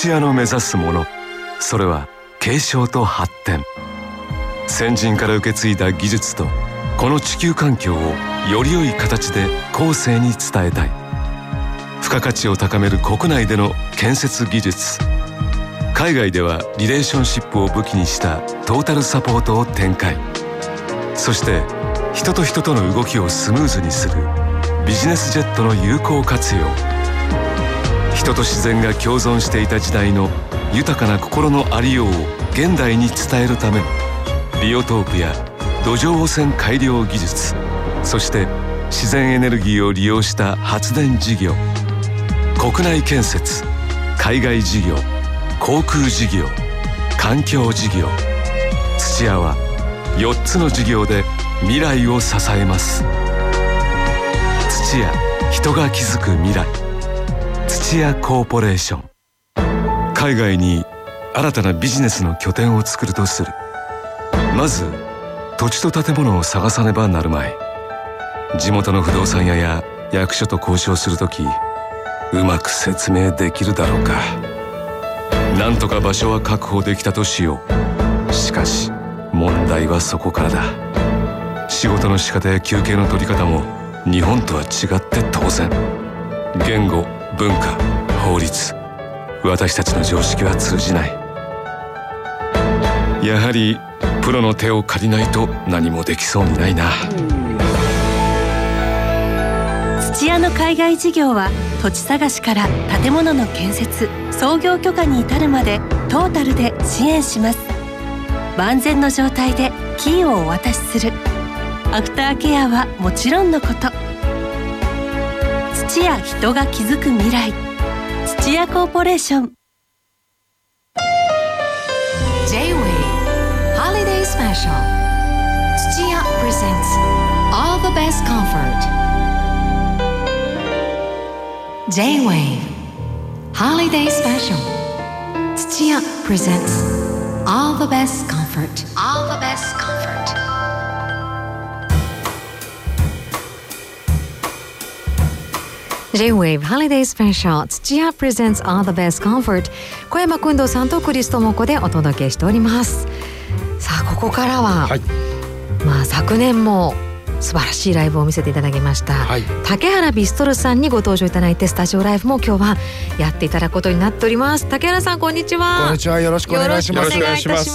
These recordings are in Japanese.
土屋の目指すもの。それは継承と発展。先人から受け継いだ技術とこの地球環境をより良い形で後世に伝えたい。付加価値を高める国内での建設技術。海外ではリレーションシップを武器にしたトータルサポートを展開。そして人と人との動きをスムーズにするビジネスジェットの有効活用。人と自然が共存していた時代の豊かな心のありようを現代に伝えるためビオトープや土壌汚染改良技術そして自然エネルギーを利用した発電事業国内建設海外事業航空事業環境事業土屋は4つの事業で未来を支えます。土屋人が築く未来。土屋コーポレーション。海外に新たなビジネスの拠点を作るとする。まず土地と建物を探さねばなるまい。地元の不動産屋や役所と交渉するときうまく説明できるだろうか。なんとか場所は確保できたとしよう。しかし問題はそこからだ。仕事の仕方や休憩の取り方も日本とは違って当然。言語文化法律。私たちの常識は通じない。やはりプロの手を借りないと何もできそうにないな。土屋の海外事業は土地探しから建物の建設創業許可に至るまでトータルで支援します。万全の状態でキーをお渡しする。アフターケアはもちろんのこと。土や人が築く未来土屋コーポレーション J-Way Holiday Special 土屋 presents All the best comfort J-Wave Holiday Special 土屋 presents All the best comfort All the best comfort J-Wave Holiday Special 土屋 presents All the best comfort 小山君堂さんとクリストモコでお届けしておりますさあここからは、はいまあ昨年も素晴らしいライブを見せていただきました、はい。竹原ビストルさんにご登場いただいてスタジオライブも今日はやっていただくことになっております。竹原さんこんにちは。こんにちは。よろしくお願いします。よろしくお願いいたし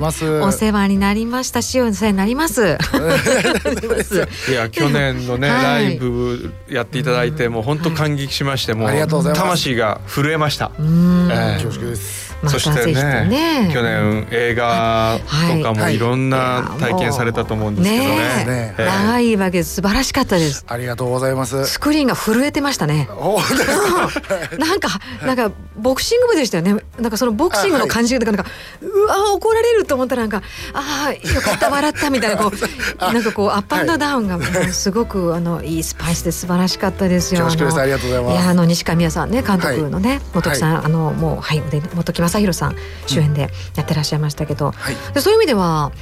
ます。お世話になりましたしお世話になります。いや去年のね、はい。ライブやっていただいてもう本当感激しまして、もうありがとうございます。魂が震えました。うん。ええ。恐縮ですそしてぜひとねね去年映画とかもはい。いろんな体験されたと思うんですけどね。ねねええ長いわけ素晴らしかったです。ありがとうございます。スクリーンが震えてましたね。お なんかなんかボクシング部でしたよね。なんかそのボクシングの感じがなんかうわ怒られると思ったらなんかああよかった笑ったみたいなこう なんかこうアップアンドダウンがすごくあのいいスパイスで素晴らしかったですよ。恐縮ですのありがとうございます。いやあの西上さんね監督のね、本木さん、あのもうはいで本木正弘さん主演でやってらっしゃいましたけど、はい。でそういう意味では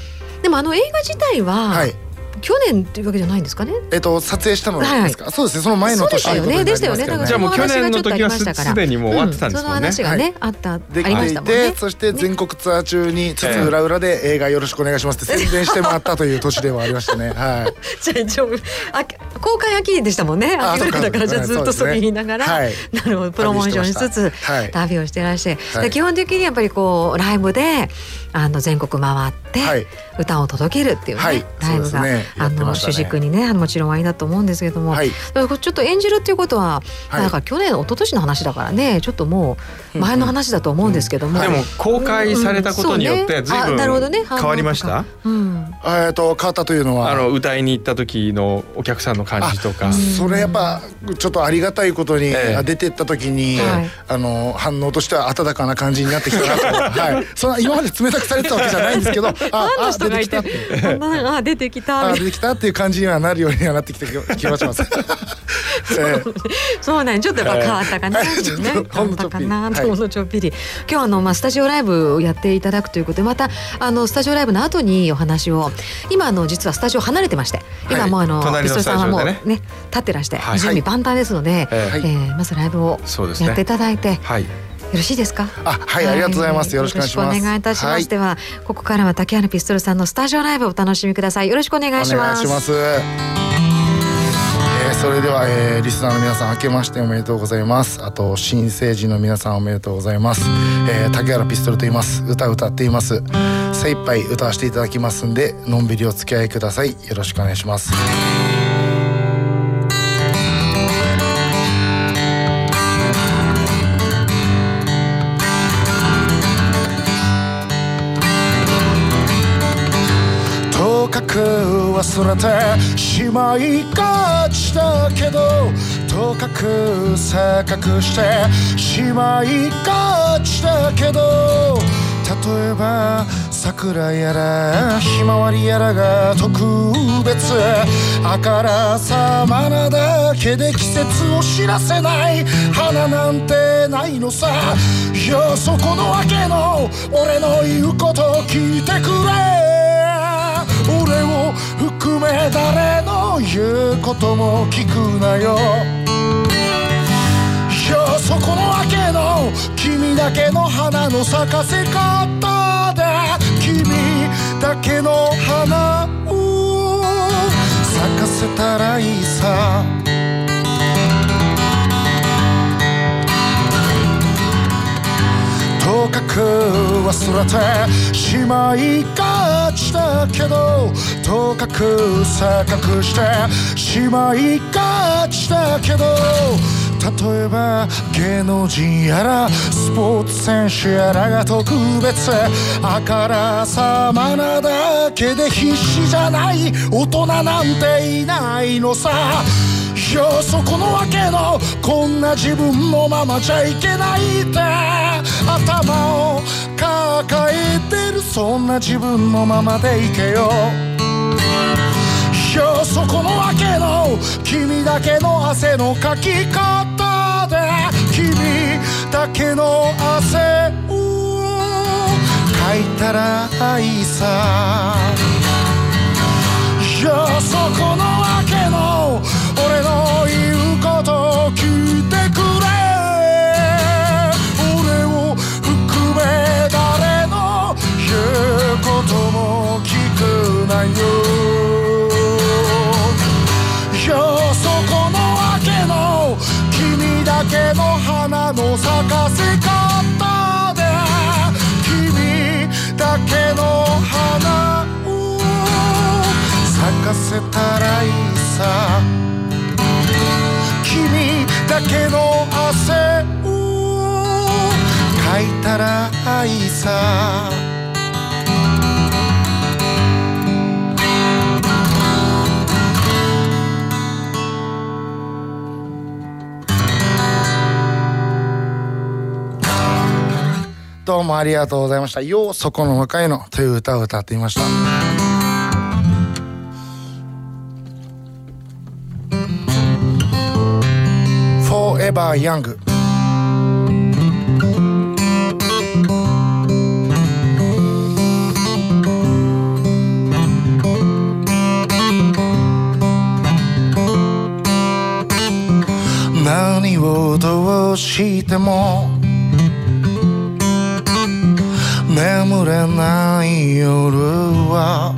でもあの映画自体は、はい去年っていうわけじゃないんですかね？えっと撮影したのですか、そうですね。その前の年そうでしたよね。でしたよね。じゃあもう去年の時はすその話がちょっとありましたから。すでにもう終わってたんですもんね。うん、その話がね、はい。あったあでりまきしてたもんね。そして全国ツアー中につつ裏裏で映画よろしくお願いしますって 宣伝してもらったという年ではありましたね。はい。じゃあ一応あ公開秋でしたもんね。あ秋だからじゃあずっとそれ言いながら、はい。なるほど。プロモーションしつつ旅をしてらっしゃる。はい。で基本的にやっぱりこうライブであの全国回って、はい。歌を届けるっていうね、はい。ライブが、ね。やあの主軸にねあのもちろんありだと思うんですけれども、はい。だからちょっと演じるっていうことは、はい。なんか去年一昨年の話だからねちょっともう前の話だと思うんですけども、でも公開されたことによってうん。そうね。随あなるほどね。分変わりました？うん、えっと変わったというのは？あの歌いに行った時のお客さんの感じとか。それやっぱちょっとありがたいことに、ええ。出てった時に、はい。あの反応としては温かな感じになってきたなと、はい、そんな今まで冷たくされてたわけじゃないんですけど ああ人がいて出てきたって。ああ出てきた。あ出てきたっていう感じにはなるようにはなってきた気が気がします。ええ。そうなんちょっとやっぱ変わったかな、はいね。ちょっと変わったかな、ほんのちょっぴり。はい今日あのまあスタジオライブをやっていただくということでまたあのスタジオライブの後にお話を。今あの実はスタジオ離れてまして。今もうあの、隣のピストルさんはもうスタジオでね。立ってらしてはい。準備万端ですので、ええーまずライブをやっていただいて、はい。ろしいですか？あはい、ありがとうございます。よろしくお願いします。お願いいたします、はい。ではここからは竹原ピストルさんのスタジオライブをお楽しみください。よろしくお願いしお願ますいします。えーそれでは、えーリスナーの皆さん明けましておめでとうございます。あと新成人の皆さんおめでとうございます、えー竹原ピストルと言います。歌歌っています。精一杯歌わせていただきますんでのんびりお付き合いください。よろしくお願いします忘れてしまいがちだけどとかく錯覚してしまいがちだけど例えば桜やらひまわりやらが特別あからさまなだけで季節を知らせない花なんてないのさ。いやそこのわけの俺の言うこと聞いてくれ。含め誰の言うことも聞くなよ。いやそこのわけの君だけの花の咲かせ方で君だけの花を咲かせたらいいさ。とかく忘れてしまいかちだけどとかく錯覚してしまいがちだけど。例えば芸能人やらスポーツ選手やらが特別あからさまなだけで必死じゃない。大人なんていないのさ。いやそこのわけのこんな自分のままじゃいけないって。頭を抱えてるそんな自分のままでいけよ。いやそこのわけの君だけの汗のかき方で君だけの汗をかいたらいいさ。いやそこのくなよ。いやそこのわけの君だけの花の咲かせ方で君だけの花を咲かせたらいいさ。君だけの汗をかいたらいいさ。どうもありがとうございました。ようそこの若いのという歌を歌っていました。Forever Young 何をどうしても眠れない夜は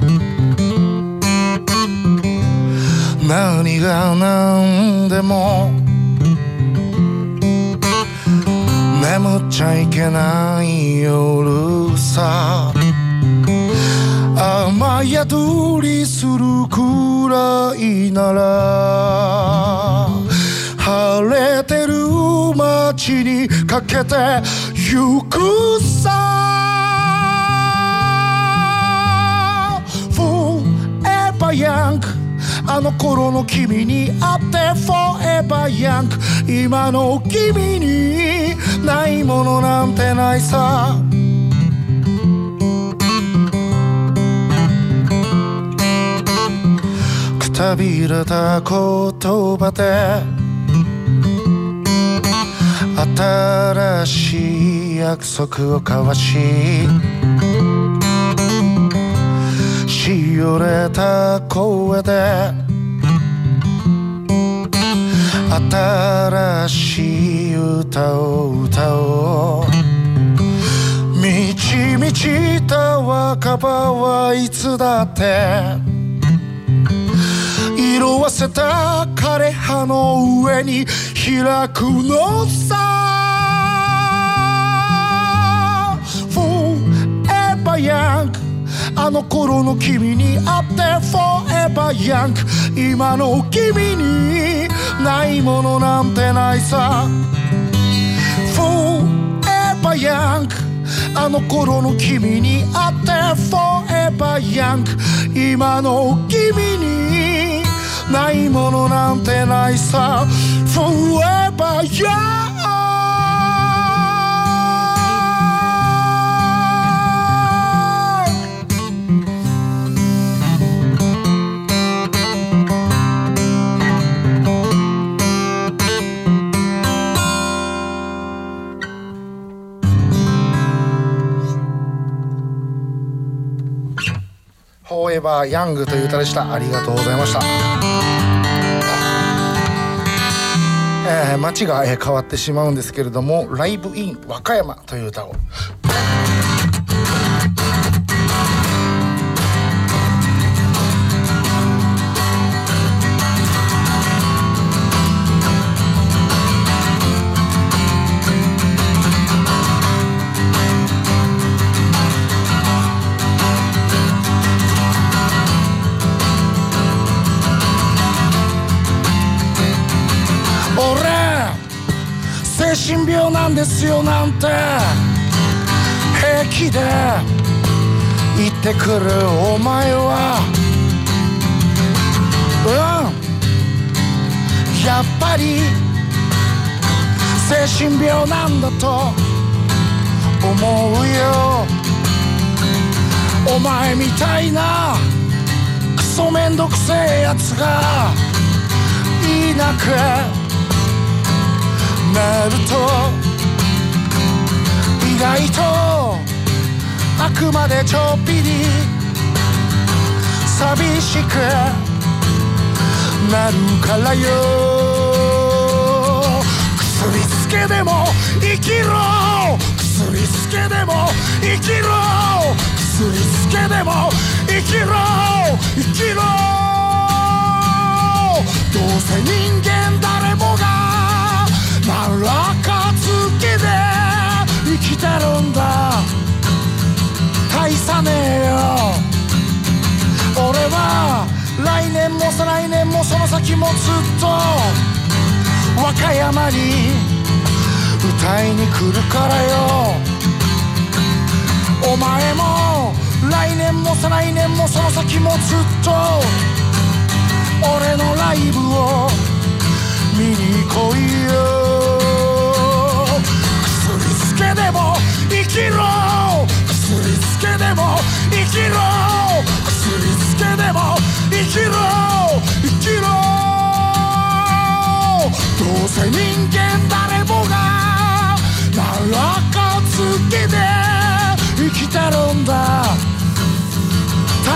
何が何でも眠っちゃいけない夜さ雨宿りするくらいなら晴れてる街にかけてゆくさ。Young あの頃の君に会って Forever Young 今の君にないものなんてないさ。くたびれた言葉で新しい約束を交わししおれた声で新しい歌を歌おう。満ち満ちた若葉はいつだって色あせた枯葉の上に開くのさ。Forever young あの頃の君に会って Forever young 今の君にないものなんてないさ Forever young あの頃の君に会って Forever young 今の君にないものなんてないさ Forever young エバーヤングという歌でした。ありがとうございました。えー、街が、えー変わってしまうんですけれども「ライブイン和歌山」という歌を精神病なんですよなんて。平気で言ってくるお前は。うん。やっぱり精神病なんだと思うよ。お前みたいな。クソめんどくせえやつがいなくなると意外とあくまでちょっぴり寂しくなるからよ。薬つけでも生きろ。薬つけでも生きろ。薬つけでも生きろ。生きろ。どうせ人間何らかつけで生きてるんだ。大差ねえよ。俺は来年も再来年もその先もずっと和歌山に歌いに来るからよ。お前も来年も再来年もその先もずっと。俺のライブを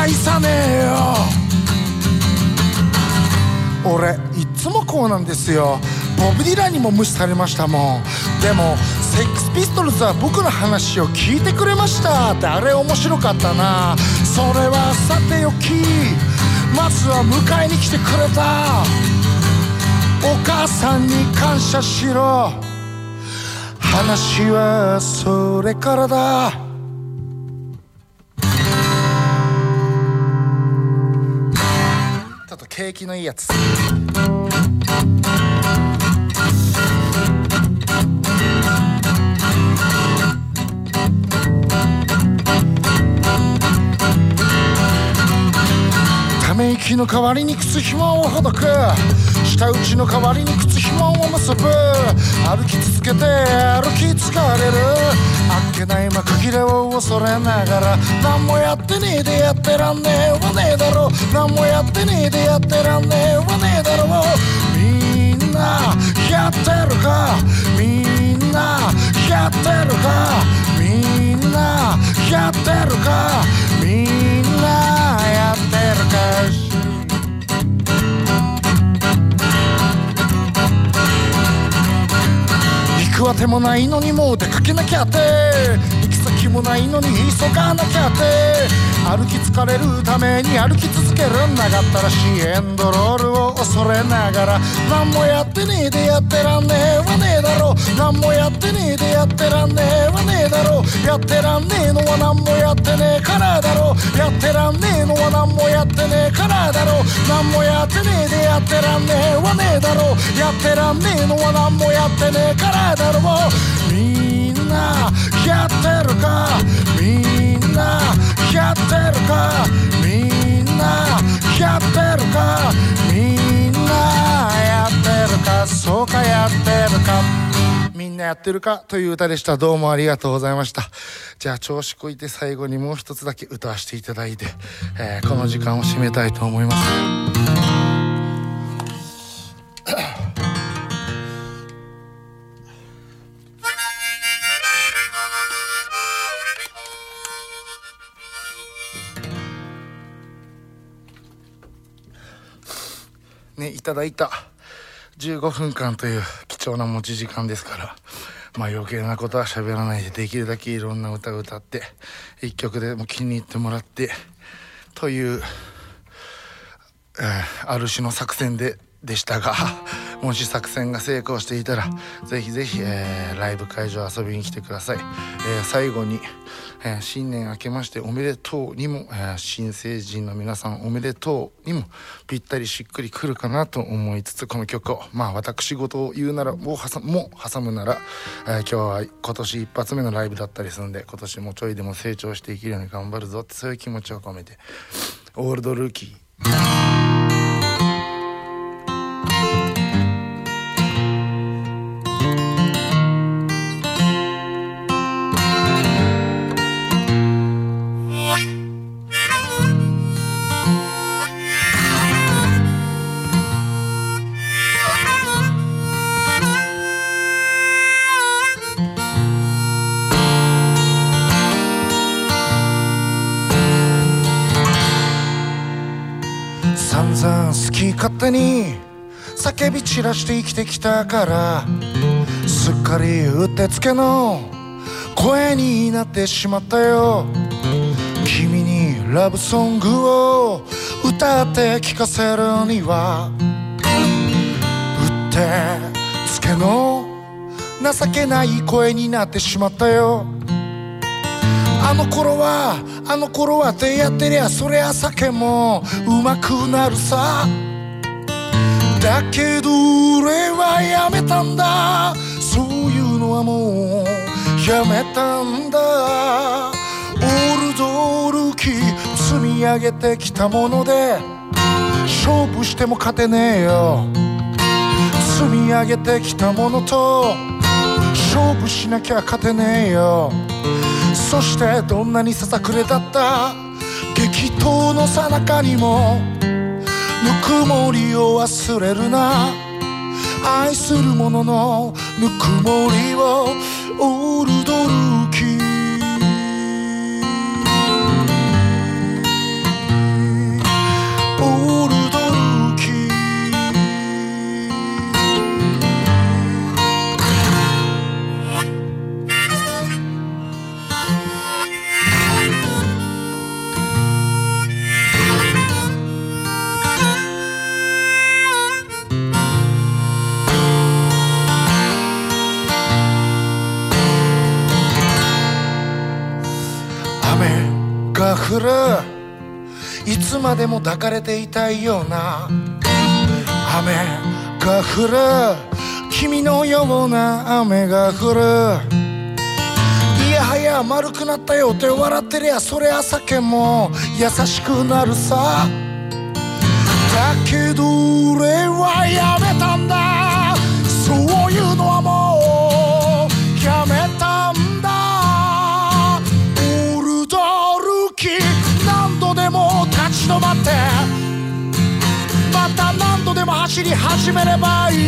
大差ねえよ。俺いっつもこうなんですよ。ボブ・ディランにも無視されましたもん。でもセックスピストルズは僕の話を聞いてくれました。ってあれ面白かったな。それはさておき。まずは迎えに来てくれた。お母さんに感謝しろ。話はそれからだ。景気のいいやつ。ため息の代わりに靴ひもをほどく。舌打ちの代わりに靴紐を結ぶ。歩き続けて歩き疲れる。あっけない幕切れを恐れながら何もやってねえでやってらんねえ。わねえだろ。何もやってねえでやってらんねえ。わねえだろ。みんなやってるか。みんなやってるか。みんなやってるか。みんなやってるか。くあてもないのにもう出かけなきゃって。もないのに急がなきゃって。歩き疲れるために歩き続けるんだがったらしいエンドロールを恐れながら。何もやってねえでやってらんねえわねえだろ。何もやってねえでやってらんねえわねえだろ。やってらんねえのは何もやってねえからだろ。やってらんねえのは何もやってねえからだろ。何もやってねえでやってらんねえわねえだろ。やってらんねえのは何もやってねえからだろ。みんなやってるか？みんなやってるか？みんなやってるか？みんなやってるか？そうかやってるか？みんなやってるか？という歌でした。どうもありがとうございました。じゃあ調子こいて最後にもう一つだけ歌わせていただいて、えーこの時間を締めたいと思います。ただいた15分間という貴重な持ち時間ですからまあ余計なことは喋らないでできるだけいろんな歌を歌って一曲でも気に入ってもらってという、えーある種の作戦ででしたがもし作戦が成功していたらぜひぜひ、えーライブ会場遊びに来てください、えー最後に、え新年明けましておめでとうにも、え新成人の皆さんおめでとうにもぴったりしっくりくるかなと思いつつこの曲をまあ私事を言うならもう挟も挟むなら、え今日は今年一発目のライブだったりするんで今年もちょいでも成長していけるように頑張るぞってそういう気持ちを込めてオールドルーキー。手に叫び散らして生きてきたからすっかりうってつけの声になってしまったよ。君にラブソングを歌って聴かせるにはうってつけの情けない声になってしまったよ。あの頃はあの頃はってやってりゃそりゃ酒もうまくなるさ。だけど俺はやめたんだ。そういうのはもうやめたんだ。オールドルーキー積み上げてきたもので勝負しても勝てねえよ。積み上げてきたものと勝負しなきゃ勝てねえよ。そしてどんなにささくれだった。激闘の最中にもぬくもりを忘れるな。愛する者のぬくもりをオールドル雨が降る。いつまでも抱かれていたいような。雨が降る。君のような雨が降る。いやはや丸くなったよって笑ってりゃそりゃ酒も優しくなるさ。だけど俺はやめたんだ。ち止まって。また何度でも走り始めればいい。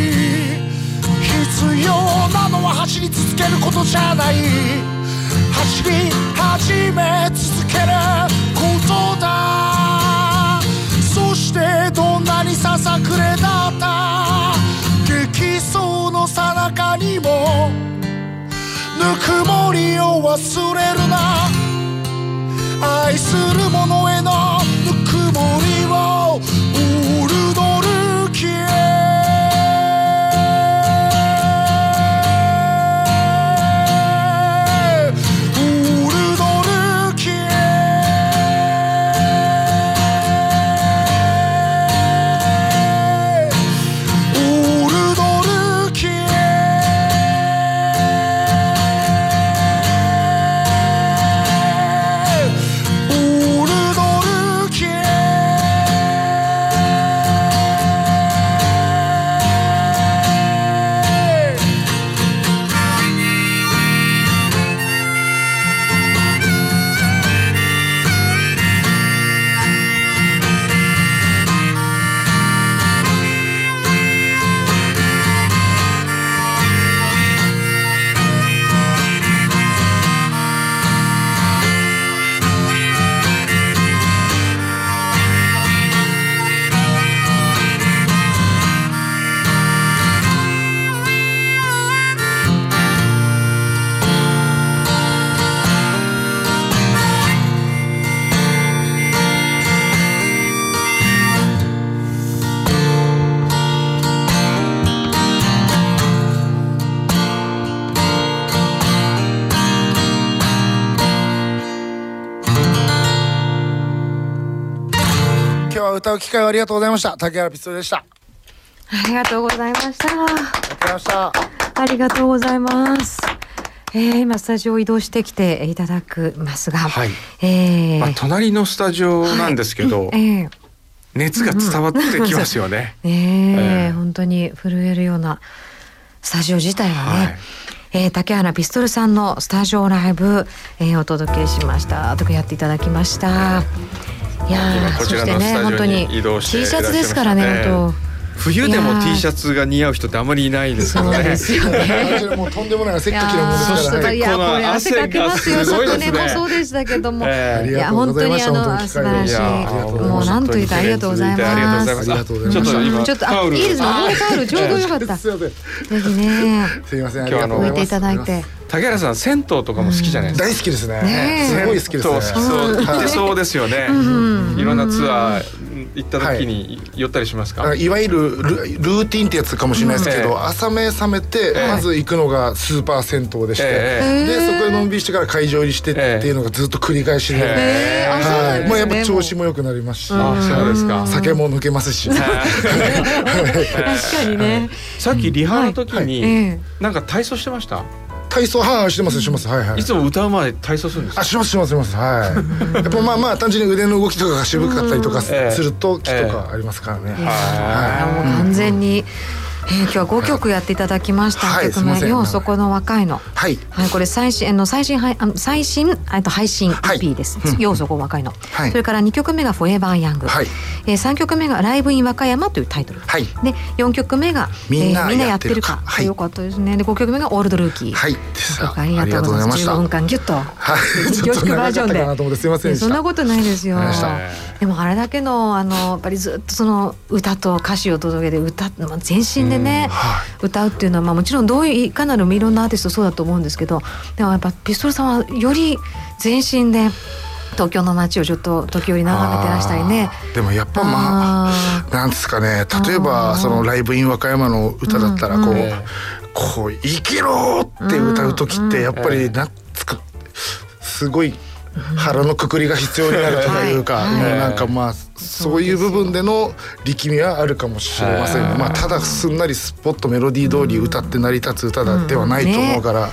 必要なのは走り続けることじゃない。走り始め続けることだ。そしてどんなにささくれだった。激走の最中にも。曇りを忘れるな。愛する者へのをウル歌う機会をありがとうございました。竹原ピストルでした。あありがとうございました。りがとうございました。ありがとうございます。えー、今スタジオ移動してきていただくますが、はい。えーまあ、隣のスタジオなんですけど、はい。えー。熱が伝わってきますよね。ねえええ。本当に震えるようなスタジオ自体はね、はい。えー竹原ピストルさんのスタジオライブ、えーお届けしました。とかやっていただきました。いや今ーそこちらのしてね本当スタジオにに移動して T シャツですからねいらっしゃいましたね本当。冬でも T シャツが似合う人ってあまりいないです。そうですよね。もうとんでもない汗っいかきなものですから、これ汗かきますよ。汗がすごいですね昨年もそうでしたけども、ええいや本当にあの素晴らしい。もうなんと言ったらありがとうございありがとうごます。ざいます。ありがとうございますちょっと今ちょっとタオルあいいですね。タオルちょうどよかった。ぜひねすいません置いていただいて。竹原さん銭湯とかも好きじゃないですか。大好きですね。すごい好きですね。そう行ってそうですよね。いろんなツアー行った時に寄ったりしますか？あいわゆるルルーティンってやつかもしれないですけど、うん。朝目覚めて、ええ。まず行くのがスーパー銭湯でして、えでそこでのんびりしてから会場入りしてっていうのがずっと繰り返しで、はい、まあやっぱ調子も良くなりますし、あそうですか。酒も抜けますし、確かにね。さっきリハの時えにえ。なんか体操してました？体操はいしてますしてます。はいはい。いつも歌う前体操するんですか？あ。しますしますしますはい。やっぱまあまあ単純に腕の動きとかが渋かったりとかすええ。ると気とかありますからね、あもう完全に、えー今日は5曲やっていただきました。はい曲名すいませんようそこの若いの。はいはい、これ最新あの最新最新えっと配信はい EP です。うんようそこ若いの。はいそれから2曲目がフォーエバーヤング。はいえー、3曲目がライブイン和歌山というタイトル。はいで4曲目がみんなえーみんなややってるか。はいよかったですね。で5曲目がオールドルーキー。はいありがとうございます。15分間ギュッと。はい 凝っと縮バージョンで長かったかなと思ってすいませんそんなことないですよでもあれだけのあのやっぱりずっとその歌と歌詞を届けて歌まあ全身でね、は歌うっていうのはまあもちろんどういういかなるいろんなアーティストそうだと思うんですけどでもやっぱピストルさんはより全身で東京の街をちょっと時折眺めてらしたりね。でもやっぱまあなんですかね。例えあばー。そのライブイン和歌山の歌だったらこう、うんうんこう生きろって歌う時ってやっぱりなんつかすごい腹のくくりが必要になるというか、はい。もうなんかまあそういう部分での力みはあるかもしれませんね、はい。まあただすんなりスポッとメロディー通り歌って成り立つ歌だではないと思うから、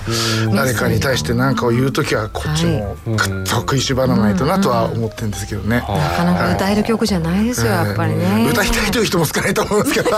誰かに対して何かを言う時はこっちもぐっと食いしばらないとなとは思ってるんですけどね。なかなか歌える曲じゃないですよ、やっぱりね。歌いたいという人も少ないと思うんですけど。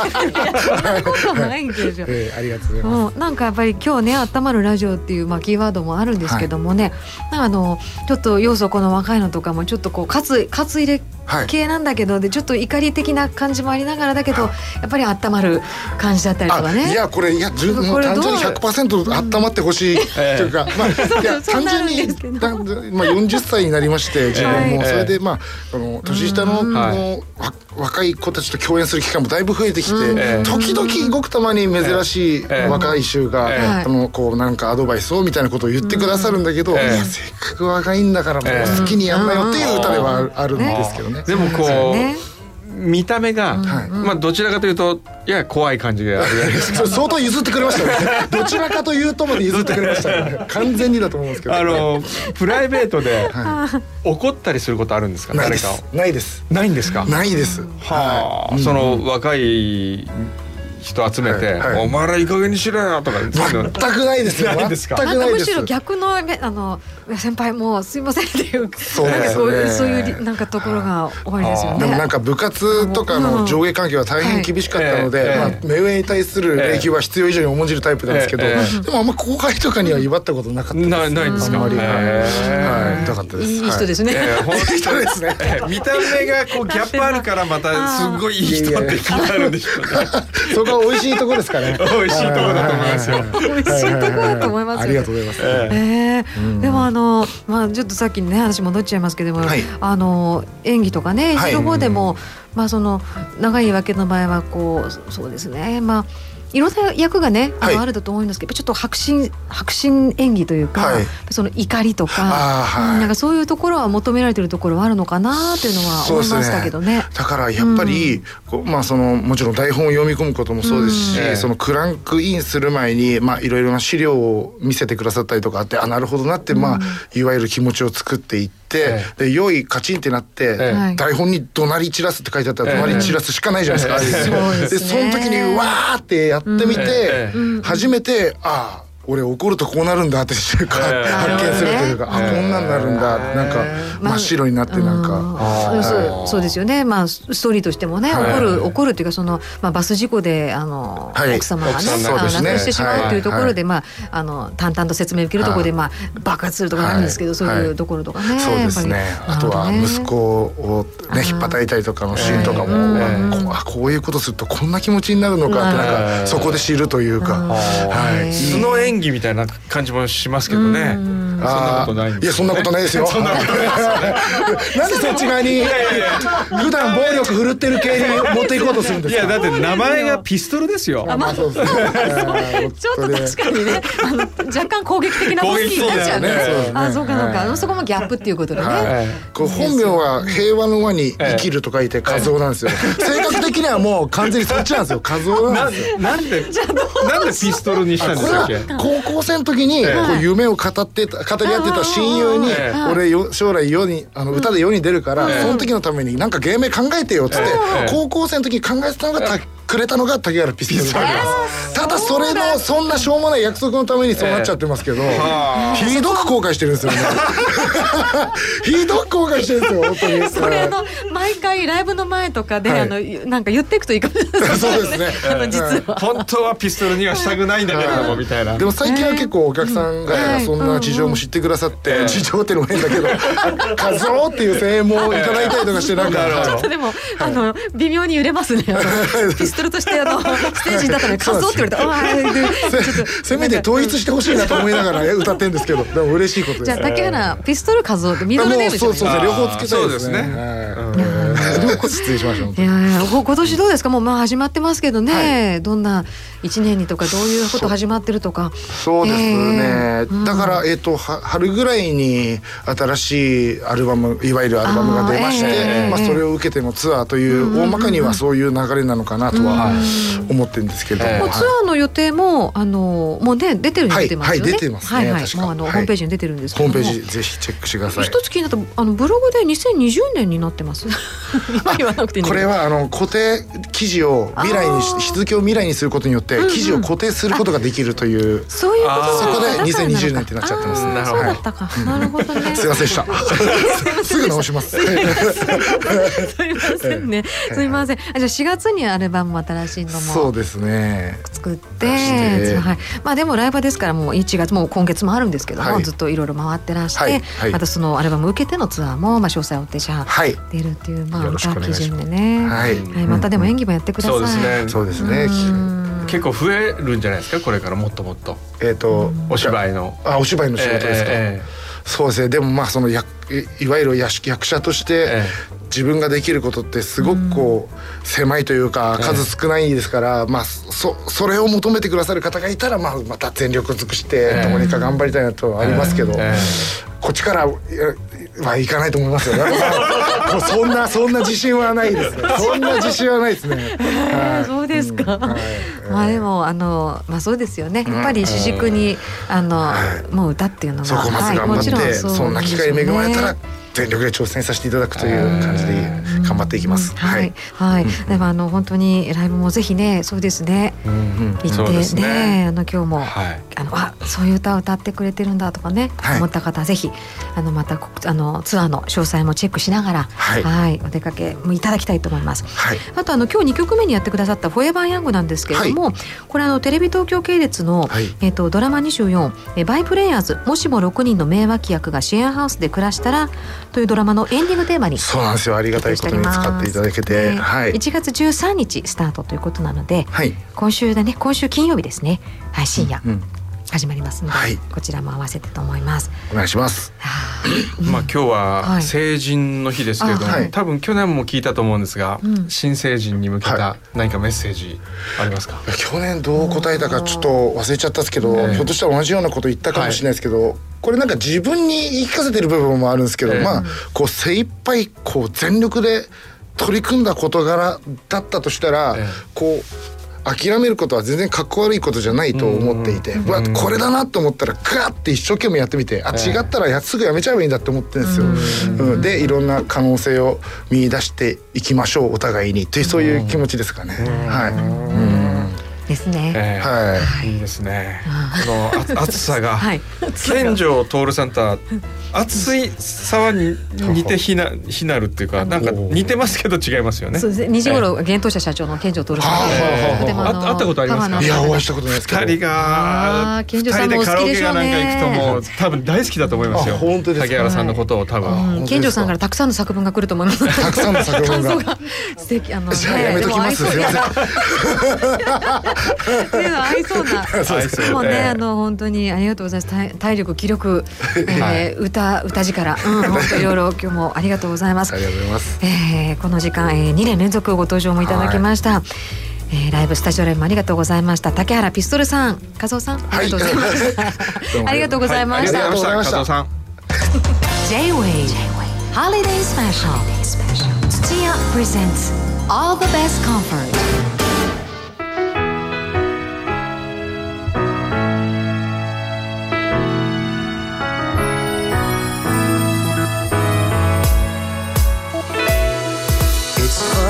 な。いんですよ。ええありがとうございます。もうなんかやっぱり今日ね「温まるラジオ」っていうまあキーワードもあるんですけどもね、なんかあのちょっと要素この若いのとかもちょっとこうかつかつ入れはい系なんだけど、でちょっと怒り的な感じもありながらだけどやっぱり温まる感じだったりとかあね。いやこれいや十分もうう？単純に100%温まってほしいというか、まあ いや単純にですけど。単純まあ40歳になりまして自分も、はいそれでまああの年下の、うわ若い子たちと共演する機会もだいぶ増えてきて、ええ。時々ごくたまに珍しいええ若い衆が、ええ。あのこうなんかアドバイスをみたいなことを言ってくださるんだけど、ええいやせっかく若いんだからもええう好きにやんなよっていう歌ではある,、ん。ですけどね。でもこう、ね見た目が、はいまあどちらかというとやや怖い感じがあるじゃないです 相当譲ってくれましたよね。どちらかというとまで譲ってくれましたよね。完全にだと思うんですけど。あのプライベートでは怒ったりすることあるんですか？ないで誰かをす。ないです。ないんですか？ないです。はあ、いその若い人集めて、はいはいお前らいい加減にしろよとか全くないですよ。全くないです。むしろ逆のねあの先輩もうすいませんっていうそうね。なんかこうそういうりなんかところが終わりですよね。でもなんか部活とかの上下関係は大変厳しかったので、はい。まあえ、目上に対する礼儀は必要以上に重んじるタイプなんですけど、えでもあんま後輩とかには威張ったことなかったです。なないんですか？あんまり、へはいーはい、痛かったです。いい人ですね、ね。えー、本いい人ですね。えー見た目がこうギャップあるからまたすごいいい人って気になるんでしょうね。そこは美味しいところですかね。美味しいところだと思いますよ。美味しいところだと思いますよありがとうございます、ええ。ーでもあのまあちょっとさっきね話戻っちゃいますけども、はい。あの演技とかね演はい。じる方でも、まあその長いわけの場合はこうそそうですね。まあいろんな役がね、あはい。のあると思うんですけどちょっと迫真迫真演技というか、はい。その怒りとか、はい。うんなんかそういうところは求められてるところはあるのかなっていうのは思いましたけどね。だからやっぱり、こうまあそのもちろん台本を読み込むこともそうですし、うん。そのクランクインする前にまあいろいろな資料を見せてくださったりとかあってあなるほどなって、まあいわゆる気持ちを作っていって、えで良いカチンってなって、台本に怒鳴り散らすって書いてあったら怒鳴り散らすしかないじゃないですか。でその時にわーってやってみて、ええ。初めてああ俺怒るとこうなるんだって発見するというか、ええあこんなんなるんだ、なんかまあ真っ白になってなんか。そうそうですよね、まあ、ストーリーとしてもね、はい。怒る怒るっていうかその、まあ、バス事故であの、はい。奥様がね奥さんあのそうですね。亡くしてしまうっていうところで、はい。まあ、あの淡々と説明を受けるところで、はい。まあ、爆発するところがあるんですけど、はい。そういうところとかね、そうですね。あとは息子をねあー。引っ叩いたりとかのシーンとかも、うんこうあこういうことするとこんな気持ちになるのかってなんうん。かそこで知るというか、うん。はい。素の演技みたいな感じもしますけどね。うんそんなことないんいですやそんなことないですよ。なんでそっち側に？普段暴力振るってる系に持っていこうとするんですか？いやだって名前がピストルですよ。あまあ そうですね。ちょっと確かにね、あの若干攻撃的な雰囲気になっちゃうね。あ、そうかそうか、そこもギャップっていうことでね。こう本名は平和の輪に生きると書いて和夫なんですよ。性格的にはもう完全にそっちなんですよ。和夫なんですよ。ななんでなんでピストルにしたんでこれはしたっけ？高校生の時にこう夢を語ってた語り合ってた親友にえ「俺よ将来世にあの歌で世に出るからええ。その時のためになんか芸名考えてよ」っつってええ高校生の時に考えてたのがたくれたのが竹原ピストルピストルた。だそれのそんなしょうもない約束のためにそうなっちゃってますけどはひどく後悔してるんですよね。ひどく後悔してるんですよ本当にそれあの毎回ライブの前とかで、はい。あのなんか言っていくといいかもしれないそうですね。あの実は。本当はピストルにはしたくないんだけれどもみたいな。でも最近は結構お客さんがそんな事情も知ってくださって事情っていうのも変だけど「カズオ!」っていう声援もいただいたりとかしてなんか ちょっとでも、あの微妙に揺れますね。ピス トルとしてあの ステージに立ったのに「カズオ」って言われて「ああ」でちょっとせめて統一してほしいなと思いながらね 歌ってんですけどでも嬉しいことです。じゃあ竹原ピストルカズオってミドルネームじゃないもうそうそうそう両方つけたいですね。そうですね。はい。でも失礼しましたいや今年どうですか？もうまあ始まってますけどね、どんな一年にとかどういうこと始まってるとか。そうですね、えーうん。だから、えー、とは春ぐらいに新しいアルバムいわゆるアルバムが出ましてえーまあ、それを受けてのツアーという大まかにはそういう流れなのかなとは思ってるんですけれども、えーツアーの予定もあのもうね出てるに出てますよね。はいはい出てますねはいはいもうあの、はい。ホームページに出てるんですけホー。ムページぜひチェックしてください。一つ気になったあのブログで2020年になってます。今言わなくていい。これはあの固定記事を未来に日付を未来にすることによって記事を固定することができるという、そういうことそこでだからなのか2020年ってなっちゃってますあーなるほどね。すいませんでした。すぐ直します。すみませんね。すみません。あじゃあ4月にアルバムも新しいのもそうですね。作って、はい。まあでもライブですからもう1月もう今月もあるんですけども、はいずっといろいろ回ってらして、またそのアルバム受けてのツアーもまあ詳細を追ってじゃあはい。出るっていうまあよろしくお願い基準でね。はいはい。またでも演技もやってください。そうですね。そうですね。うん結構増えるんじゃないですか？これからもっともっと。えっ、とお芝居の。あお芝居の仕事ですか？えそうですね。でもまあそのやいいわゆる役役者としてえ自分ができることってすごくこう狭いというか数少ないですから、まあそそれを求めてくださる方がいたら、まあ、また全力尽くしてどうにか頑張りたいなとはありますけど、え。こっちからいやはいかないと思いますよ。やっぱ もうそんなそんな自信はないですね。そんな自信はないですね。はいそうですか。うんはいまあでもあのまあそうですよね。やっぱり主軸にあのもう歌っていうのがそこまず頑張って、はいもちろんそんな機会に恵まれたらね全力で挑戦させていただくという感じで頑張っていきます。はい、はい、でもあの本当にライブもぜひね、そうですね。うん行ってねね、あの今日も、はい。あのあそういう歌を歌ってくれてるんだとかね、はい。思った方ぜひあのまたこあのツアーの詳細もチェックしながら、はい。お出かけもいただきたいと思います。はい。あとあの今日2曲目にやってくださった「フォーエバーヤング」なんですけれども、これあのテレビ東京系列の、はい。えっとドラマ24え「バイプレイヤーズもしも6人の名脇役がシェアハウスで暮らしたら」というドラマのエンディングテーマにそうなんですよ。ありがたいことに使っていただけて、ね。はい。1月13日スタートということなので、はい。今週だね今週金曜日ですね。はい深夜。うん始まりますので、はい。こちらも合わせてと思います。お願いします。はまあ今日ははい。成人の日ですけれども、あはい。多分去年も聞いたと思うんですが、うん。新成人に向けはた何かメッセージありますか、去年どう答えたかちょっと忘れちゃったんですけど、ええ。ひょっとしたら同じようなこと言ったかもしれないですけど、これなんか自分に言い聞かせてる部分もあるんですけど、ええ。まあこう精一杯こう全力で取り組んだ事柄だったとしたら、ええ。こう諦めることは全然かっこ悪いことじゃないと思っていて、うわこれだなと思ったらガーって一生懸命やってみてあええ。違ったらやすぐやめちゃえばいいんだって思ってるんですよ。うん、でいろんな可能性を見出していきましょうお互いにというそういう気持ちですかね。はい。うん。い、ですね。ええはい。いいですね。このあ 暑さが、はい。健城徹さんとは暑いさはに似て非な非なるっていうかなんか似てますけど違いますよね。そうですね。2時頃幻冬舎社長の健城徹さんはあはあはあとてもあのあ会ったことありますか？いやお会いしたことないですけど。二人が健二二さんも好きでしょうケがなんか行くとねもう多分大好きだと思いますよ。あ本当ですか？竹原さんのことを多分。健城さんからたくさんの作文が来ると思います。たくさんの作文が感想が素敵あの、じゃあやめときます。すいません。っていうのは合いそうな。そうですでもね、ええあの本当にありがとうございます。体体力、気力、えーはい歌歌力、うん、本当いろいろ今日もありがとうございますあ。りがとうございます。えーこの時間、えー、2年連続ご登場もいただきました。えーライブスタジオライブもありがとうございました竹原ピストルさん和夫さん ありがとうございました、ありがとうございました、はいありがとうございました。加藤さん。J-Way Holiday Special 土屋 presents All the Best Comfort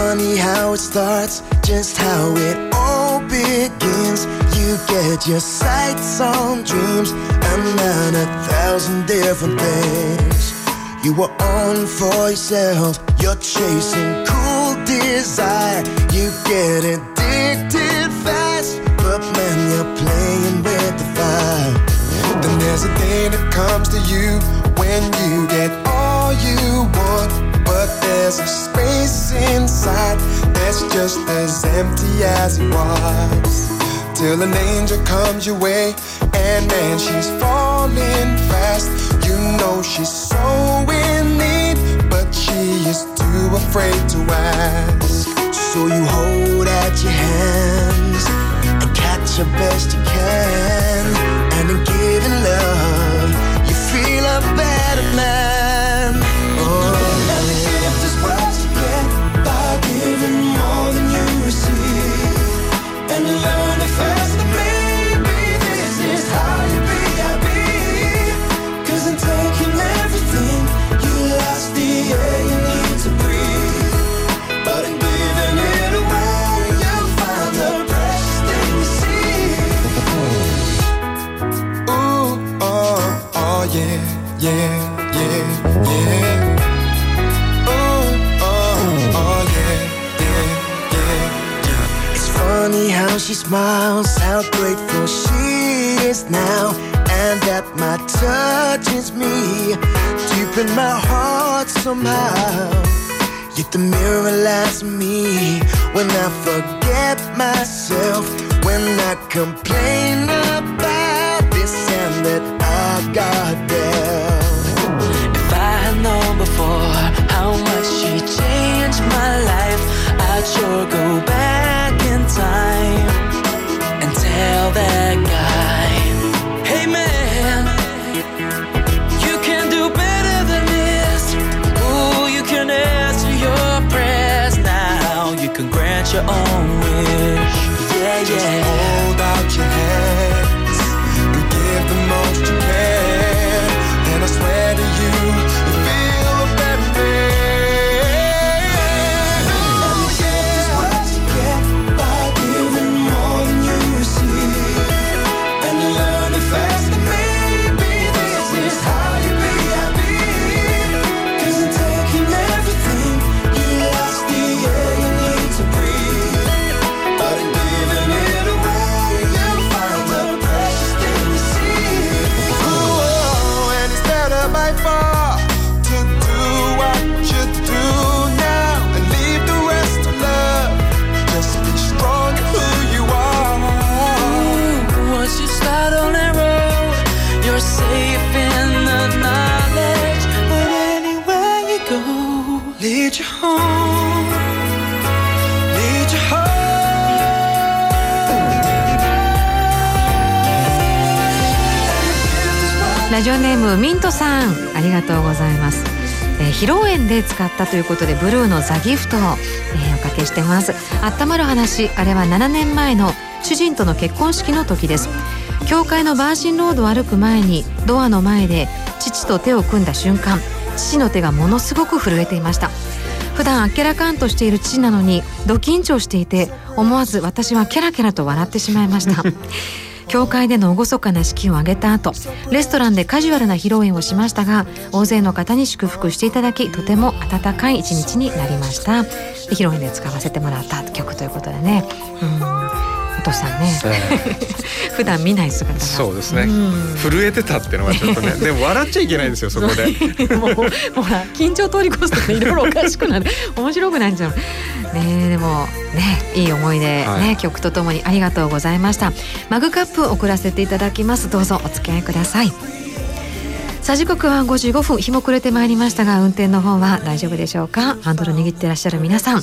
funny how it starts, just how it all begins. You get your sights on dreams and then a thousand different things. You were on for yourself, you're chasing cool desire. You get addicted fast, but man, you're playing with the fire. Then there's a day that comes to you when you get all you want, but there's a inside that's just as empty as it was. Till an angel comes your way, and man, she's falling fast. You know she's so in need, but she is too afraid to ask. So you hold out your hands and catch the best you can. And in giving love, you feel a better man. Yeah, yeah, yeah, yeah. Oh, oh, yeah, yeah, yeah. It's funny how she smiles, how grateful she is now, and that my touch is me, deep in my heart somehow. Yet the mirror lies me when I forget myself, when I complain or go back in time and tell that guy, hey man, you can do better than this. Ooh, you can answer your prayers now. You can grant your own ジオネームミントさん。ありがとうございます、えー披露宴で使ったということでブルーのザギフトを、えーおかけしてます。あったまる話あれは7年前の主人との結婚式の時です。教会のバージンロードを歩く前にドアの前で父と手を組んだ瞬間父の手がものすごく震えていました。普段あっけらかんとしている父なのにド緊張していて思わず私はケラケラと笑ってしまいました。教会での厳かな式を挙げた後レストランでカジュアルな披露宴をしましたが大勢の方に祝福していただきとても温かい一日になりました。で披露宴で使わせてもらった曲ということでね。うん。お父さんね。普段見ない姿が。そうですね。うん。震えてたっていうのがちょっとねでも笑っちゃいけないんですよそこで。もうほら 緊張通り越すとねいろいろおかしくなる。面白くなっちゃうねえでもねいい思い出、ねはい。曲とともにありがとうございました。マグカップ送らせていただきます。どうぞお付き合いください。さあ時刻は5時5分。日も暮れてまいりましたが運転の方は大丈夫でしょうか？ハンドル握ってらっしゃる皆さん。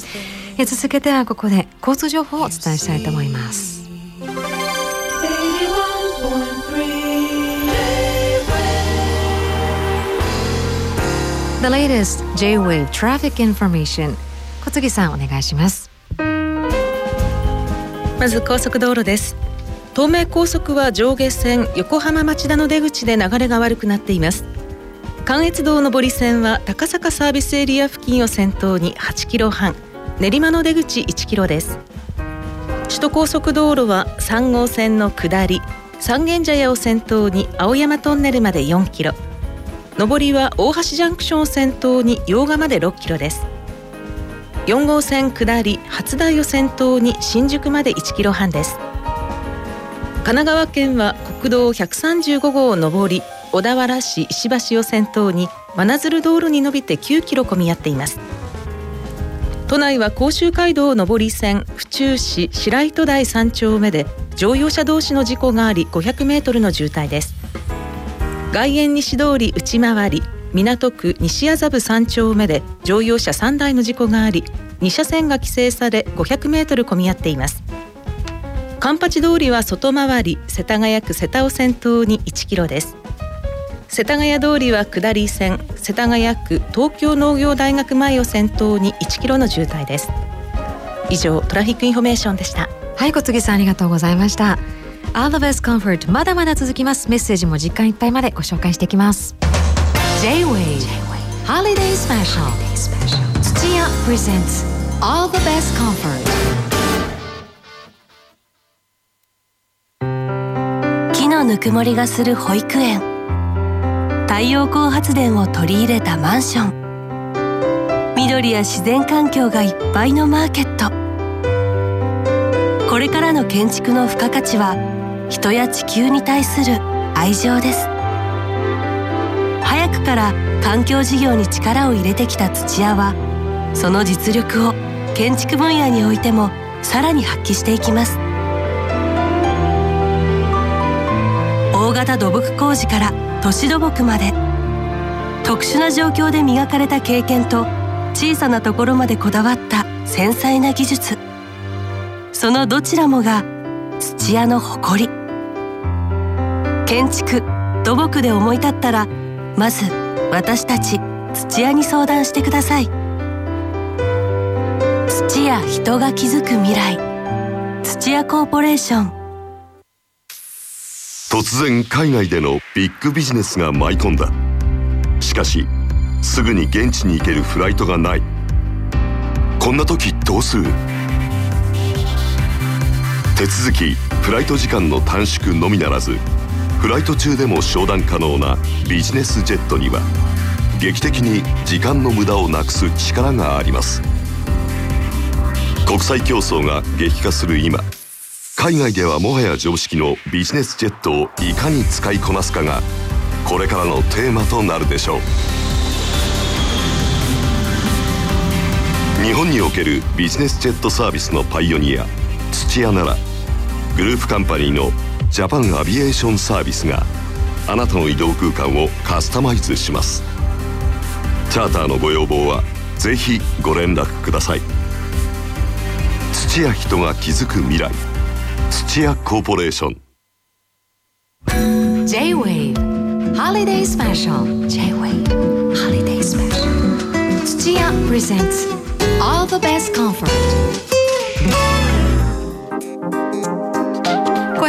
え続けてはここで交通情報をお伝えしたいと思います。The latest J-Wave Traffic Information 小杉さんお願いします。まず高速道路です。東名高速は上下線横浜町田の出口で流れが悪くなっています。関越道上り線は高坂サービスエリア付近を先頭に8キロ半練馬の出口1キロです。首都高速道路は3号線の下り三軒茶屋を先頭に青山トンネルまで4キロ。上りは大橋ジャンクションを先頭に洋賀まで6キロです。4号線下り初台を先頭に新宿まで1キロ半です。神奈川県は国道135号上り小田原市石橋を先頭に真鶴道路に伸びて9キロ混み合っています。都内は甲州街道上り線府中市白糸台3丁目で乗用車同士の事故があり500メートルの渋滞です。外苑西通り内回り港区西麻布3丁目で乗用車3台の事故があり2車線が規制され500メートル混み合っています。環八通りは外回り世田谷区瀬田を先頭に1キロです。世田谷通りは下り線世田谷区東京農業大学前を先頭に1キロの渋滞です。以上 traffic information でした。はい小杉さんありがとうございました。All the best comfort まだまだ続きます。メッセージも時間いっぱいまでご紹介していきます。J-Wave Holiday Special. 土屋 presents All the best comfort. 木のぬくもりがする保育園太陽光発電を取り入れたマンション緑や自然環境がいっぱいのマーケットこれからの建築の付加価値は人や地球に対する愛情ですくから環境事業に力を入れてきた土屋はその実力を建築分野においてもさらに発揮していきます。大型土木工事から都市土木まで特殊な状況で磨かれた経験と小さなところまでこだわった繊細な技術。そのどちらもが土屋の誇り。建築土木で思い立ったらまず私たち土屋に相談してください。土や人が築く未来。土屋コーポレーション。突然海外でのビッグビジネスが舞い込んだ。しかしすぐに現地に行けるフライトがない。こんな時どうする？手続きフライト時間の短縮のみならず。フライト中でも商談可能なビジネスジェットには劇的に時間の無駄をなくす力があります。国際競争が激化する今海外ではもはや常識のビジネスジェットをいかに使いこなすかがこれからのテーマとなるでしょう。日本におけるビジネスジェットサービスのパイオニア土屋ならグループカンパニーのジャパンアビエーションサービスがあなたの移動空間をカスタマイズします。チャーターのご要望はぜひご連絡ください。土屋人が築く未来。土屋コーポレーション。J-Wave Holiday Special. J-Wave Holiday Special. 土屋 presents All the best comfort.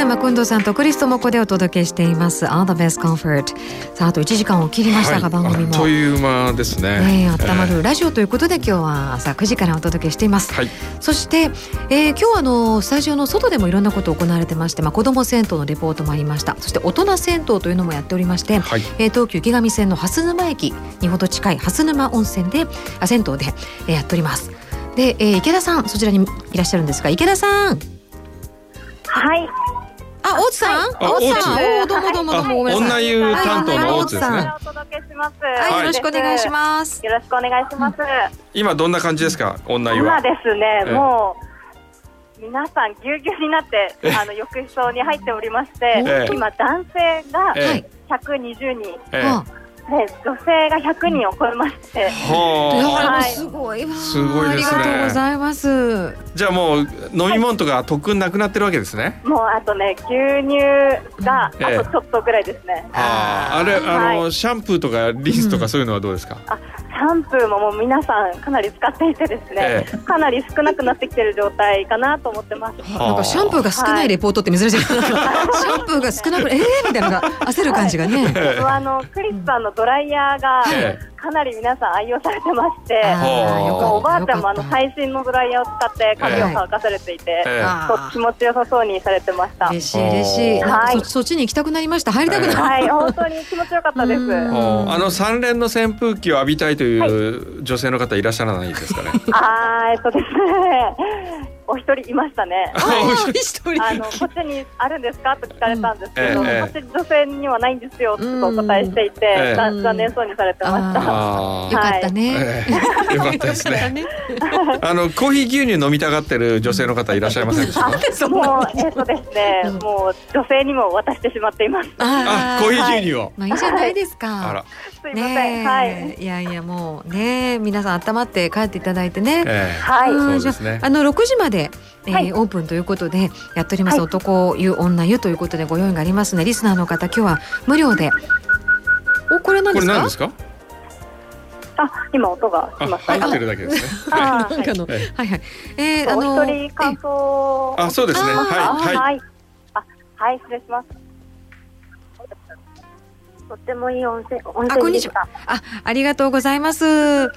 山君堂さんとクリストモコでお届けしています。All the best comfort. さああと1時間を切りましたが、はい。番組も。あっという間ですね。ねえ温まるラジオということで今日は朝9時からお届けしています、はい。そして、えー今日はあのスタジオの外でもいろんなこと行われてまして、まあ、子ども銭湯のレポートもありました。そして大人銭湯というのもやっておりまして、はい。えー東急池上線の蓮沼駅にほど近い蓮沼温泉であ銭湯で、えーやっております。で、えー池田さんそちらにいらっしゃるんですが池田さん。はい、あ大津さん、あ大津さんおーどうもどうもどうも女湯担当の大津ですねはいお届けします。はい、よろしくお願いしますよろしくお願いします。今どんな感じですか女湯は。今ですね、ええもう皆さんぎゅうぎゅうになってえあの浴槽に入っておりまして、ええ今男性がえ120人、ええあで女性が100人を超えまして、いやはあ。すごいわすごいですね。ありがとうございます。じゃあもう飲み物とか特訓なくなってるわけですね。もうあとね牛乳があえ。えとちょっとぐらいですね。あ。あ、あれあの、はい。シャンプーとかリンスとかそういうのはどうですか？あシャンプーももう皆さんかなり使っていてですね、えかなり少なくなってきてる状態かなと思ってます。なんかシャンプーが少ないレポートって珍しい、シャンプーが少なくえーみたいなのが焦る感じがね、え えあのクリスさんのドライヤーがえかなり皆さん愛用されてまして、おばあちゃんもあの最新のドライヤーを使って髪を乾かされていて、気持ちよさそうにされてました。嬉しい嬉しい。はい。そそっちに行きたくなりました？入りたくなる、はい、本当に気持ちよかったです。あの三連の扇風機を浴びたいという女性の方いらっしゃらないですかね？あーえっとですね、お一人いましたね。一人あのこっちにあるんですか？と聞かれたんですけど、うん。ええ。こっち女性にはないんですよとお答えしていて、ええざ残念そうにされてました。あよかったね、ええ。よかったですね。あのコーヒー牛乳飲みたがってる女性の方いらっしゃいませんでした？か。もうえっとですね、うん。もう女性にも渡してしまっています。ああ、コーヒー牛乳を。まあいいじゃないですか、あら、すいません。ねえ、はい。い、やいやもうね皆さん温まって帰っていただいてね、ええ。はい。うんそうですね。ああの6時まで、えーはいオープンということでやっております、はい男湯女湯ということでご用意がありますねリスナーの方今日は無料でおこれ何こですか？れ何ですか？あ、今音があ、しました。入ってるだけですね。あ なんかの、えはいはいえー、あおの一人感想。あ、そうですね。あはいはい。はい。あ、はい、失礼します。とってもいい温泉、温あこんにち泉でした。あありがとうございます今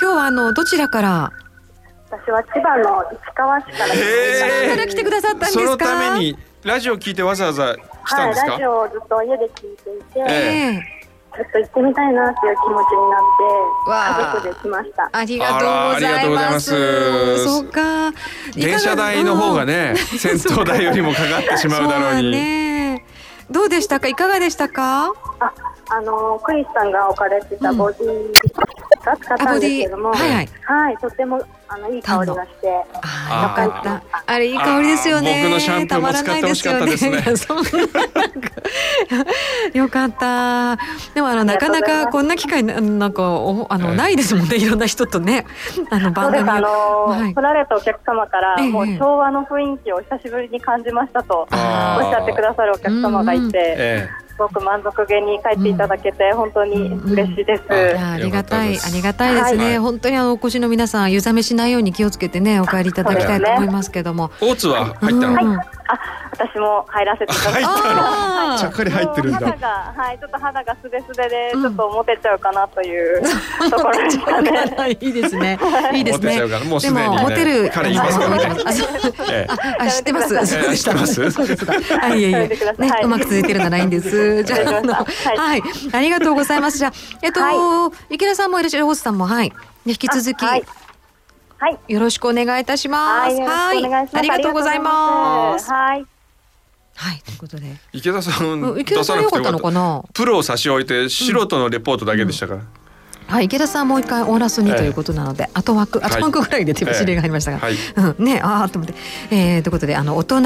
日はあのどちらから私は千葉の市川市から。へえ千葉から来てくださったんですか？そのためにラジオ聞いてわざわざ来たんですはい、かラジ。オをずっと家で聞いていて、えええちょっと行ってみたいなっていう気持ちになって、家族で来ました。ありがとうございあらありがとうございま。ますすそうか。電車代の方がね、銭湯代よりもかかってしまうだろうそうに。ね。どうでしたか？いかがでしたか？あ、あのクリスさんが置かれてたボディが使ったんですけども、あボディはいはいとてもあのいい香りがして、あーよかった。あれいい香りですよね。僕のシャンプーも使ってほしかったですね。たまらないですよか よかった。でもあのなかなかこんな機会ななんかおあの、はいないですもんね。い。ろんな人とね。あの番組。あの、はい。来られたお客様から、ええもう昭和の雰囲気を久しぶりに感じましたとおっしゃってくださるお客様がいて、えすごく満足げに帰っていただけて、本当に嬉しいです。ありがたい。ありがたいです。ね、はい。本当にあのお越しの皆さん湯冷めしないように気をつけてねお帰りいただきたいと思いますけども、え大津は入ったの、うんあ、私も入らせていただきま入っした。あー。ちゃっかり入ってるん肌だが、はい、ちょっと肌がすべすべで、うん。ちょっとモテちゃうかなというところですかね。いい。ですねいいですね。モテちゃうからもうすででにね。もモテる。彼いますからね。あ知ってます。え知ってます？そうですか。はい、いえ。い。えねは、い。うまく続いてるならいいんです。じゃあ、ははい、ありがとうございます。じゃあ、えっとは、池田さんもいらっしゃる、ホスさんも、はい、ね引き続きあ。はい。はい。よろしくお願いいたします。はい、よろしくお願いします。ありがとうございます。はい。はい、ということで。池田さんうん池田出ささんよかったのなくてよかったかな？プロを差し置いて素人のレポートだけでしたから、はい、池田さんもう一回オーラスにええということなので、後枠、後枠ぐらいで手指令がありましたが。ね、ああと思って、えー、ということで、あの大人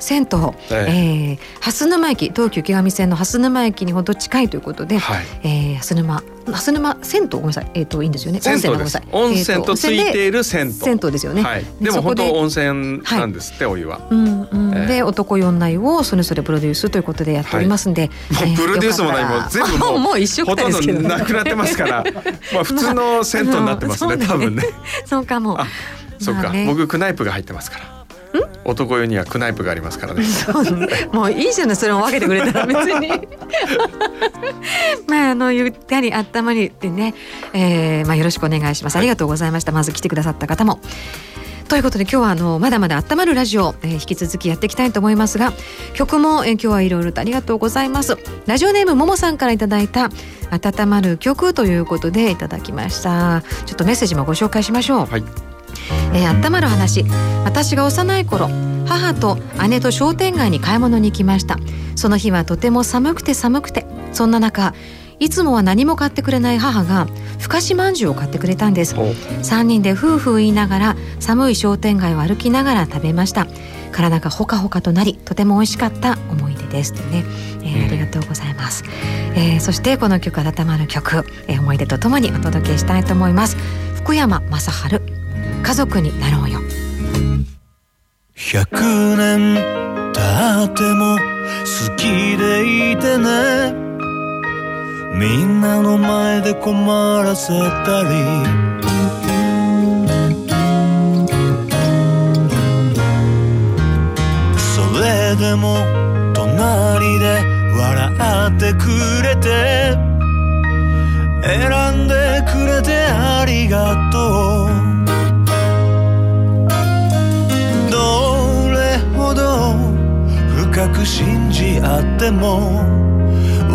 銭湯、ええ。ー、蓮沼駅、東急池上線の蓮沼駅にほど近いということで。はい。えー、蓮沼、蓮沼銭湯、ごめんなさい、えっ、と、いいんですよね。銭湯ごめんですなさい。温泉とついているる銭湯。銭湯ですよね。はい、でも本当温泉なんですって、お湯は。うんうん、ええ。で男四内をそれぞれプロデュースということでやっておりますんで、もうプロデュースも何も全部もう もう一緒くほとんどなくなってますからまあ普通の銭湯になってますね、ま あ多分ね。そうかもあそっか、まあね。僕クナイプが入ってますから男湯にはクナイプがありますからね。もういいじゃない。それも分けてくれたら別に。まああのゆったりあったまりってね、えー、まあよろしくお願いします。ありがとうございました。まず来てくださった方も。ということで今日はあのまだまだ温まるラジオ、えー引き続きやっていきたいと思いますが曲も、えー今日はいろいろとありがとうございます。ラジオネームももさんからいただいた温まる曲ということでいただきました。ちょっとメッセージもご紹介しましょう。はいえー、温まる話。私が幼い頃母と姉と商店街に買い物に行きました。その日はとても寒くて寒くてそんな中いつもは何も買ってくれない母がふかしまんじゅうを買ってくれたんです。ほう3人で夫婦言いながら寒い商店街を歩きながら食べました。体がほかほかとなりとても美味しかった思い出です。とね、えーうん。ありがとうございます、えーそしてこの曲温まる曲、えー思い出とともにお届けしたいと思います。福山雅治家族になろうよ。100年経っても好きでいてね。みんなの前で困らせたり。それでも隣で笑ってくれて。選んでくれてありがとう。ほど深く信じ合っても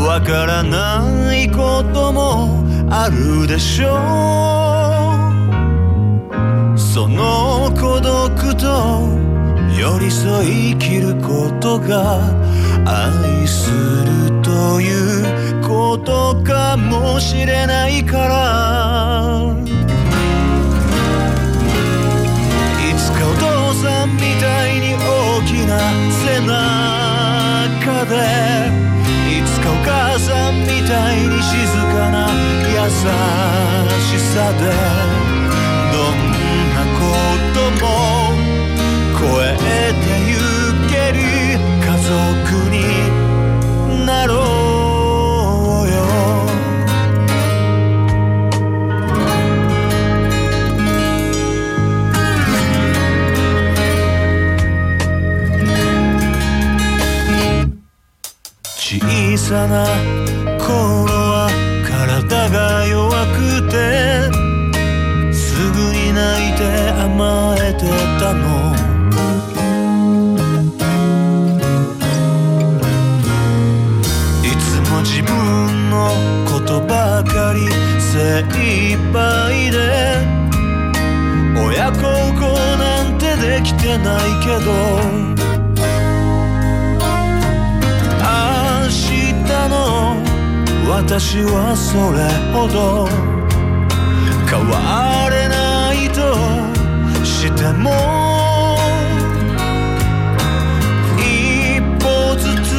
わからないこともあるでしょう。その孤独と寄り添い生きることが愛するということかもしれないから。きな背中でいつかお母さんみたいに静かな優しさでどんなことも超えてゆ小さな頃は体が弱くてすぐに泣いて甘えてたの。いつも自分のことばかり精一杯で親孝行なんてできてないけど私はそれほど変われないとしても一歩ずつ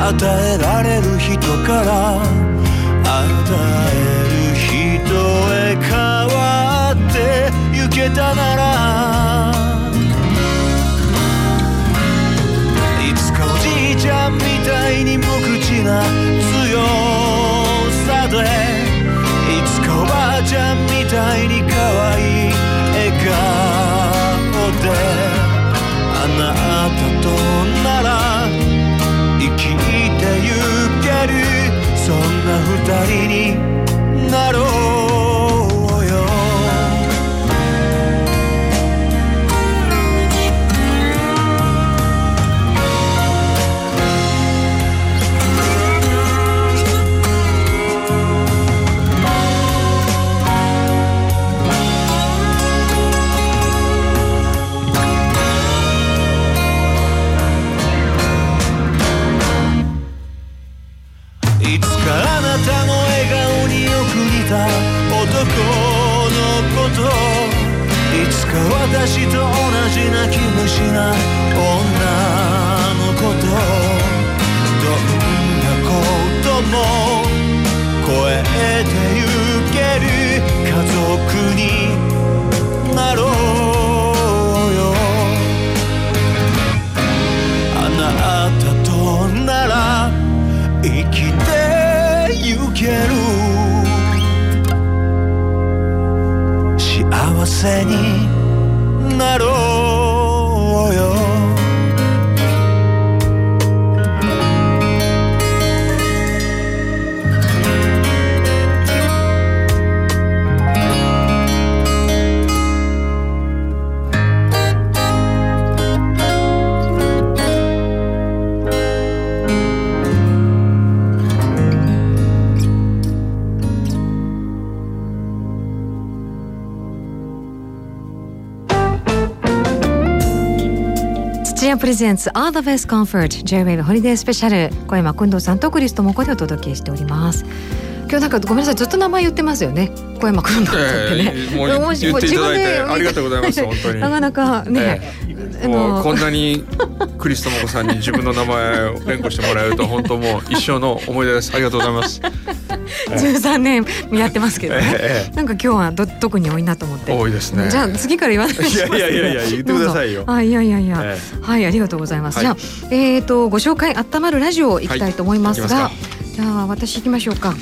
与えられる人から与える人へ変わってゆけたならいつかおじいちゃんみたいに無口なでいつかおばあちゃんみたいに可愛い笑顔であなたとなら生きてゆけるそんな二人に。私と同じ泣き虫な女のことどんなことも超えてゆける家族になろうよ。あなたとなら生きてゆける。幸せになろプレゼンツ All the Best Comfort J-Wave ホリデースペシャル小山君堂さんとクリストモコでお届けしております。今日なんかごめんなさいずっと名前言ってますよね。小山君堂さんってね、ええもう言っていただいてありがとうございます本当に。なかなかね、ええもうこんなにクリストモコさんに自分の名前を連呼してもらえると本当もう一生の思い出です。ありがとうございます13年やってますけどね、ええなんか今日はど特に多いなと思って。多いですね。じゃあ次から言わないでいやいやいやいや言ってくださいよ。どうぞ。あいやいやいや、えはいありがとうございます、はい。じゃあえっ、とご紹介あったまるラジオ行きたいと思いますが、じゃあ私行きましょうか。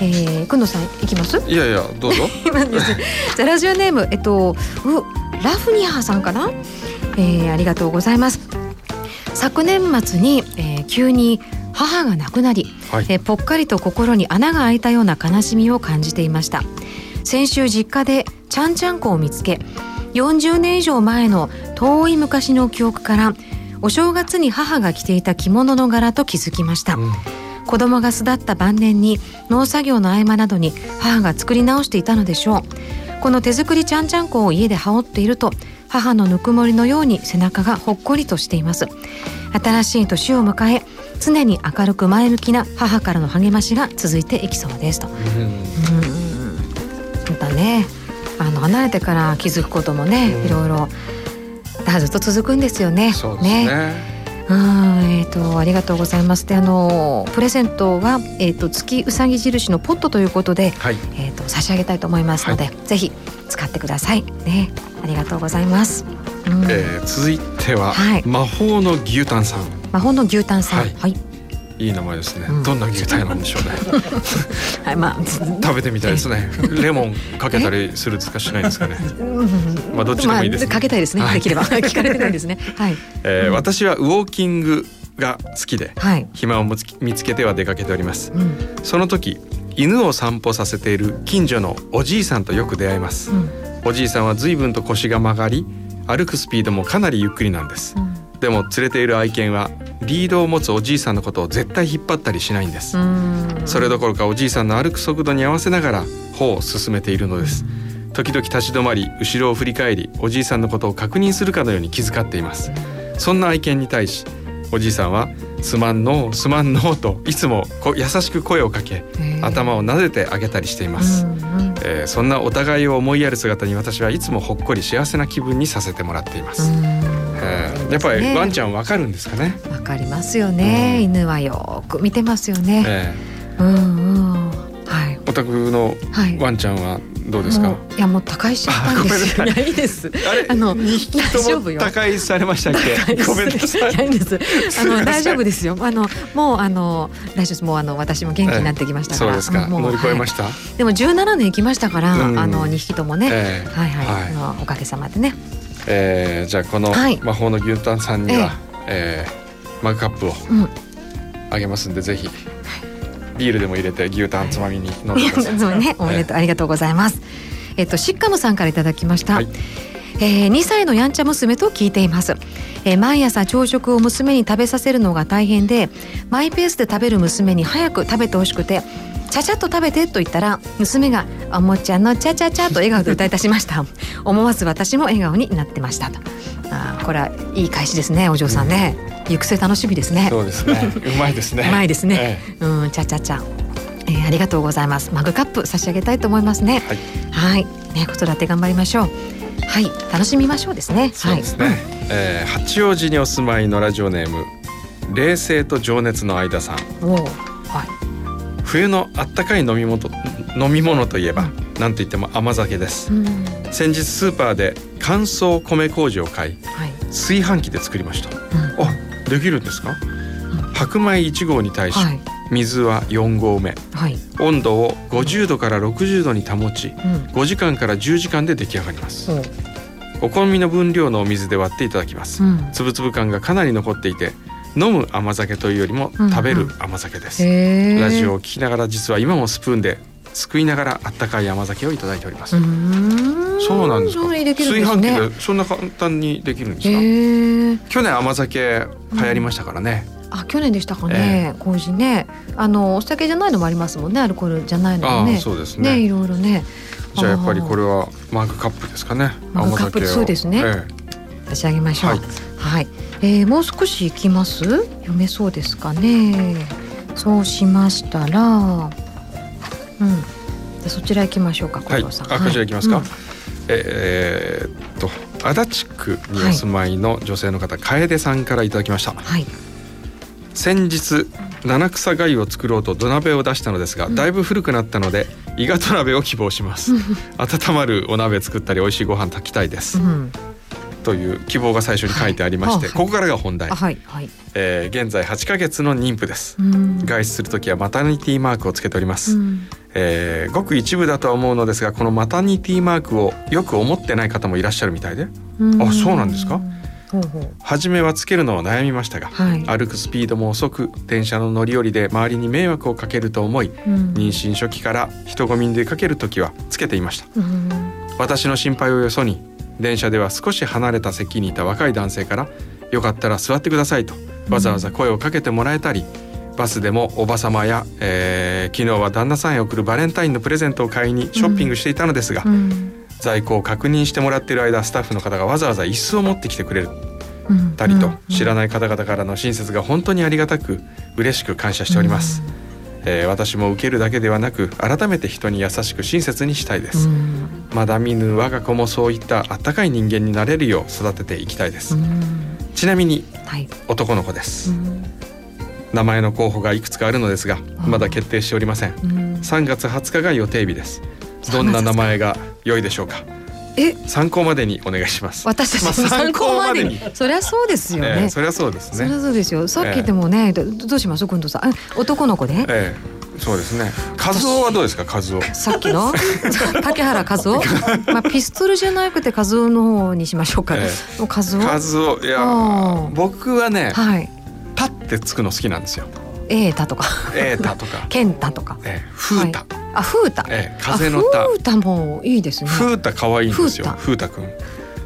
えー、くんのさん行きます？いやいやどうぞ。今ですね。じゃあラジオネームえっとうラフニハさんかな、えー、ありがとうございます。昨年末に、えー、急に母が亡くなり、はい。えーぽっかりと心に穴が開いたような悲しみを感じていました。先週実家でちゃんちゃんこを見つけ40年以上前の遠い昔の記憶からお正月に母が着ていた着物の柄と気づきました、子供が巣立った晩年に農作業の合間などに母が作り直していたのでしょう。この手作りちゃんちゃんこを家で羽織っていると母のぬくもりのように背中がほっこりとしています。新しい年を迎え常に明るく前向きな母からの励ましが続いていきそうですと。またねあの離れてから気づくこともね、いろいろだからずっと続くんですよね。そうですね。うんえっ、とありがとうございます。であのプレゼントはえっ、と月うさぎ印のポットということで、はい。えっ、と差し上げたいと思いますので、ぜひ使ってください。ね。ありがとうございます。うん。えー続いては、はい。魔法の牛タンさん魔法の牛タンさん、ははい。い、いい名前ですね、うん。どんな牛タンなんでしょうね。はい、まあ、食べてみたいですね。レモンかけたりするんですかしないんですかね。うんまあどっちでもいいですね。まあかけたいですね。はい。できれば。聞かれてないですね。はい、えー私はウォーキングが好きではい、暇を見つ見つけては出かけております。うん、その時犬を散歩させている近所のおじいさんとよく出会います、うん、おじいさんは随分と腰が曲がり歩くスピードもかなりゆっくりなんです。うんでも連れている愛犬はリードを持つおじいさんのことを絶対引っ張ったりしないんです、うん、それどころかおじいさんの歩く速度に合わせながら歩を進めているのです。時々立ち止まり後ろを振り返りおじいさんのことを確認するかのように気遣っています。そんな愛犬に対しおじいさんはすまんのすまんのといつもこ優しく声をかけ頭を撫でてあげたりしています、えーそんなお互いを思いやる姿に私はいつもほっこり幸せな気分にさせてもらっています、えーやっぱりねワンちゃんわかるんですかね、わかりますよね、犬はよく見てますよね、えうんうん。はい。ーお宅のはい。ワンちゃんはどうですか、いやもう他界しちゃったんですよ。い。いです。あの2匹。とも他界されましたっけ？ごめんなさい。あの大丈夫ですよ。あのもうあの大丈夫です。もうあの私も元気になってきましたから。そうですか。乗り越えました、はい。でも17年行きましたから、うん。あの2匹ともね、ええ。はいはい、はい。あのおかげさまでね。えーじゃあこのはい。魔法の牛タンさんには、えーマグカップをうん。あげますんでぜひビールでも入れて牛タンつまみに飲んでください。ね、おめでとう、ありがとうございます。えっと、シッカムさんからいただきました。はいえー、2歳のやんちゃ娘と聞いています、えー毎朝朝食を娘に食べさせるのが大変でマイペースで食べる娘に早く食べてほしくてちゃちゃっと食べてと言ったら娘が「おもちゃのちゃちゃちゃ」と笑顔で歌い出しました。思わず私も笑顔になってました。とあーこれはいい返しですねお嬢さんね、行く末楽しみですね。そうですね。うまいですね。うまいですね。え。うん、ちゃちゃちゃ。えーありがとうございます。マグカップ差し上げたいと思いますね。はい。はい、ね、子育て頑張りましょう。はい、楽しみましょうですね。そうですね。えー八王子にお住まいのラジオネーム冷静と情熱の間さん。はい。おお、はい。冬のあったかい飲み物と飲み物といえば、なんといっても甘酒です。うん、先日スーパーで乾燥米麹を買いはい。炊飯器で作りました。うんあ、できるんですか？白米1合に対し、はい。水は4合目はい。温度を50度から60度に保ちうん。5時間から10時間で出来上がりますおう。お好みの分量のお水で割っていただきますうん。つぶつぶ感がかなり残っていて飲む甘酒というよりもうん食べる甘酒です、へえ。ラジオを聞きながら実は今もスプーンですくいながらあったかい甘酒をいただいております。そうなんですかそれできるん炊。飯器でそんな簡単にできるんですか？去年甘酒流行りましたからね、あ、去年でしたかね。麹ね。あのお酒じゃないのもありますもんね。アルコールじゃないのもね。そうですね。ね、いろいろね。じゃあやっぱりこれれはマグカップですかね。マグカップそうですね。え差し上げましょう。はい。はい、えーもう少し行きます？読めそうですかね。そうしましたらうん。じゃあそちら行きましょうかはい、小藤さん、あこちら行きますか、うん。えーっと足立区にお住まいの女性の方、楓さんからいただきました。はい先日七草貝を作ろうと土鍋を出したのですが、だいぶ古くなったので伊賀土鍋を希望します。温まるお鍋作ったり美味しいご飯炊きたいです、うん。という希望が最初に書いてありまして、はいここからが本題。あ、はいはい。えー現在8ヶ月の妊婦です、うん。外出する時はマタニティマークをつけております、うん。えーごく一部だとは思うのですがこのマタニティマークをよく思ってない方もいらっしゃるみたいで。うん。あそうなんですか？初めはつけるのを悩みましたが、はい。歩くスピードも遅く電車の乗り降りで周りに迷惑をかけると思い、うん。妊娠初期から人混みに出かける時はつけていました。うん。私の心配をよそに電車では少し離れた席にいた若い男性から「よかったら座ってください」とわざわざ声をかけてもらえたり、バスでもおばさまや、えー昨日は旦那さんへ送るバレンタインのプレゼントを買いにショッピングしていたのですが、うん在庫を確認してもらっている間スタッフの方がわざわざ椅子を持ってきてくれうんたりと、うん知らない方々からの親切が本当にありがたく嬉しく感謝しております、えー私も受けるだけではなく改めて人に優しく親切にしたいです、うん。まだ見ぬ我が子もそういったあったかい人間になれるよう育てていきたいです、うん。ちなみにはい。男の子です、うん。名前の候補がいくつかあるのですがあまだ決定しておりません。3月20日が予定日ですどんな名前が良いでしょうか？え？参考までにお願いします。私たち参考までに。そりゃそうですよね。ええそりゃそうですね。そりゃそうですよ。さっきでもね、どどうしますくんとさん。男の子でええそうですね。和夫はどうですか？和夫。さっきの？竹原和夫？まあピストルじゃなくて和夫の方にしましょうか、え和夫？和夫いや僕はねはい「た」ってつくの好きなんですよ。瑛太とか。えーたとか。健太とか。ええ風太。はいあ風太、ええ風の太。あ風太もいいですね。風太可愛いんですよ。風風太くん。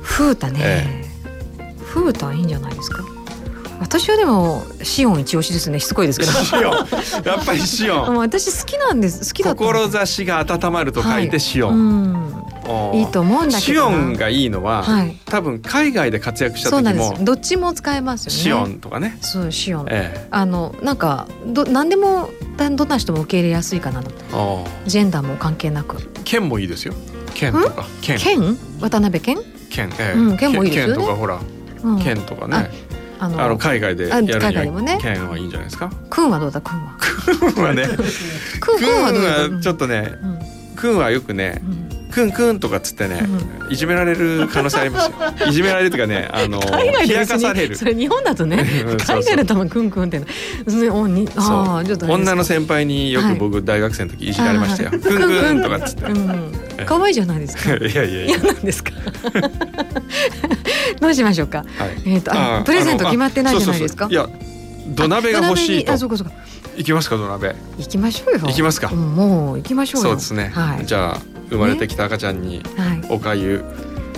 風太ね、え風太いいんじゃないですか？私はでもシオン一押しですね。しつこいですけど。シオン。やっぱりシオン。私好きなんです。好きだ志が温まると書いてシオン、うん。いいと思うんだけシどな。オンがいいのは、はい。多分海外で活躍したそうなんで時もす。どっちも使えますよね。シオンとかね。そうシオン、えあのなんかど何でもだどんな人も受け入れやすいかなと。ジェンダーも関係なく。あ剣もいいですよ。剣とか。剣？剣。渡辺剣、剣。え。うん剣もいいですよね。剣とかほら。うん、剣とかねあの海外でやるにあ海外でもね。は剣はいいんじゃないですか？くんはどうだ？くんは。君はねくんくんはちょっとねうん。君はよくねうんくんくんとかっつってね、いじめられる可能性ありますよ。いじめられるとかね、あの冷やかされる。そ。れ日本だとね海外だとクンクンってねおにあそあちょっとう女の先輩によく僕大学生の時いじられましたよ。くんくんとかっつって。うん可愛いじゃないですか。いやいやいや。嫌。なんですか？どうしましょうか？はい。えっとあプレゼント決まってないじゃないですか？いや土鍋が欲しいと。あそうかそうか。行きますか土鍋。行きましょうよ。行きますか？うんもう行きましょうよ。そうですね。はい。じゃあ生まれてきた赤ちゃんにはい。おかゆ。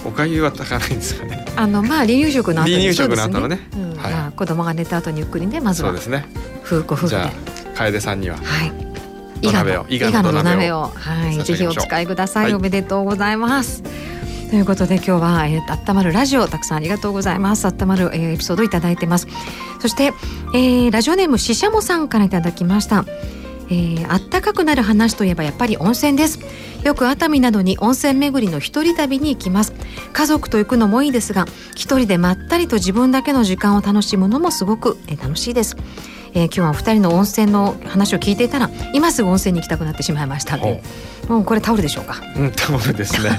おかゆは炊かないんですかね。あのまあ離乳食の後に離乳食の後のね。子供が寝た後にゆっくりねまずは。そうですね。夫ご夫婦でじゃあ楓さんには。はい。伊賀の土伊賀の土鍋鍋を、ぜひお使いください。おめでとうございます。ということで今日は、えー、あったまるラジオたくさんありがとうございます。あったまる、えーエピソードいただいてます。そして、えーラジオネームししゃもさんからいただきました。えーあったかくなる話といえばやっぱり温泉です。よく熱海などに温泉巡りの一人旅に行きます。家族と行くのもいいですが一人でまったりと自分だけの時間を楽しむのもすごく、えー楽しいです、えー今日はお二人の温泉の話を聞いていたら今すぐ温泉に行きたくなってしまいました。のうこれタオルでしょうか。うんタオルですね。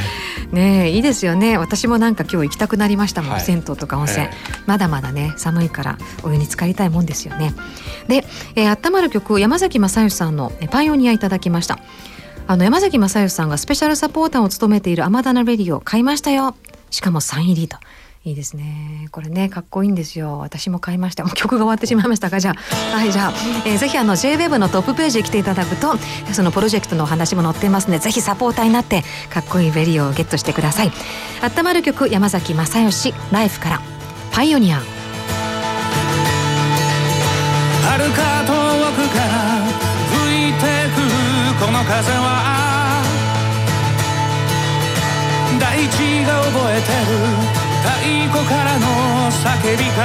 ねえいいですよね。私もなんか今日行きたくなりましたもん、はい。銭湯とか温泉、えまだまだね寒いからお湯に浸かりたいもんですよね。で、えー、温まる曲山崎まさよしさんのえーパイオニアいただきました。あの山崎まさよしさんがスペシャルサポーターを務めているアマダナレディオを買いましたよ。しかもサイン入りといいですね。これねかっこいいんですよ。私も買いました。もう曲が終わってしまいましたがじゃあはいじゃあ、えーぜひあの J-WAVE のトップページへ来ていただくとそのプロジェクトのお話も載ってますのでぜひサポーターになってかっこいいレディオをゲットしてください。温まる曲山崎正義ライフからパイオニア遥か遠くから吹いてくこの風は。大地が覚えてる。太鼓からの叫びか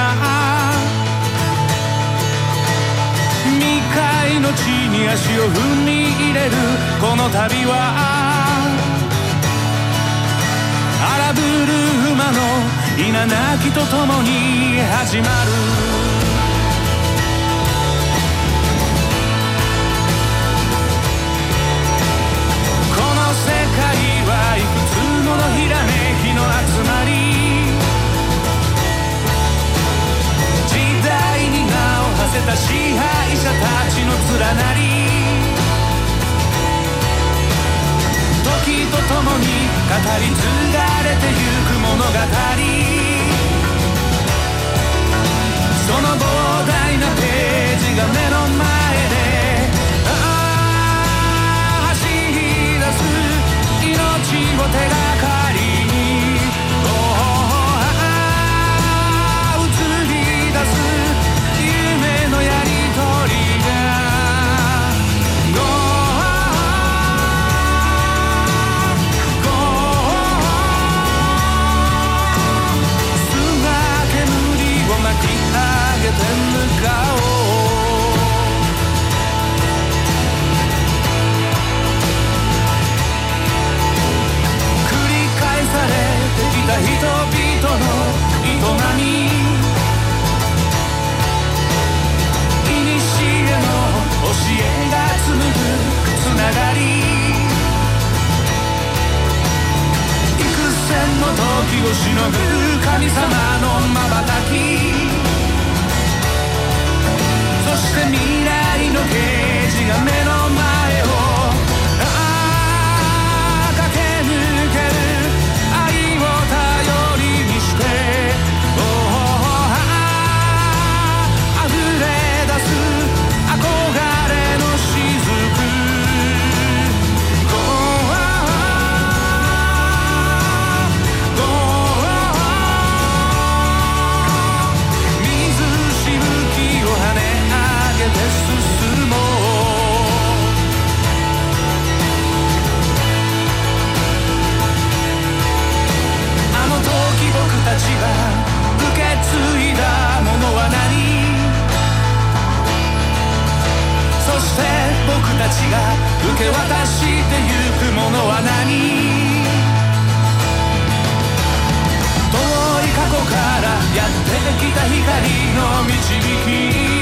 未開の地に足を踏み入れるこの旅は荒ぶる馬の稲鳴きとともに始まる。この世界はいくつものひらめきの集まり。せた支配者たちの連なり時とともに語り継がれてゆく物語。その膨大なページが目の前でああ走り出す命を手がかりにああ映り出す」「いに。しえの教えがつむぐつながり」「幾千の時をしのぐ神様のまばたき」「そして未来の刑事が目の前。に」いだものは何？そして僕たちが受け渡してゆくものは何？遠い過去からやってきた光の導き。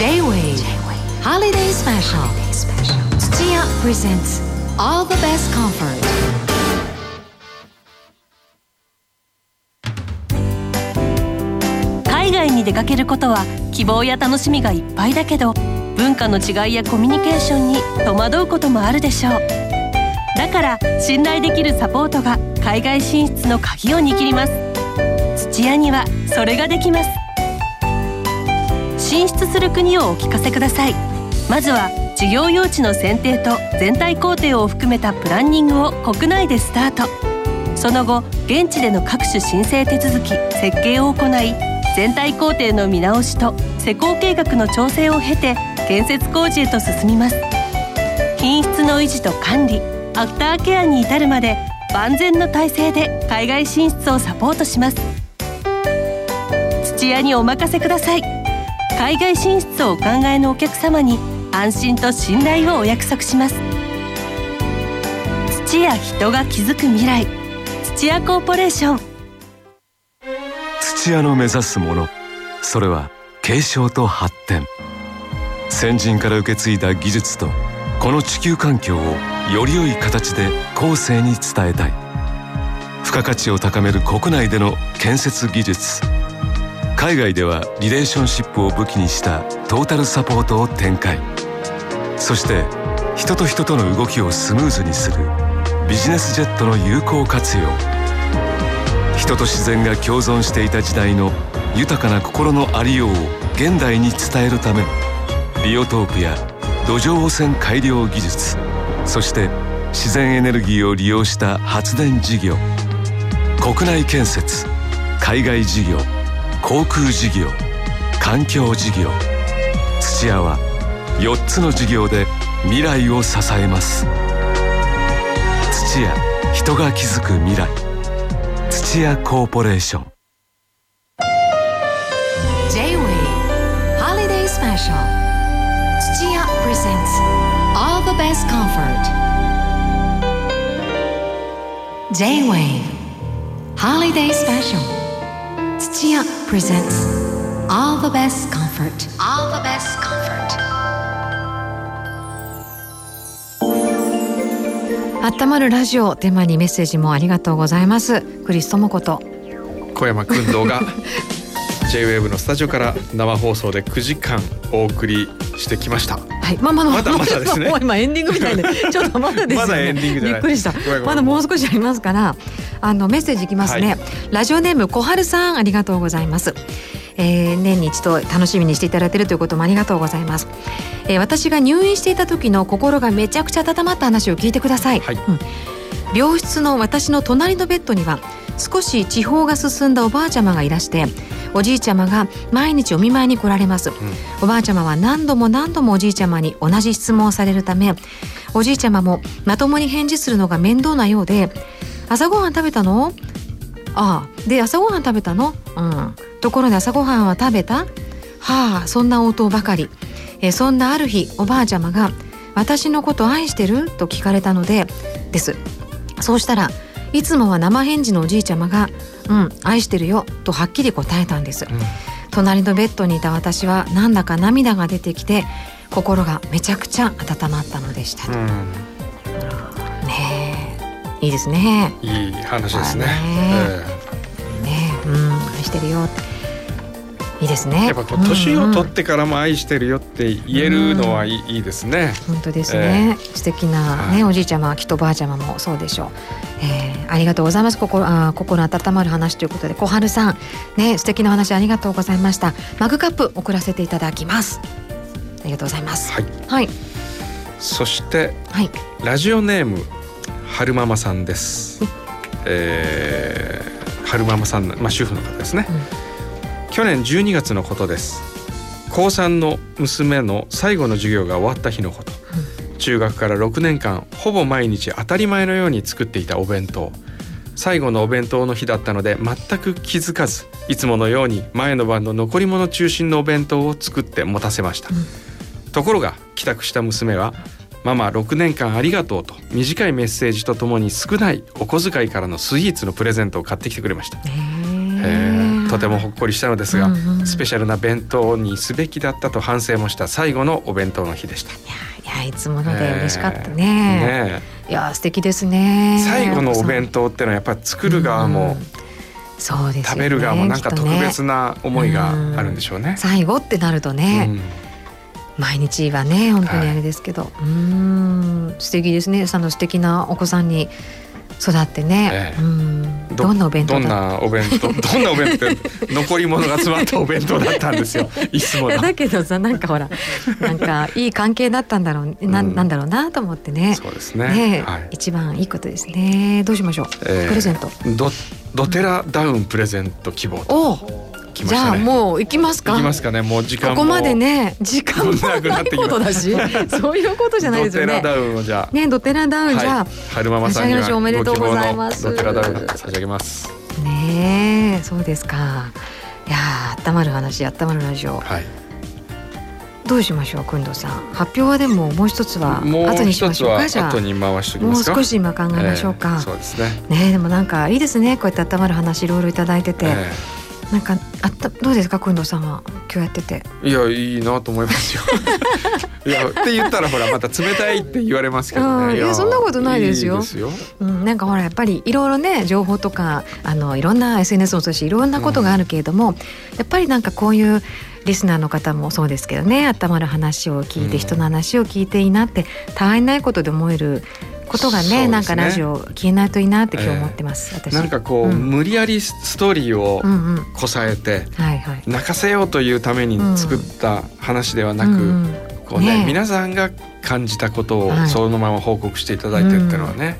J-WAVE Holiday Special」土屋 presents All the Best Comfort. 海外に出かけることは希望や楽しみがいっぱいだけど文化の違いやコミュニケーションに戸惑うこともあるでしょう。だから信頼できるサポートが海外進出の鍵を握ります。土屋にはそれができます。進出する国をお聞かせください。まずは事業用地の選定と全体工程を含めたプランニングを国内でスタート。その後現地での各種申請手続き設計を行い全体工程の見直しと施工計画の調整を経て建設工事へと進みます。品質の維持と管理アフターケアに至るまで万全の体制で海外進出をサポートします。土屋にお任せください。海外進出をお考えのお客様に安心と信頼をお約束します。土や人が築く未来。土屋コーポレーション。土屋の目指すものそれは継承と発展。先人から受け継いだ技術とこの地球環境をより良い形で後世に伝えたい。付加価値を高める国内での建設技術。海外ではリレーションシップを武器にしたトータルサポートを展開。そして人と人との動きをスムーズにするビジネスジェットの有効活用。人と自然が共存していた時代の豊かな心のありようを現代に伝えるためのビオトープや土壌汚染改良技術そして自然エネルギーを利用した発電事業国内建設海外事業航空事業環境事業土屋は4つの事業で未来を支えます土屋人が築く未来土屋コーポレーション J-WAVE Holiday Special 土屋 presents All the Best Comfort J-WAVE Holiday Special 土屋 presents All the Best Comfort. All the Best Comfort. 温まるラジオテーマにメッセージもありがとうございます。クリス智子と。小山君堂が J-WAVE のスタジオから生放送で9時間お送りしてきましたはい、まあまだまだまだですね もう今エンディングみたいで ちょっとまだですよね。まだエンディングじゃないびっくりしたまだもう少しありますから、あのメッセージいきますね。はいラジオネーム小春さんありがとうございます。えー年に一度楽しみにしていただいているということもありがとうございます。えー私が入院していた時の心がめちゃくちゃ温まった話を聞いてください。はいうん病室の私の隣のベッドには少し地方が進んだおばあちゃまがいらしておじいちゃまが毎日お見舞いに来られます、おばあちゃまは何度も何度もおじいちゃまに同じ質問をされるためおじいちゃまもまともに返事するのが面倒なようで「朝ごはん食べたの?」ああ。で朝ごはん食べたのうん。ところで朝ごはんは食べたはあ。そんな応答ばかり。えそんなある日おばあちゃまが「私のこと愛してる?」と聞かれたのでですそうしたらいつもは生返事のおじいちゃまが「うん愛してるよ」とはっきり答えたんです、隣のベッドにいた私はなんだか涙が出てきて心がめちゃくちゃ温まったのでした、うん。ねえ。いいですね。いい話ですね。はいね。えしてるよっていいですね。やっぱ年を取ってからも愛してるよって言えるのはいい,、いいですね。本当ですね、素敵なね、おじいちゃまきっとおばあちゃまもそうでしょう、えー、ありがとうございます。心あ心温まる話ということで小春さん。ね素敵な話ありがとうございました。マグカップ送らせていただきます。ありがとうございます。はい、はい、そして、はい。ラジオネーム春ママさんです。えー、春ママさん、まあ主婦の方ですね。去年12月のことです。高3の娘の最後の授業が終わった日のこと。中学から6年間ほぼ毎日当たり前のように作っていたお弁当。最後のお弁当の日だったので全く気づかずいつものように前の晩の残り物中心のお弁当を作って持たせました、ところが帰宅した娘は「ママ6年間ありがとう」と短いメッセージとともに少ないお小遣いからのスイーツのプレゼントを買ってきてくれました。えーとてもほっこりしたのですが、スペシャルな弁当にすべきだったと反省もした最後のお弁当の日でした。いやいつもので嬉しかったね,、ねいや素敵ですね。最後のお弁当ってのはやっぱり作る側もそうですよね食べる側もなんか特別な思いがあるんでしょうね。最後ってなるとね、毎日はね本当にあれですけど、うーん。素敵ですね。その素敵なお子さんに育ってね、ええ。うん。どんなお弁当どんだなお弁当？どんなお弁当？残り物が詰まったお弁当だったんですよ。いつもだけどさなんかほらなんかいい関係だったんだろうな,、ん、なんだろうなと思ってね。そうですね。はい。一番いいことですね。どうしましょう、えープレゼント。ドドテラダウンプレゼント希望と。おじゃあ来ましたね。もう行きますか。いきますかね。もう時間もここまでね時間もなくなってきまことだし。そういうことじゃないですよね。ドテラダウンをじゃあ。ねドテラダウンじゃあ、はい、春ママさんにはおめでとうございます。ドテラダウン差し上げます。ねえそうですか。いやー温まる話温まるラジオ。はい。どうしましょうくんどさん。発表はでももう一つは後にしましょうかじゃあ。もう少し今考えましょうか、えーそうですね。ねえでもなんかいいですね。こうやって温まる話いろいろいただいてて、えなんかあったどうですかくんどさんは？今日やってて。いやいいなと思いますよ。いやって言ったらほらまた冷たいって言われますけどね。うんいやそんなことないですよ。うん、なんかほらやっぱりいろいろね情報とかあのいろんな SNS もそうだしいろんなことがあるけれども、やっぱりなんかこういうリスナーの方もそうですけどね頭る話を聞いて、人の話を聞いていいなってたわいないことで思えることがねね。なんかラジオ消えないといいなって今日思ってます、私。なんかこう、うん。無理やりストーリーをうんうん。こさえて、はいはい。泣かせようというために作った話ではなく、うんうん。こうね皆さんが感じたことをはい。そのまま報告していただいてるっていうのはね、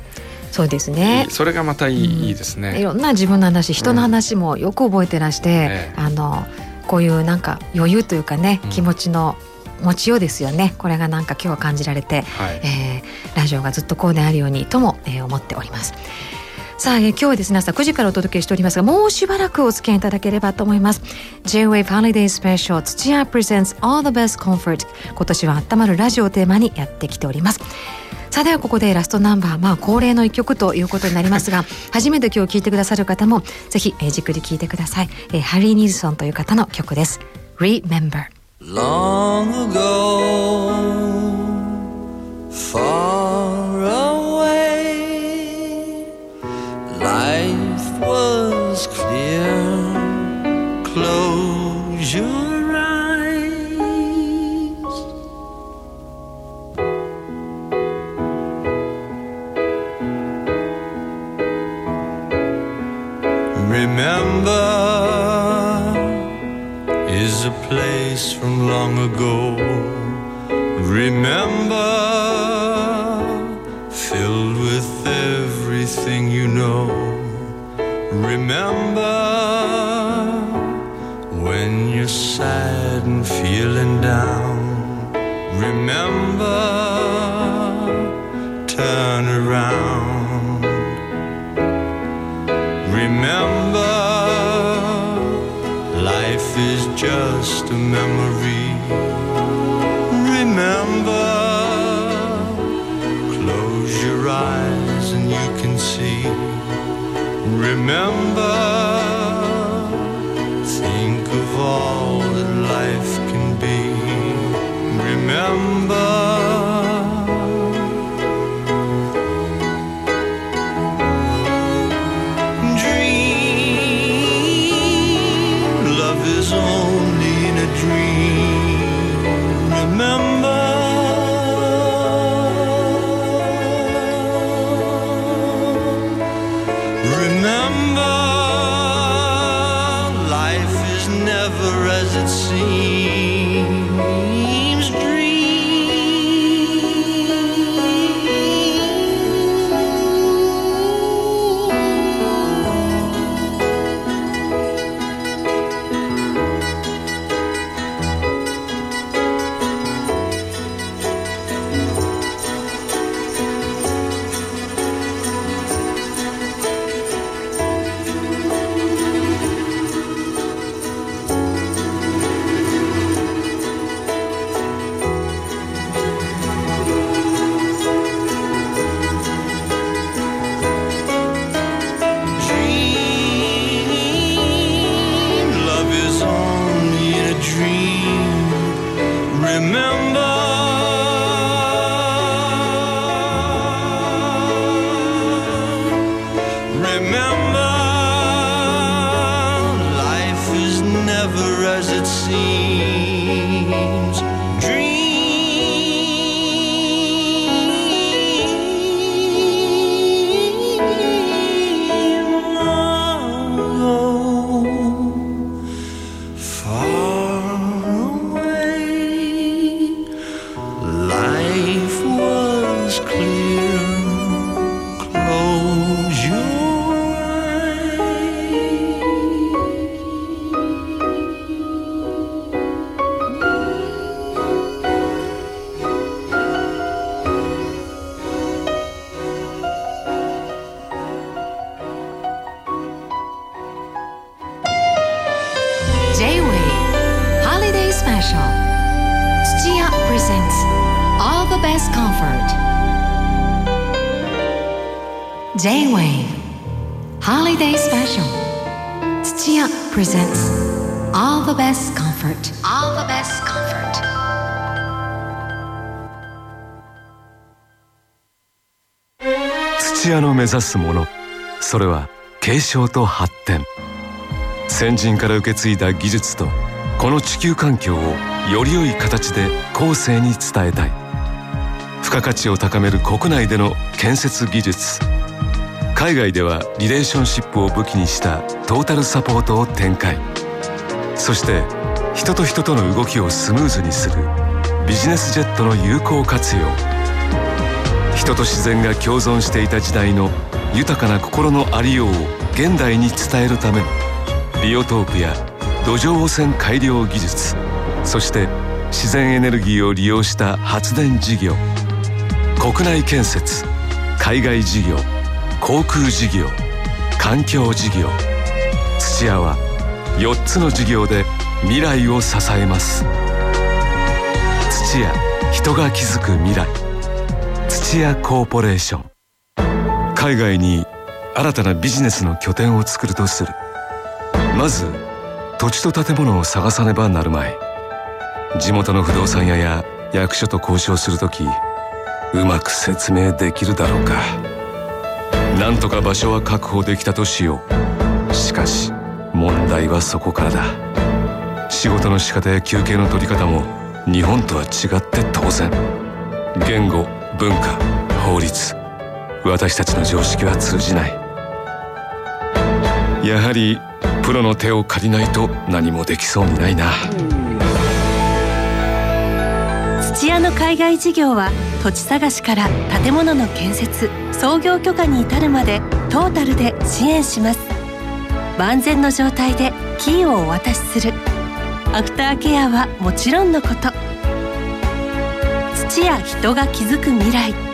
そうですね。それがまたいい,、いいですいね。ろんな自分の話人の話もよく覚えてらして、え。あのこういうなんか余裕というかね、気持ちの持ちようですよね。これがなんか今日は感じられて、はい。えーラジオがずっとこうであるようにとも、えー思っております。さあ、えー今日はですね朝9時からお届けしておりますがもうしばらくお付き合いいただければと思います。J-Wave Holiday Special 土屋 Presents All the Best Comfort 今年は温まるラジオをテーマにやってきておりますさあではここでラストナンバーまあ恒例の一曲ということになりますが 初めて今日聞いてくださる方もぜひ、えーじっくり聞いてください、えーハリー・ニルソンという方の曲です。Remember Long ago, far A place from long ago. Remember, filled with everything you know. Remember when you're sad and feeling down. Remember, turn around. それは継承と発展。先人から受け継いだ技術とこの地球環境をより良い形で後世に伝えたい。付加価値を高める国内での建設技術。海外ではリレーションシップを武器にしたトータルサポートを展開。そして人と人との動きをスムーズにするビジネスジェットの有効活用。人と自然が共存していた時代の豊かな心のありようを現代に伝えるためのビオトープや土壌汚染改良技術そして自然エネルギーを利用した発電事業国内建設海外事業航空事業環境事業土屋は4つの事業で未来を支えます。土屋人が築く未来土屋コーポレーション。海外に新たなビジネスの拠点を作るとする。まず土地と建物を探さねばなるまい。地元の不動産屋や役所と交渉するときうまく説明できるだろうか。なんとか場所は確保できたとしよう。しかし問題はそこからだ。仕事の仕方や休憩の取り方も日本とは違って当然。言語文化法律。私たちの常識は通じない。やはりプロの手を借りないと何もできそうにないな。土屋の海外事業は土地探しから建物の建設創業許可に至るまでトータルで支援します。万全の状態でキーをお渡しする。アフターケアはもちろんのこと。土や人が築く未来。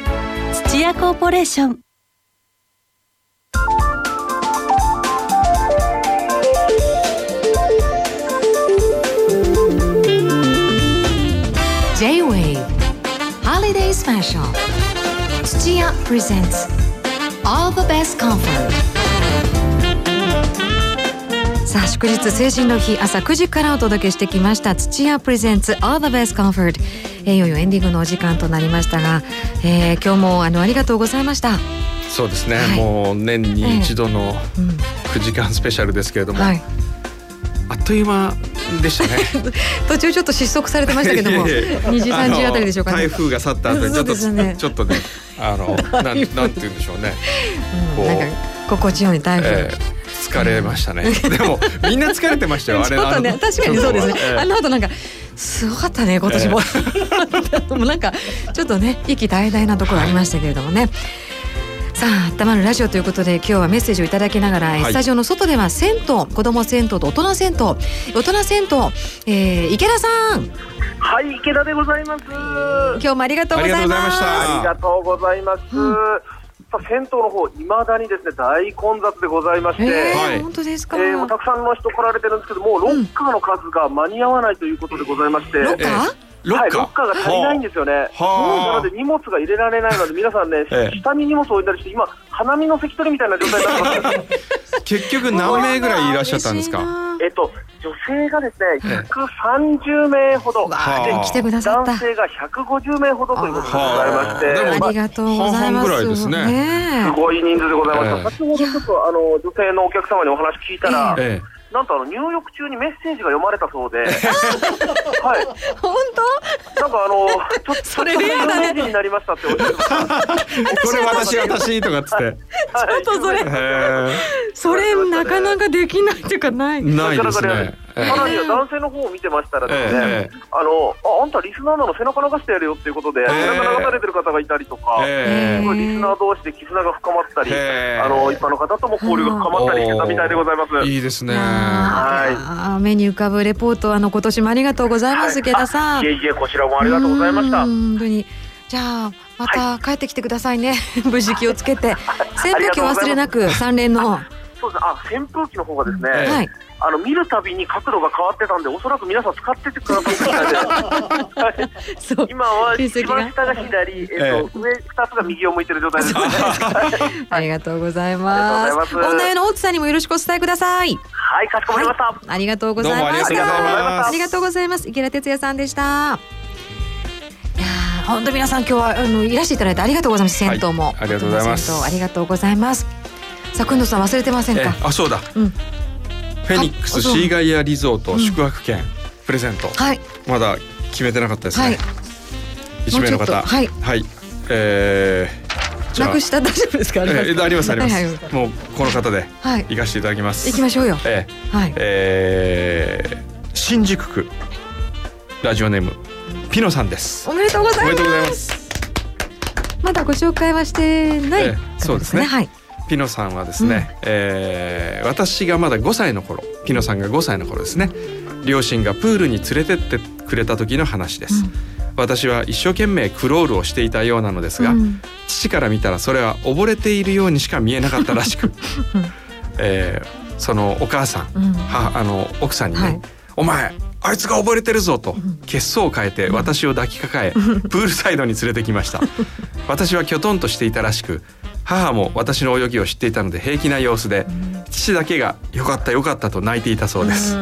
土屋コーポレーションスペシャル土屋プレゼンツ All the best comfort さあ祝日成人の日朝9時からお届けしてきました土屋 presents All the best comfort えーいよいよエンディングのお時間となりましたが、えー今日もあのありがとうございました。そうですね、はい。もう年に一度のうん。9時間スペシャルですけれども、はい。あっという間でしたね。途中ちょっと失速されてましたけどもいやいや2時3時あたりでしょうかね。あの台風が去った後にちょっと、そうですねちょっなんて言うんでしょうね。こうなんか心地よい台風、えー疲れましたね。でもみんな疲れてましたよ。あ れちょっとねあの確かにそうですね、ええ。あの後なんかすごかったね今年も、もう なんかちょっとね息絶え絶えなところありましたけれどもね、さあ温まるラジオということで今日はメッセージをいただきながら、はい。スタジオの外では銭湯子供銭湯と大人銭湯大人銭湯、えー、池田さん。はい、池田でございます。今日もありがとうございます。ありがとうございます。銭湯の方、いまだにですね、大混雑でございまして、え本当ですか、たくさんの人来られてるんですけど、もうロッカーの数が間に合わないということでございまして、ロッカー、はい、ロッカー？ロッカーが足りないんですよね。はあ。なので荷物が入れられないので、皆さんね、ええ。下に荷物を置いたりして、今、花見の関取みたいな状態になってます。結局何名ぐらいいらっしゃったんですか？えっと、女性がですえね、130名ほど、来てくださった。男性が150名ほどということでございまして、はあ。でもありがとうございます。半々ぐらいですね。ねすごい人数でございました。ええ。先ほどちょっとあの女性のお客様にお話聞いたら、えなんとあの入浴中にメッセージが読まれたそうで、はい、本なんかあのちょっとそれレになりましたっておっしゃってました。え。これ私私とかっつって。はい当とそれへそれなかなかできないっていうかないえ。ないですね。えさらには男性の方を見てましたらですね、ええあのああんたリスナーなの背中流してやるよっていうことで、え背中流されてる方がいたりとか、えすごいリスナー同士で絆が深まったり、あの一般の方とも交流が深まったりしてたみたいでございます。え。いいですね。あー目に浮かぶレポートあの今年もありがとうございます、池田さん。いえいえこちらもありがとうございました。うん本当に。じゃあまた帰ってきてくださいね。無事気をつけて 扇風機を忘れなく三連の。そうですね。あ、扇風機の方がですね、ええはい。あの見るたびに角度が変わってたんで、おそらく皆さん使っててください。今は一番下が左、えっと、上二つが右を向いてる状態ですね。ありがとうございあます。りがとうございます女優の大津さんにもよろしくお伝えください。はい、かしこまりました。ありがとうございました。どうもありがとうございますありがとうございます。池田哲也さんでした。いやー本当皆さん今日はあのいらしていただいてありがとうございます。銭湯も、はいありがとうございます銭湯ありがとうございます。さあ、くんどさん忘れてませんええか。あそうだ。うんフェニックスシーガイアリゾート宿泊券プレゼント。はい。まだ決めてなかったですはいね。。一名の方。はいはい。えーなくした？大丈夫ですか？えーありますあります。もうこの方ではい。行かせていただきます。行きましょうよ。えーはい。えー新宿区ラジオネームピノさんです。おめでとうございま。すます。まだご紹介はしてない。ええそうですねはい。ピノさんはですね、えー私がまだ5歳の頃ピノさんが5歳の頃ですね両親がプールに連れてってくれた時の話です、私は一生懸命クロールをしていたようなのですが、うん。父から見たらそれは溺れているようにしか見えなかったらしく、えーそのお母さん、うん。はあの奥さんにね、はい。お前あいつが溺れてるぞ」と血相を変えて私を抱きかかえ プールサイドに連れてきました。私はきょとんとしていたらしく母も私の泳ぎを知っていたので平気な様子で父だけが「よかったよかった」と泣いていたそうです。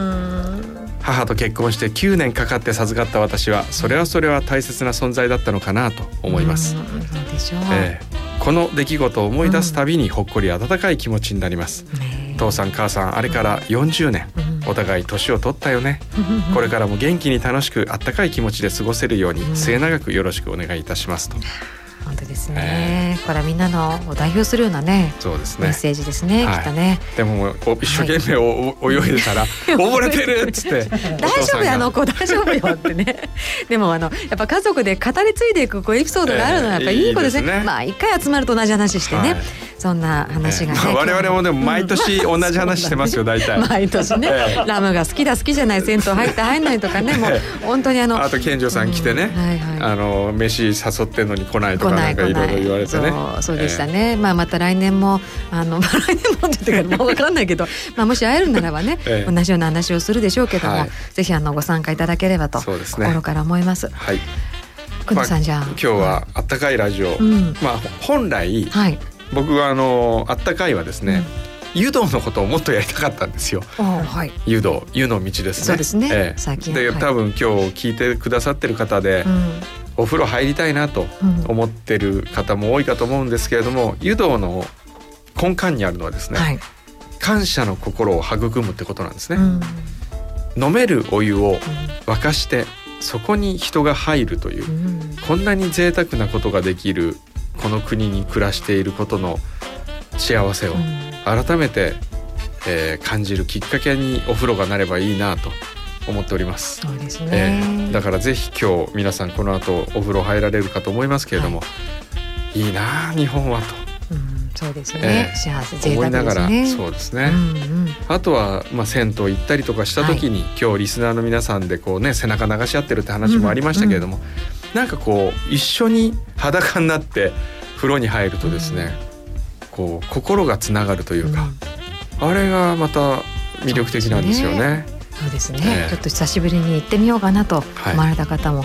母と結婚して9年かかって授かった私はそれはそれは大切な存在だったのかなと思います、うん。そうでしょう。えーこの出来事を思い出すたびにほっこり温かい気持ちになります、ね父さん母さんあれから40年、お互い年を取ったよね、これからも元気に楽しくあったかい気持ちで過ごせるように末永くよろしくお願いいたしますと、本当ですね。これはみんなのを代表するようなね。そうですねメッセージですね。はいきっとね。でも一生懸命お、お泳いでたら 溺れてるっつって 大丈夫やあの子大丈夫よってね。でもあのやっぱ家族で語り継いでいくこうエピソードがあるのはやっぱいい子ですね。ええいいですねまあ一回集まると同じ話してね。はいそんな話がね。まあ我々もでも毎年同じ話してますよ大体毎年ね、ええラムが好きだ好きじゃない銭湯入って入んないとかねもう本当にあのあと健丈さん来てね、はいはいあの飯誘ってんのに来ないと来かない来ないそうそうでしたね、まあまた来年もあの まあ来年もって言ってからもう分かんないけど、まあ、もし会えるならばね、ええ。同じような話をするでしょうけども、はい。ぜひあのご参加いただければと心から思います。はい。くんさんじゃあ、今日はあったかいラジオ、うん。まあ本来はい。僕はあのあったかいはですね、湯道のことをもっとやりたかったんですよ。はい。湯道湯の道ですね。そうですね。ええ。最近で、はい。多分今日聞いてくださってる方で、うんお風呂入りたいなとうん。思ってる方も多いかと思うんですけれども湯道の根幹にあるのはですね、はい。感謝の心を育むってことなんですね、うん。飲めるお湯を沸かしてそこに人が入るという、うん。こんなに贅沢なことができるこの国に暮らしていることの幸せを改めて、えー感じるきっかけにお風呂がなればいいなと思っております。そうですえね、ーだからぜひ今日皆さんこの後お風呂入られるかと思いますけれども、い、いなあ日本はと、そうですね、えー幸せ贅思いながら沢ですねそうですね、うんうん。あとは、まあ、銭湯行ったりとかした時に、今日リスナーの皆さんでこうね背中流し合ってるって話もありましたけれども、なんかこう一緒に裸になって風呂に入るとですね、こう心がつながるというか、あれがまた魅力的なんですよね。そうですね、ええ。ちょっと久しぶりに行ってみようかなとはい。思われた方も